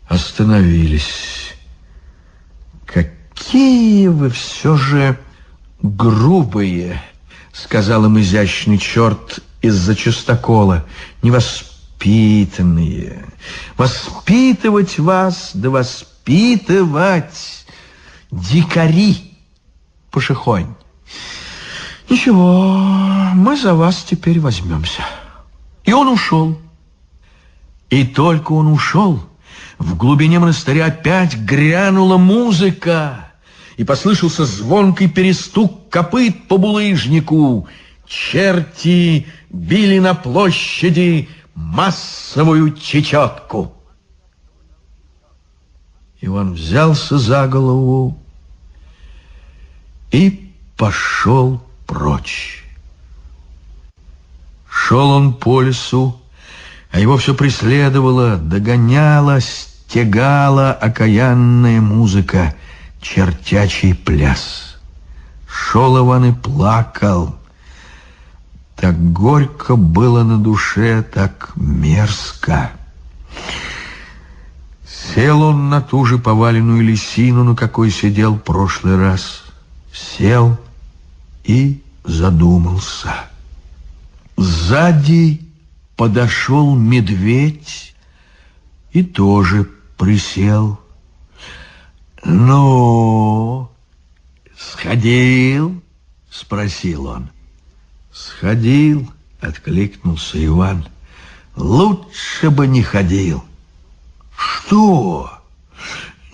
остановились. «Какие вы все же грубые!» — сказал им изящный черт из-за частокола. «Невоспитанные!» Воспитывать вас, да воспитывать дикари, пошехонь. Ничего, мы за вас теперь возьмемся. И он ушел. И только он ушел, в глубине монастыря опять грянула музыка, и послышался звонкий перестук копыт по булыжнику. Черти били на площади массовую чечетку. Иван взялся за голову и пошел прочь. Шел он по лесу, а его все преследовала, догоняла, стегала окаянная музыка, чертячий пляс. Шел Иван и плакал, так горько было на душе, так мерзко. Сел он на ту же поваленную лисину, на какой сидел в прошлый раз. Сел и задумался. Сзади подошел медведь и тоже присел. «Ну, сходил?» — спросил он. «Сходил», — откликнулся Иван. «Лучше бы не ходил». «Что?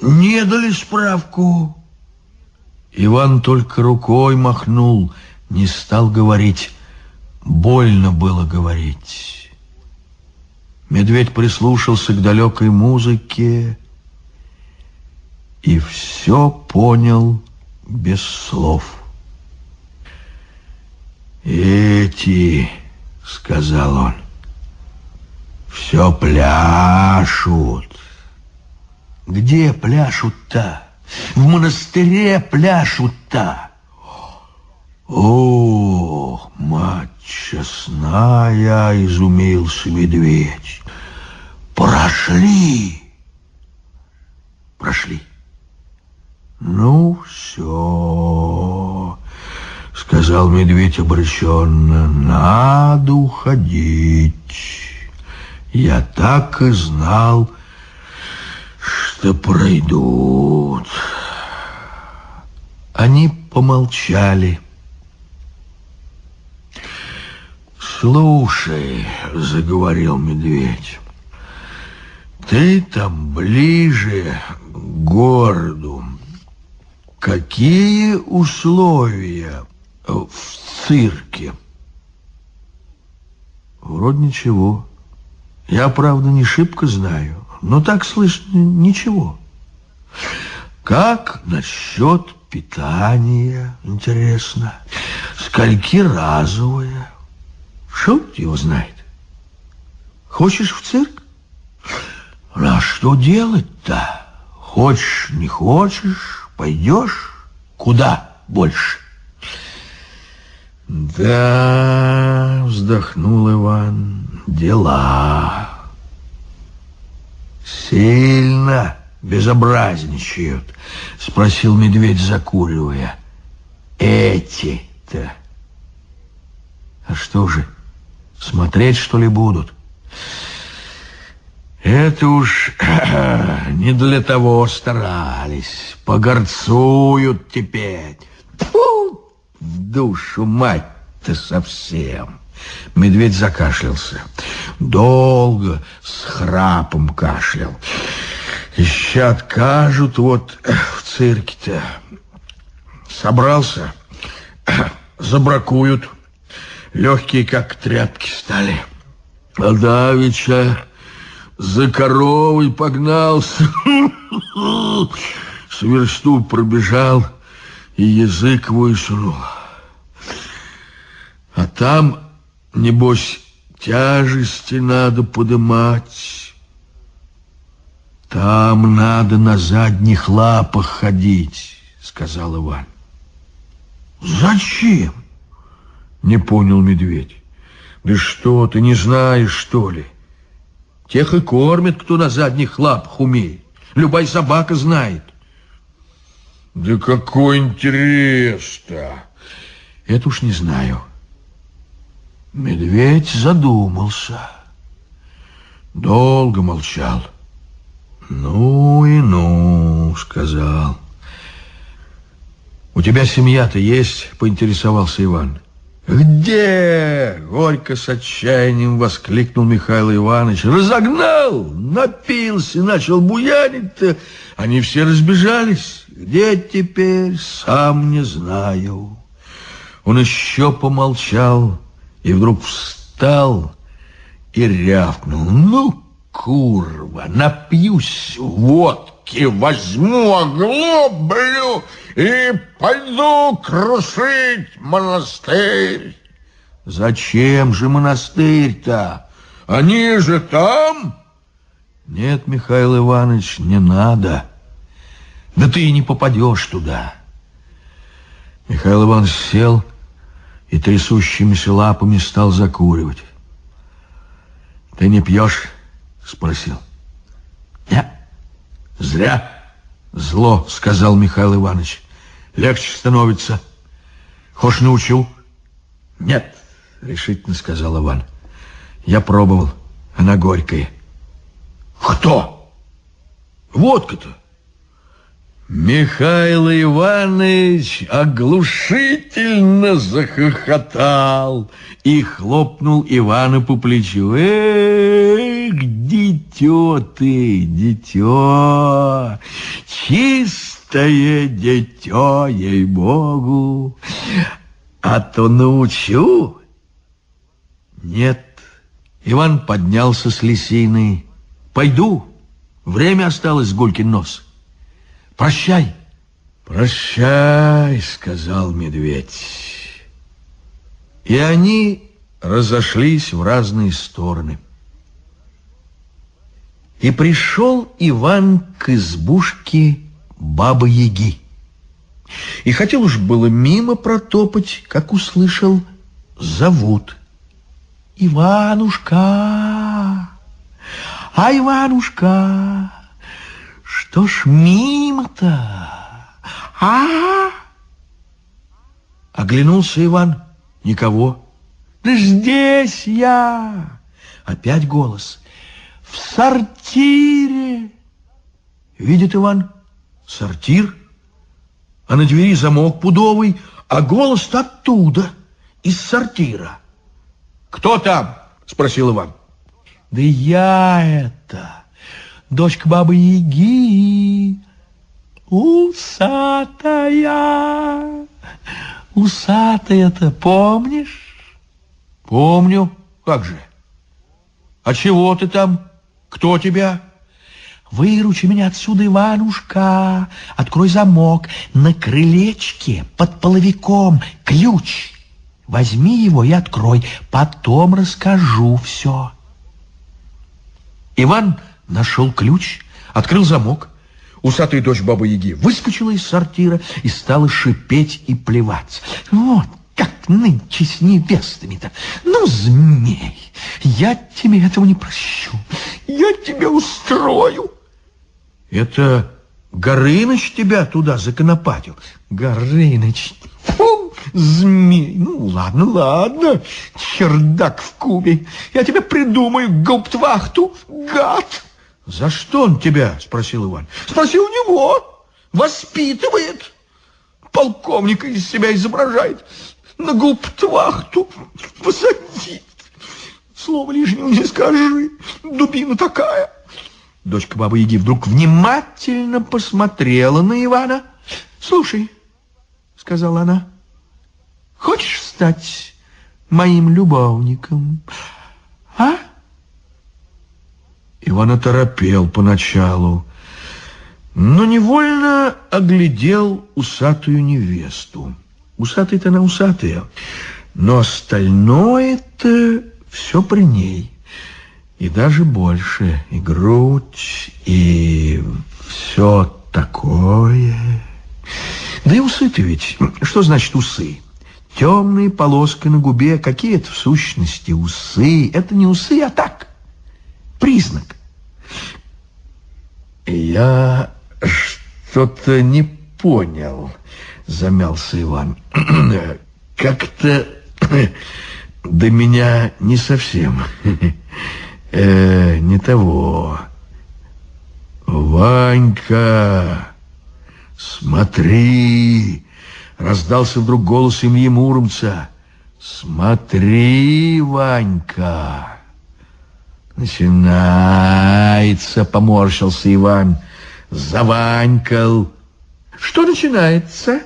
Не дали справку?» Иван только рукой махнул, не стал говорить. Больно было говорить. Медведь прислушался к далекой музыке, и все понял без слов. «Эти, — сказал он, — все пляшут. Где пляшут-то? В монастыре пляшут-то. О, мать честная, изумился медведь. Прошли. Прошли. Ну, все, сказал медведь обращенно, надо уходить. Я так и знал, что пройдут. Они помолчали. «Слушай», — заговорил медведь, — «ты там ближе к городу. Какие условия в цирке?» «Вроде ничего. Я, правда, не шибко знаю, но так слышно ничего. Как насчет питания, интересно? Скольки разовое?» Шут его знает. Хочешь в цирк? А что делать-то? Хочешь, не хочешь, пойдешь? Куда больше? Да, вздохнул Иван, дела. Сильно безобразничают, спросил медведь, закуривая. Эти-то. А что же, Смотреть, что ли, будут? Это уж не для того старались. Погорцуют теперь. В душу мать-то совсем. Медведь закашлялся. Долго с храпом кашлял. Еще откажут вот в цирке-то. Собрался, забракуют легкие, как тряпки стали. А давеча за коровой погнался, с версту пробежал и язык высунул. А там, небось, тяжести надо подымать. Там надо на задних лапах ходить, сказал Иван. Зачем? Не понял медведь. Да что, ты не знаешь, что ли? Тех и кормят, кто на задних лапах умеет. Любая собака знает. Да какой интерес-то! Это уж не знаю. Медведь задумался. Долго молчал. Ну и ну, сказал. У тебя семья-то есть? Поинтересовался Иван. «Где?» — горько с отчаянием воскликнул Михаил Иванович. «Разогнал, напился, начал буянить-то. Они все разбежались. Где теперь, сам не знаю». Он еще помолчал и вдруг встал и рявкнул. «Ну, курва, напьюсь водки, возьму оглоблю!» и пойду крушить монастырь. Зачем же монастырь-то? Они же там. Нет, Михаил Иванович, не надо. Да ты и не попадешь туда. Михаил Иванович сел и трясущимися лапами стал закуривать. Ты не пьешь? Спросил. Нет, зря. Зло, сказал Михаил Иванович. Легче становится. Хошь научу? Нет, решительно сказал Иван. Я пробовал. Она горькая. Кто? Водка-то. Михаил Иванович оглушительно захохотал и хлопнул Ивана по плечу. Эх, дитё ты, дитё, чистое дитё, ей-богу, а то научу. Нет, Иван поднялся с лисиной. Пойду, время осталось, Гулькин нос. Прощай. «Прощай», — сказал медведь. И они разошлись в разные стороны. И пришел Иван к избушке Бабы-Яги. И хотел уж было мимо протопать, как услышал, зовут. «Иванушка! А, Иванушка, что ж мимо-то?» а Оглянулся Иван. Никого. Да здесь я! Опять голос. В сортире. Видит Иван. Сортир. А на двери замок пудовый, а голос оттуда, из сортира. «Кто там?» — спросил Иван. «Да я это, дочка бабы Яги, Усатая, усатая-то помнишь? Помню. Как же? А чего ты там? Кто тебя? Выручи меня отсюда, Иванушка. Открой замок. На крылечке под половиком ключ. Возьми его и открой. Потом расскажу все. Иван нашел ключ, открыл замок, Усатая дочь Бабы-Яги выскочила из сортира и стала шипеть и плеваться. Вот как нынче с невестами-то. Ну, змей, я тебе этого не прощу. Я тебя устрою. Это Горыныч тебя туда законопатил? Горыныч, фу, змей. Ну, ладно, ладно, чердак в кубе. Я тебе придумаю гауптвахту, гад. «За что он тебя?» — спросил Иван. «Спроси у него. Воспитывает. Полковника из себя изображает. На губтвахту посадить. Слово лишнего не скажи. Дубина такая». Дочка Бабы Яги вдруг внимательно посмотрела на Ивана. «Слушай», — сказала она, — «хочешь стать моим любовником, а?» Иван оторопел поначалу, но невольно оглядел усатую невесту. Усатая-то она усатая, но остальное-то все при ней. И даже больше, и грудь, и все такое. Да и усы-то ведь, что значит усы? Темные полоски на губе, какие это в сущности усы? Это не усы, а так, признак. Я что-то не понял, замялся Иван. Как-то до меня не совсем. Э, не того. Ванька, смотри, раздался вдруг голос Ильи Муромца. Смотри, Ванька. Начинается, поморщился Иван. Заванькал. Что начинается?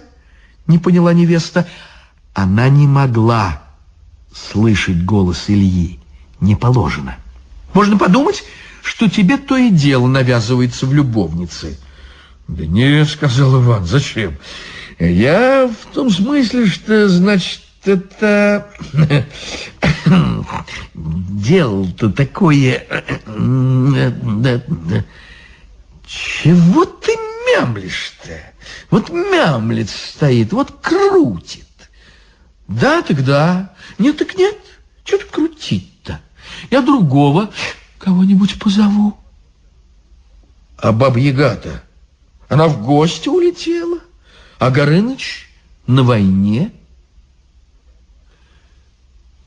Не поняла невеста. Она не могла слышать голос Ильи. Не положено. Можно подумать, что тебе то и дело навязывается в любовнице. Да нет, сказал Иван, зачем? Я в том смысле, что, значит, это делал-то такое... Чего ты мямлишь-то? Вот мямлет стоит, вот крутит. Да, так да. Нет, так нет. Что тут крутить-то? Я другого кого-нибудь позову. А баб-яга-то? Она в гости улетела. А Горыныч на войне.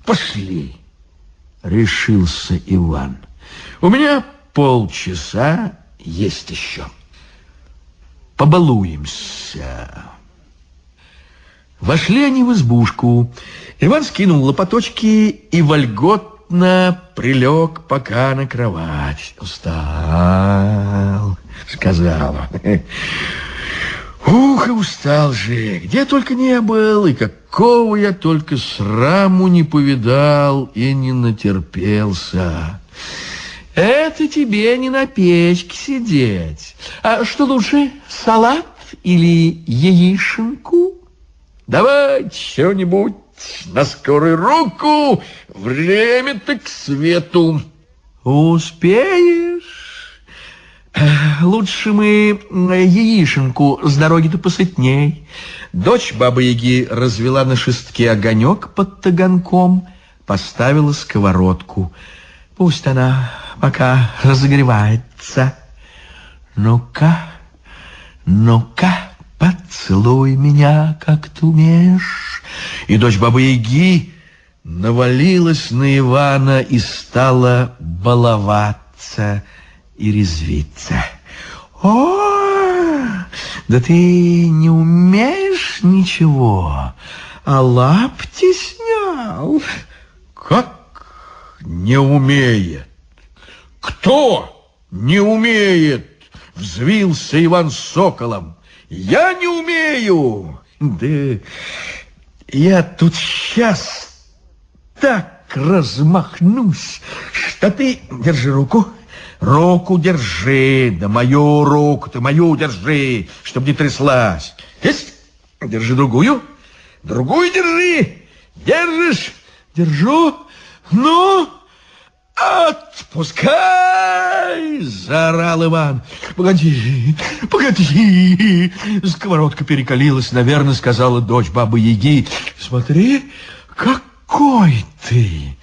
Пошли решился Иван. У меня полчаса есть еще. Побалуемся. Вошли они в избушку. Иван скинул лопаточки и вольготно прилег пока на кровать. Устал, сказал. Ух, и устал же, где только не был, и какого я только сраму не повидал и не натерпелся. Это тебе не на печке сидеть. А что лучше, салат или яишенку? Давай что-нибудь на скорую руку. Время-то к свету. Успеешь? Лучше мы яишенку с дороги-то посытней. Дочь Бабы-Яги развела на шестке огонек под таганком, поставила сковородку. Пусть она пока разогревается. Ну-ка, ну-ка, поцелуй меня, как ты умеешь. И дочь Бабы-Яги навалилась на Ивана и стала баловаться и резвиться. О, да ты не умеешь ничего, а лапти снял. Как не умеет? Кто не умеет? Взвился Иван Соколом. Я не умею. Да я тут сейчас так размахнусь, что ты... Держи руку. Руку держи, да мою руку ты мою держи, чтобы не тряслась. Есть? Держи другую. Другую держи. Держишь? Держу. Ну, отпускай, заорал Иван. Погоди, погоди. Сковородка перекалилась, наверное, сказала дочь бабы Яги. Смотри, какой ты,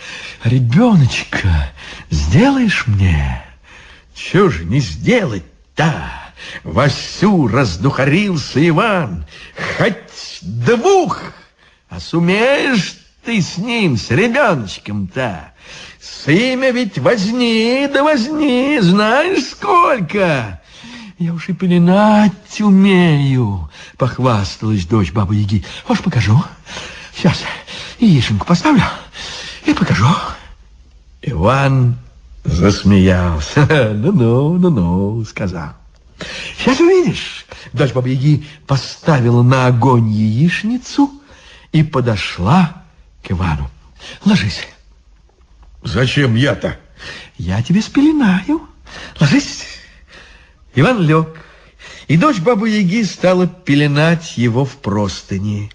ребеночка, сделаешь мне? Чего же не сделать-то? Васю раздухарился Иван. Хоть двух, а сумеешь ты с ним, с ребеночком-то? С имя ведь возни, да возни, знаешь сколько? Я уж и пеленать умею, похвасталась дочь бабы Яги. Уж покажу. Сейчас яишенку поставлю и покажу. Иван засмеялся. Ну-ну, ну-ну, сказал. Сейчас увидишь. Дочь бабы Яги поставила на огонь яичницу и подошла к Ивану. Ложись. Зачем я-то? Я тебе спеленаю. Ложись. Иван лег, и дочь бабы Яги стала пеленать его в простыни.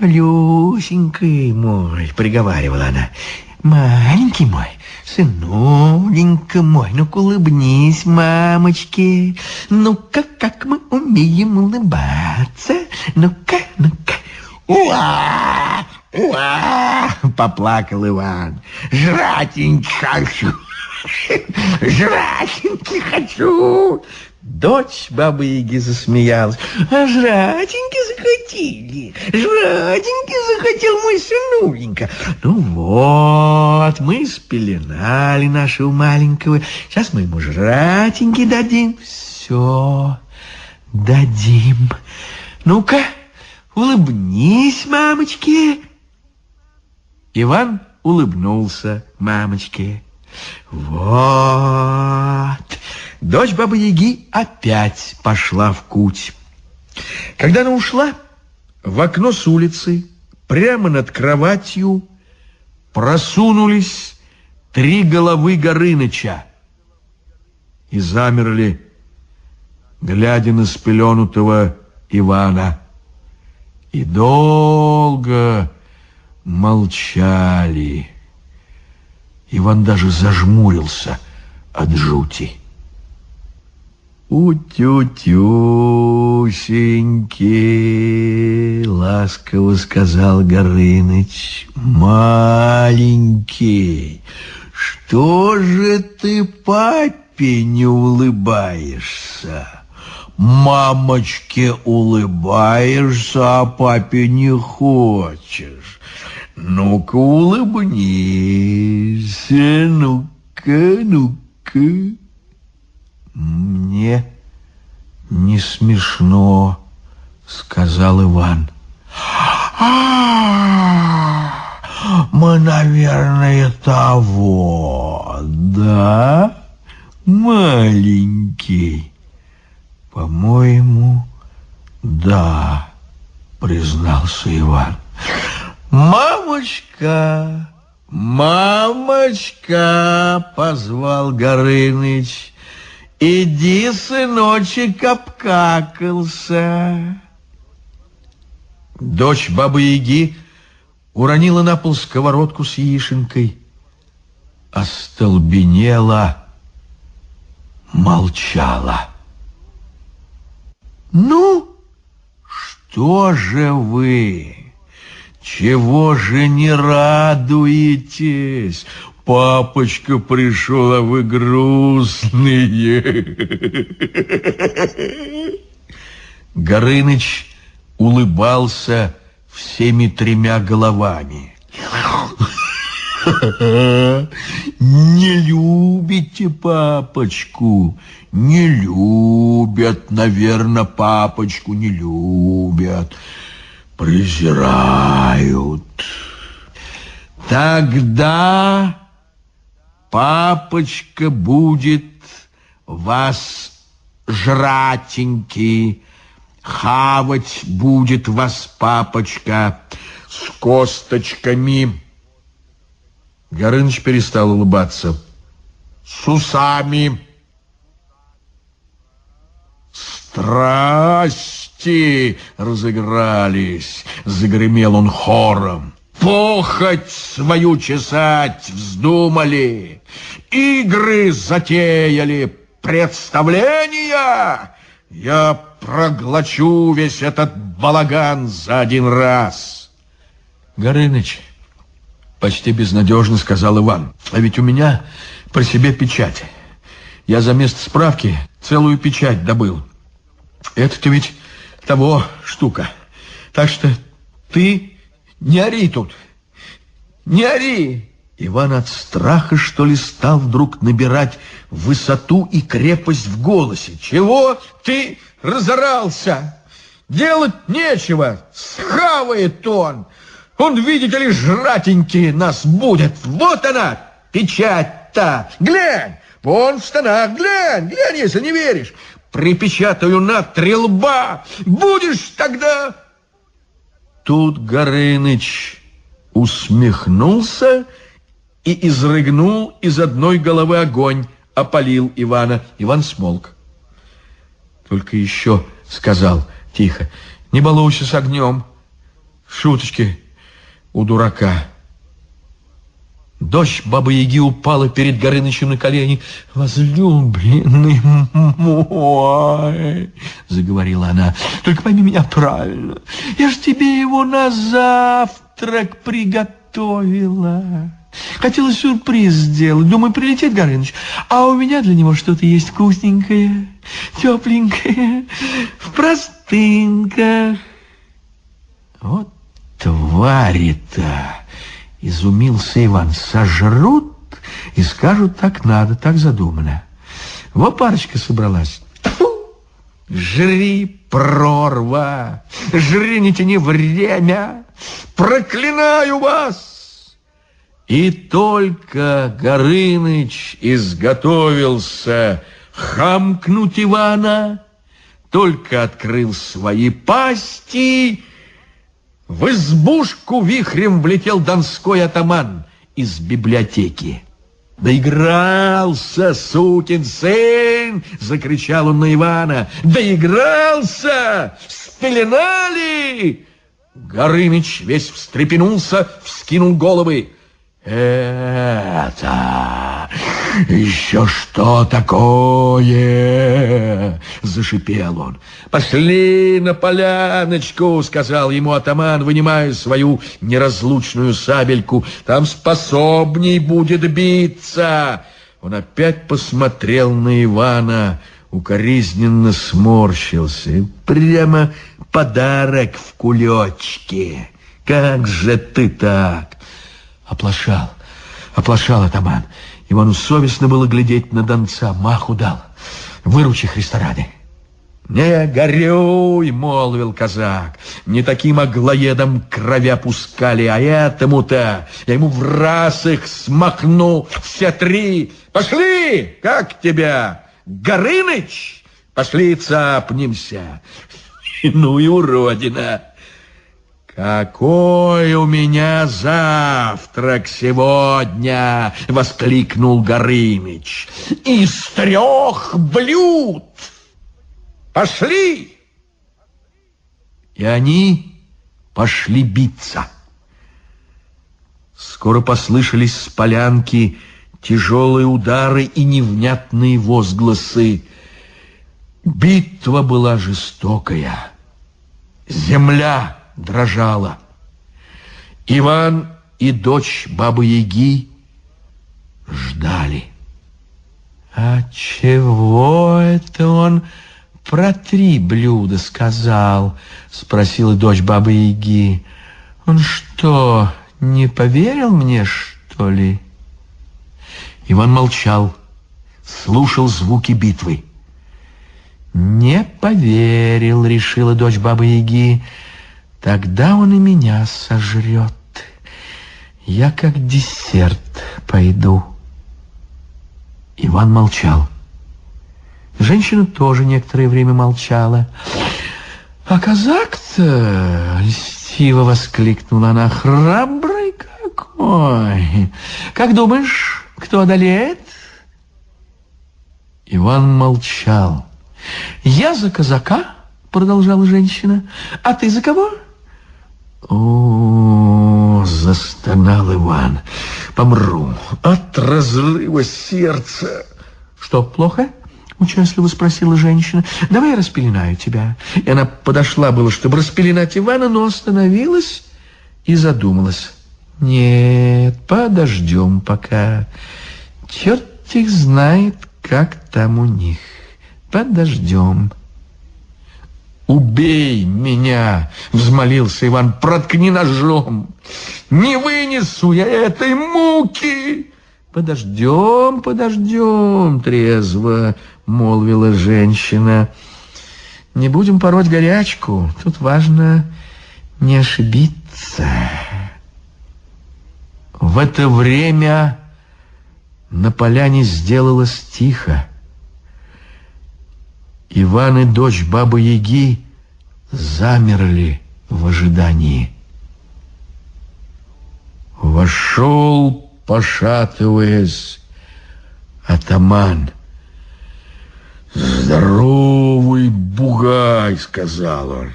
«Люсенький мой», — приговаривала она, — «маленький мой, сынуленька мой, ну-ка улыбнись мамочке, ну-ка, как мы умеем улыбаться, ну-ка, ну-ка». «Уа! Уа!» — поплакал Иван. «Жратеньки хочу! Жратеньки хочу!» Дочь бабы Яги засмеялась. А жратеньки захотели, жратеньки захотел мой сынуленька. Ну вот, мы спеленали нашего маленького. Сейчас мы ему жратеньки дадим. Все, дадим. Ну-ка, улыбнись, мамочке. Иван улыбнулся мамочке. Вот. Дочь Бабы-Яги опять пошла в куть. Когда она ушла, в окно с улицы, прямо над кроватью, просунулись три головы Горыныча и замерли, глядя на спеленутого Ивана. И долго молчали. Иван даже зажмурился от жути. «У-тю-тюсенький!» — ласково сказал Горыныч. «Маленький, что же ты папе не улыбаешься? Мамочке улыбаешься, а папе не хочешь. Ну-ка улыбнись, ну-ка, ну-ка». «Мне не смешно», — сказал Иван. а мы, наверное, того, да, маленький?» «По-моему, да», — признался Иван. «Мамочка, «Мамочка!» — позвал Горыныч. «Иди, сыночек, обкакался!» Дочь Бабы-Яги уронила на пол сковородку с яишенкой, остолбенела, молчала. «Ну, что же вы? Чего же не радуетесь? Папочка пришел, а вы грустные!» Горыныч улыбался всеми тремя головами. Не любите папочку, не любят, наверное, папочку не любят, презирают. Тогда папочка будет вас жратенький, хавать будет вас папочка с косточками. Горыныч перестал улыбаться. С усами. Страсти разыгрались, загремел он хором. Похоть свою чесать вздумали, игры затеяли, представления. Я проглочу весь этот балаган за один раз. Горыныч, Почти безнадежно сказал Иван. А ведь у меня при себе печать. Я за место справки целую печать добыл. Это-то ведь того штука. Так что ты не ори тут. Не ори. Иван от страха, что ли, стал вдруг набирать высоту и крепость в голосе. Чего ты разорался? Делать нечего. Схавает он. Он, видите ли, жратенький нас будет. Вот она, печать-то. Глянь, вон в штанах, глянь, глянь, если не веришь. Припечатаю на три лба. Будешь тогда... Тут Горыныч усмехнулся и изрыгнул из одной головы огонь, опалил Ивана. Иван смолк. Только еще сказал тихо, не балуйся с огнем. Шуточки у дурака. Дочь Бабы-Яги упала перед Горынычем на колени. «Возлюбленный мой!» — заговорила она. «Только пойми меня правильно. Я ж тебе его на завтрак приготовила. Хотела сюрприз сделать. Думаю, прилетит Горыныч. А у меня для него что-то есть вкусненькое, тепленькое, в простынках. Вот твари-то, изумился Иван, сожрут и скажут, так надо, так задумано. Вот парочка собралась. Жри, прорва, жри, не тяни время, проклинаю вас! И только Горыныч изготовился хамкнуть Ивана, только открыл свои пасти, в избушку вихрем влетел донской атаман из библиотеки. «Доигрался, сукин сын!» — закричал он на Ивана. «Доигрался! Спеленали!» Горыныч весь встрепенулся, вскинул головы. «Это еще что такое?» — зашипел он. «Пошли на поляночку!» — сказал ему атаман, вынимая свою неразлучную сабельку. «Там способней будет биться!» Он опять посмотрел на Ивана, укоризненно сморщился. Прямо подарок в кулечке. «Как же ты так?» Оплошал, оплошал атаман. Ивану совестно было глядеть на донца, маху дал. Выручи Христа ради. «Не горюй!» — молвил казак. «Не таким аглоедом кровя пускали, а этому-то я ему в раз их смахну все три. Пошли! Как тебя? Горыныч? Пошли цапнемся!» «Ну и уродина!» «Какой у меня завтрак сегодня!» — воскликнул Горыныч. «Из трех блюд! Пошли!» И они пошли биться. Скоро послышались с полянки тяжелые удары и невнятные возгласы. Битва была жестокая. Земля дрожала. Иван и дочь Бабы-Яги ждали. «А чего это он про три блюда сказал?» — спросила дочь Бабы-Яги. «Он что, не поверил мне, что ли?» Иван молчал, слушал звуки битвы. «Не поверил», — решила дочь Бабы-Яги. «Тогда он и меня сожрет. Я как десерт пойду». Иван молчал. Женщина тоже некоторое время молчала. «А казак-то...» — льстиво воскликнула она. «Храбрый какой! Как думаешь, кто одолеет?» Иван молчал. «Я за казака», — продолжала женщина. «А ты за кого?» «О, — застонал Иван, — помру от разрыва сердца». «Что, плохо?» — участливо спросила женщина. «Давай я распеленаю тебя». И она подошла было, чтобы распеленать Ивана, но остановилась и задумалась. «Нет, подождем пока. Черт их знает, как там у них». Подождем. «Убей меня!» — взмолился Иван. «Проткни ножом! Не вынесу я этой муки!» «Подождем, подождем!» — трезво молвила женщина. «Не будем пороть горячку. Тут важно не ошибиться». В это время на поляне сделалось тихо. Иван и дочь Бабы-Яги замерли в ожидании. Вошел, пошатываясь, атаман. «Здоровый бугай!» — сказал он.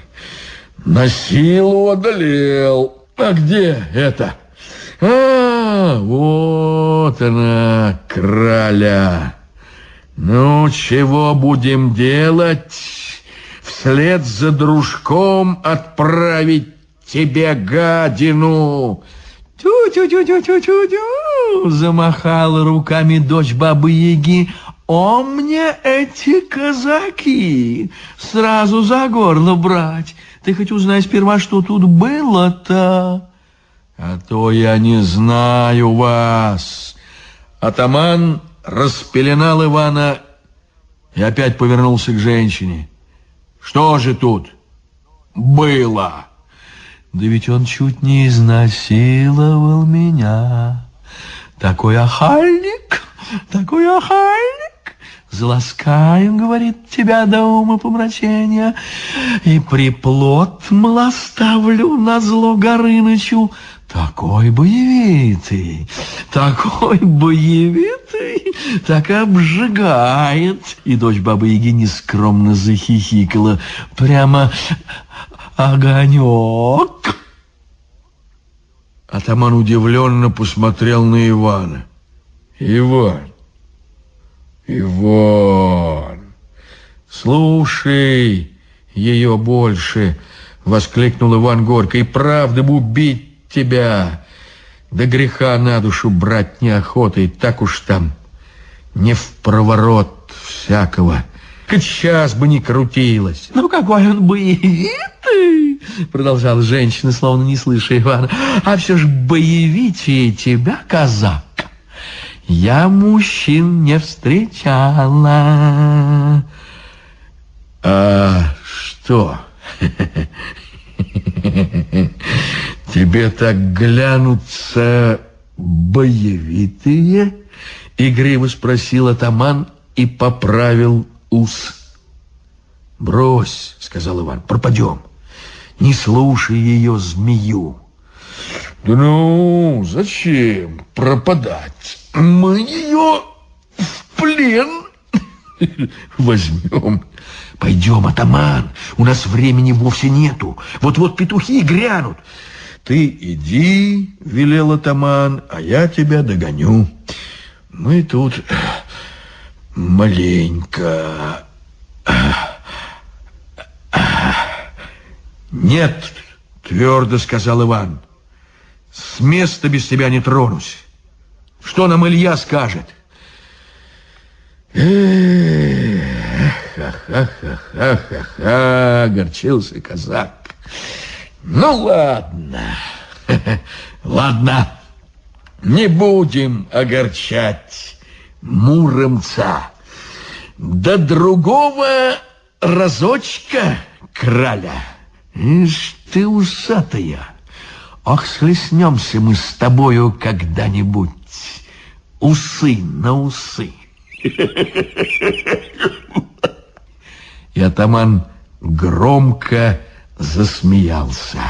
«На силу одолел. А где это?» «А, вот она, краля!» «Ну, чего будем делать? Вслед за дружком отправить тебе гадину!» «Тю-тю-тю-тю-тю-тю!» Замахала руками дочь Бабы-Яги. «О мне эти казаки! Сразу за горло брать! Ты хоть узнай сперва, что тут было-то!» «А то я не знаю вас!» Атаман распеленал Ивана и опять повернулся к женщине. «Что же тут было?» «Да ведь он чуть не изнасиловал меня. Такой охальник, такой охальник!» Заласкаю, говорит, тебя до ума помрачения, И приплод млоставлю на зло Горынычу. Такой боевитый, такой боевитый, так обжигает. И дочь Бабы-Яги нескромно захихикала. Прямо огонек. Атаман удивленно посмотрел на Ивана. «Иван, Иван, слушай ее больше!» — воскликнул Иван горько. «И правда бы убить тебя! Да греха на душу брать неохотой, так уж там не в проворот всякого. Хоть сейчас бы не крутилась!» «Ну, какой он боевитый!» — продолжала женщина, словно не слыша Ивана. «А все ж боевитее тебя, казак!» Я мужчин не встречала. А что? Тебе так глянутся боевитые? Игриво спросил атаман и поправил ус. Брось, сказал Иван, пропадем. Не слушай ее, змею. Да ну, зачем пропадать? Мы ее в плен возьмем. Пойдем, атаман, у нас времени вовсе нету. Вот-вот петухи грянут. Ты иди, велел атаман, а я тебя догоню. Мы тут маленько... Нет, твердо сказал Иван. С места без тебя не тронусь. Что нам Илья скажет? Ха-ха-ха-ха-ха-ха, огорчился казак. Ну, ладно, ладно, не будем огорчать Муромца. До другого разочка краля. Ишь ты усатая. Ох, схлестнемся мы с тобою когда-нибудь. Усы на усы. И атаман громко засмеялся.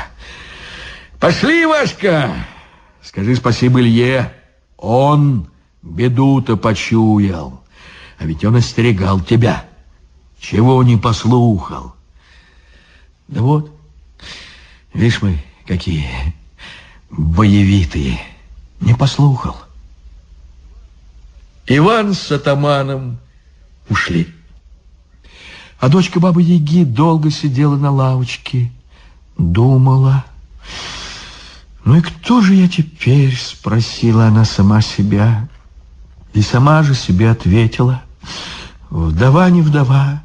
Пошли, Вашка, скажи спасибо Илье. Он беду-то почуял. А ведь он остерегал тебя. Чего не послухал? Да вот, видишь мы, какие боевитые. Не послухал. Иван с атаманом ушли. А дочка бабы Яги долго сидела на лавочке, думала. Ну и кто же я теперь, спросила она сама себя. И сама же себе ответила. Вдова не вдова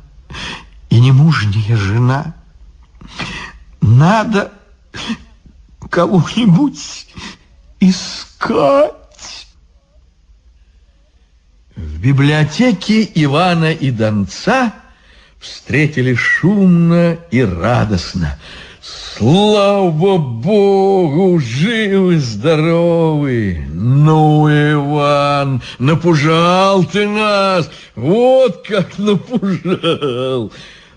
и не мужняя жена. Надо кого-нибудь искать. В библиотеке Ивана и Донца встретили шумно и радостно. Слава Богу, живы-здоровы! Ну, Иван, напужал ты нас! Вот как напужал!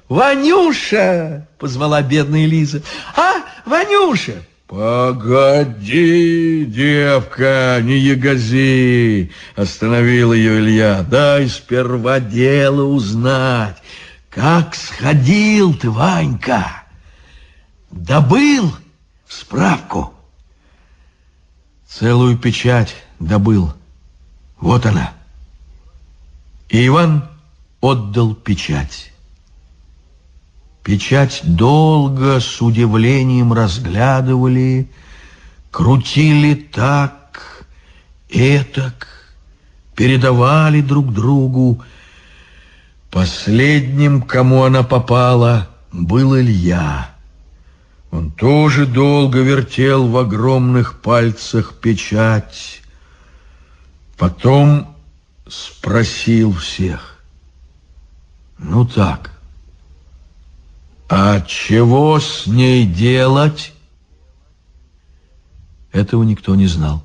Ванюша! Позвала бедная Лиза. А, Ванюша! Погоди, девка, не ягози, остановил ее Илья. Дай сперва дело узнать. Как сходил ты, Ванька? Добыл справку? Целую печать добыл. Вот она. И Иван отдал печать. Печать долго с удивлением разглядывали, крутили так, этак, передавали друг другу. Последним, кому она попала, был Илья. Он тоже долго вертел в огромных пальцах печать. Потом спросил всех. Ну так, а чего с ней делать? Этого никто не знал.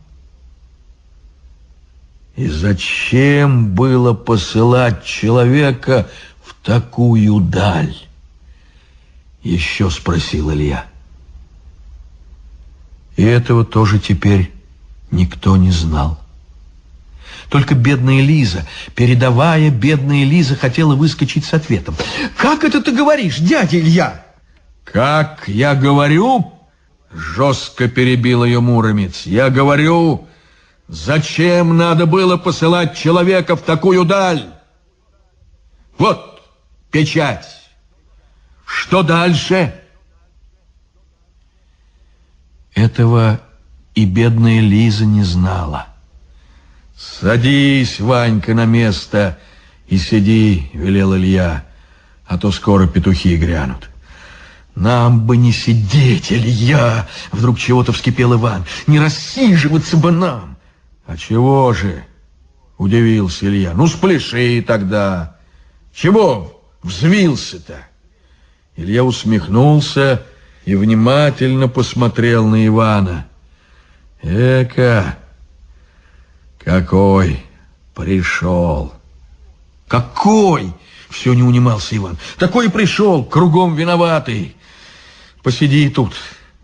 И зачем было посылать человека в такую даль? Еще спросил Илья. И этого тоже теперь никто не знал. Только бедная Лиза, передавая, бедная Лиза хотела выскочить с ответом. «Как это ты говоришь, дядя Илья?» «Как я говорю?» Жестко перебил ее Муромец. «Я говорю, зачем надо было посылать человека в такую даль? Вот печать. Что дальше?» Этого и бедная Лиза не знала. «Садись, Ванька, на место и сиди», — велел Илья, «а то скоро петухи грянут». «Нам бы не сидеть, Илья!» — вдруг чего-то вскипел Иван. «Не рассиживаться бы нам!» «А чего же?» — удивился Илья. «Ну, спляши тогда! Чего взвился-то?» Илья усмехнулся и внимательно посмотрел на Ивана. «Эка!» Какой пришел? Какой? Все не унимался Иван. Такой пришел, кругом виноватый. Посиди тут.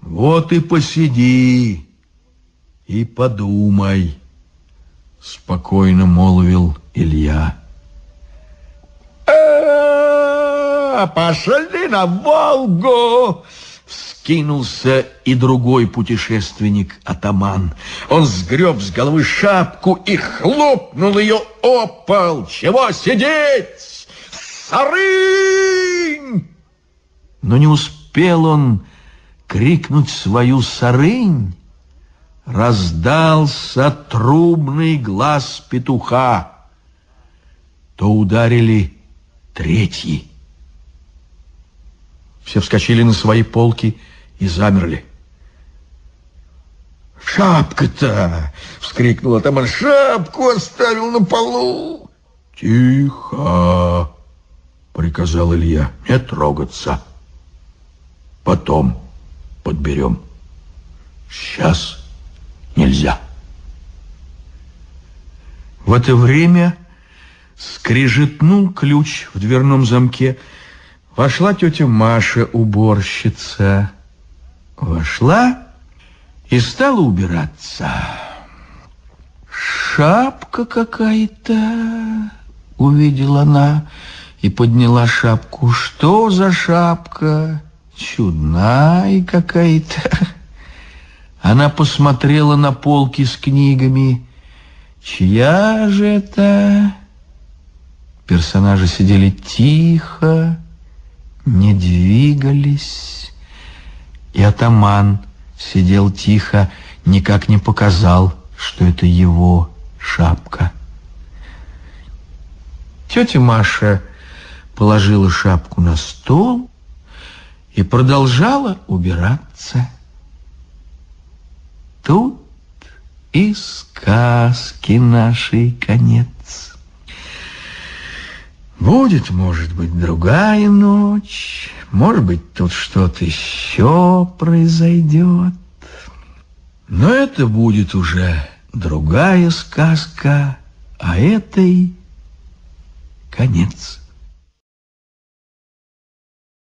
Вот и посиди и подумай, спокойно молвил Илья. «А, пошли на Волгу! Вскинулся и другой путешественник, атаман. Он сгреб с головы шапку и хлопнул ее о пол. Чего сидеть? Сарынь! Но не успел он крикнуть свою сарынь, раздался трубный глаз петуха. То ударили третьи. Все вскочили на свои полки и замерли. «Шапка-то!» — вскрикнул атаман. «Шапку оставил на полу!» «Тихо!» — приказал Илья. «Не трогаться. Потом подберем. Сейчас нельзя». В это время скрижетнул ключ в дверном замке — Вошла тетя Маша, уборщица. Вошла и стала убираться. Шапка какая-то, увидела она и подняла шапку. Что за шапка? Чудная какая-то. Она посмотрела на полки с книгами. Чья же это? Персонажи сидели тихо, не двигались, и атаман сидел тихо, никак не показал, что это его шапка. Тетя Маша положила шапку на стол и продолжала убираться. Тут и сказки нашей конец. Будет, может быть, другая ночь, может быть, тут что-то еще произойдет. Но это будет уже другая сказка, а этой конец.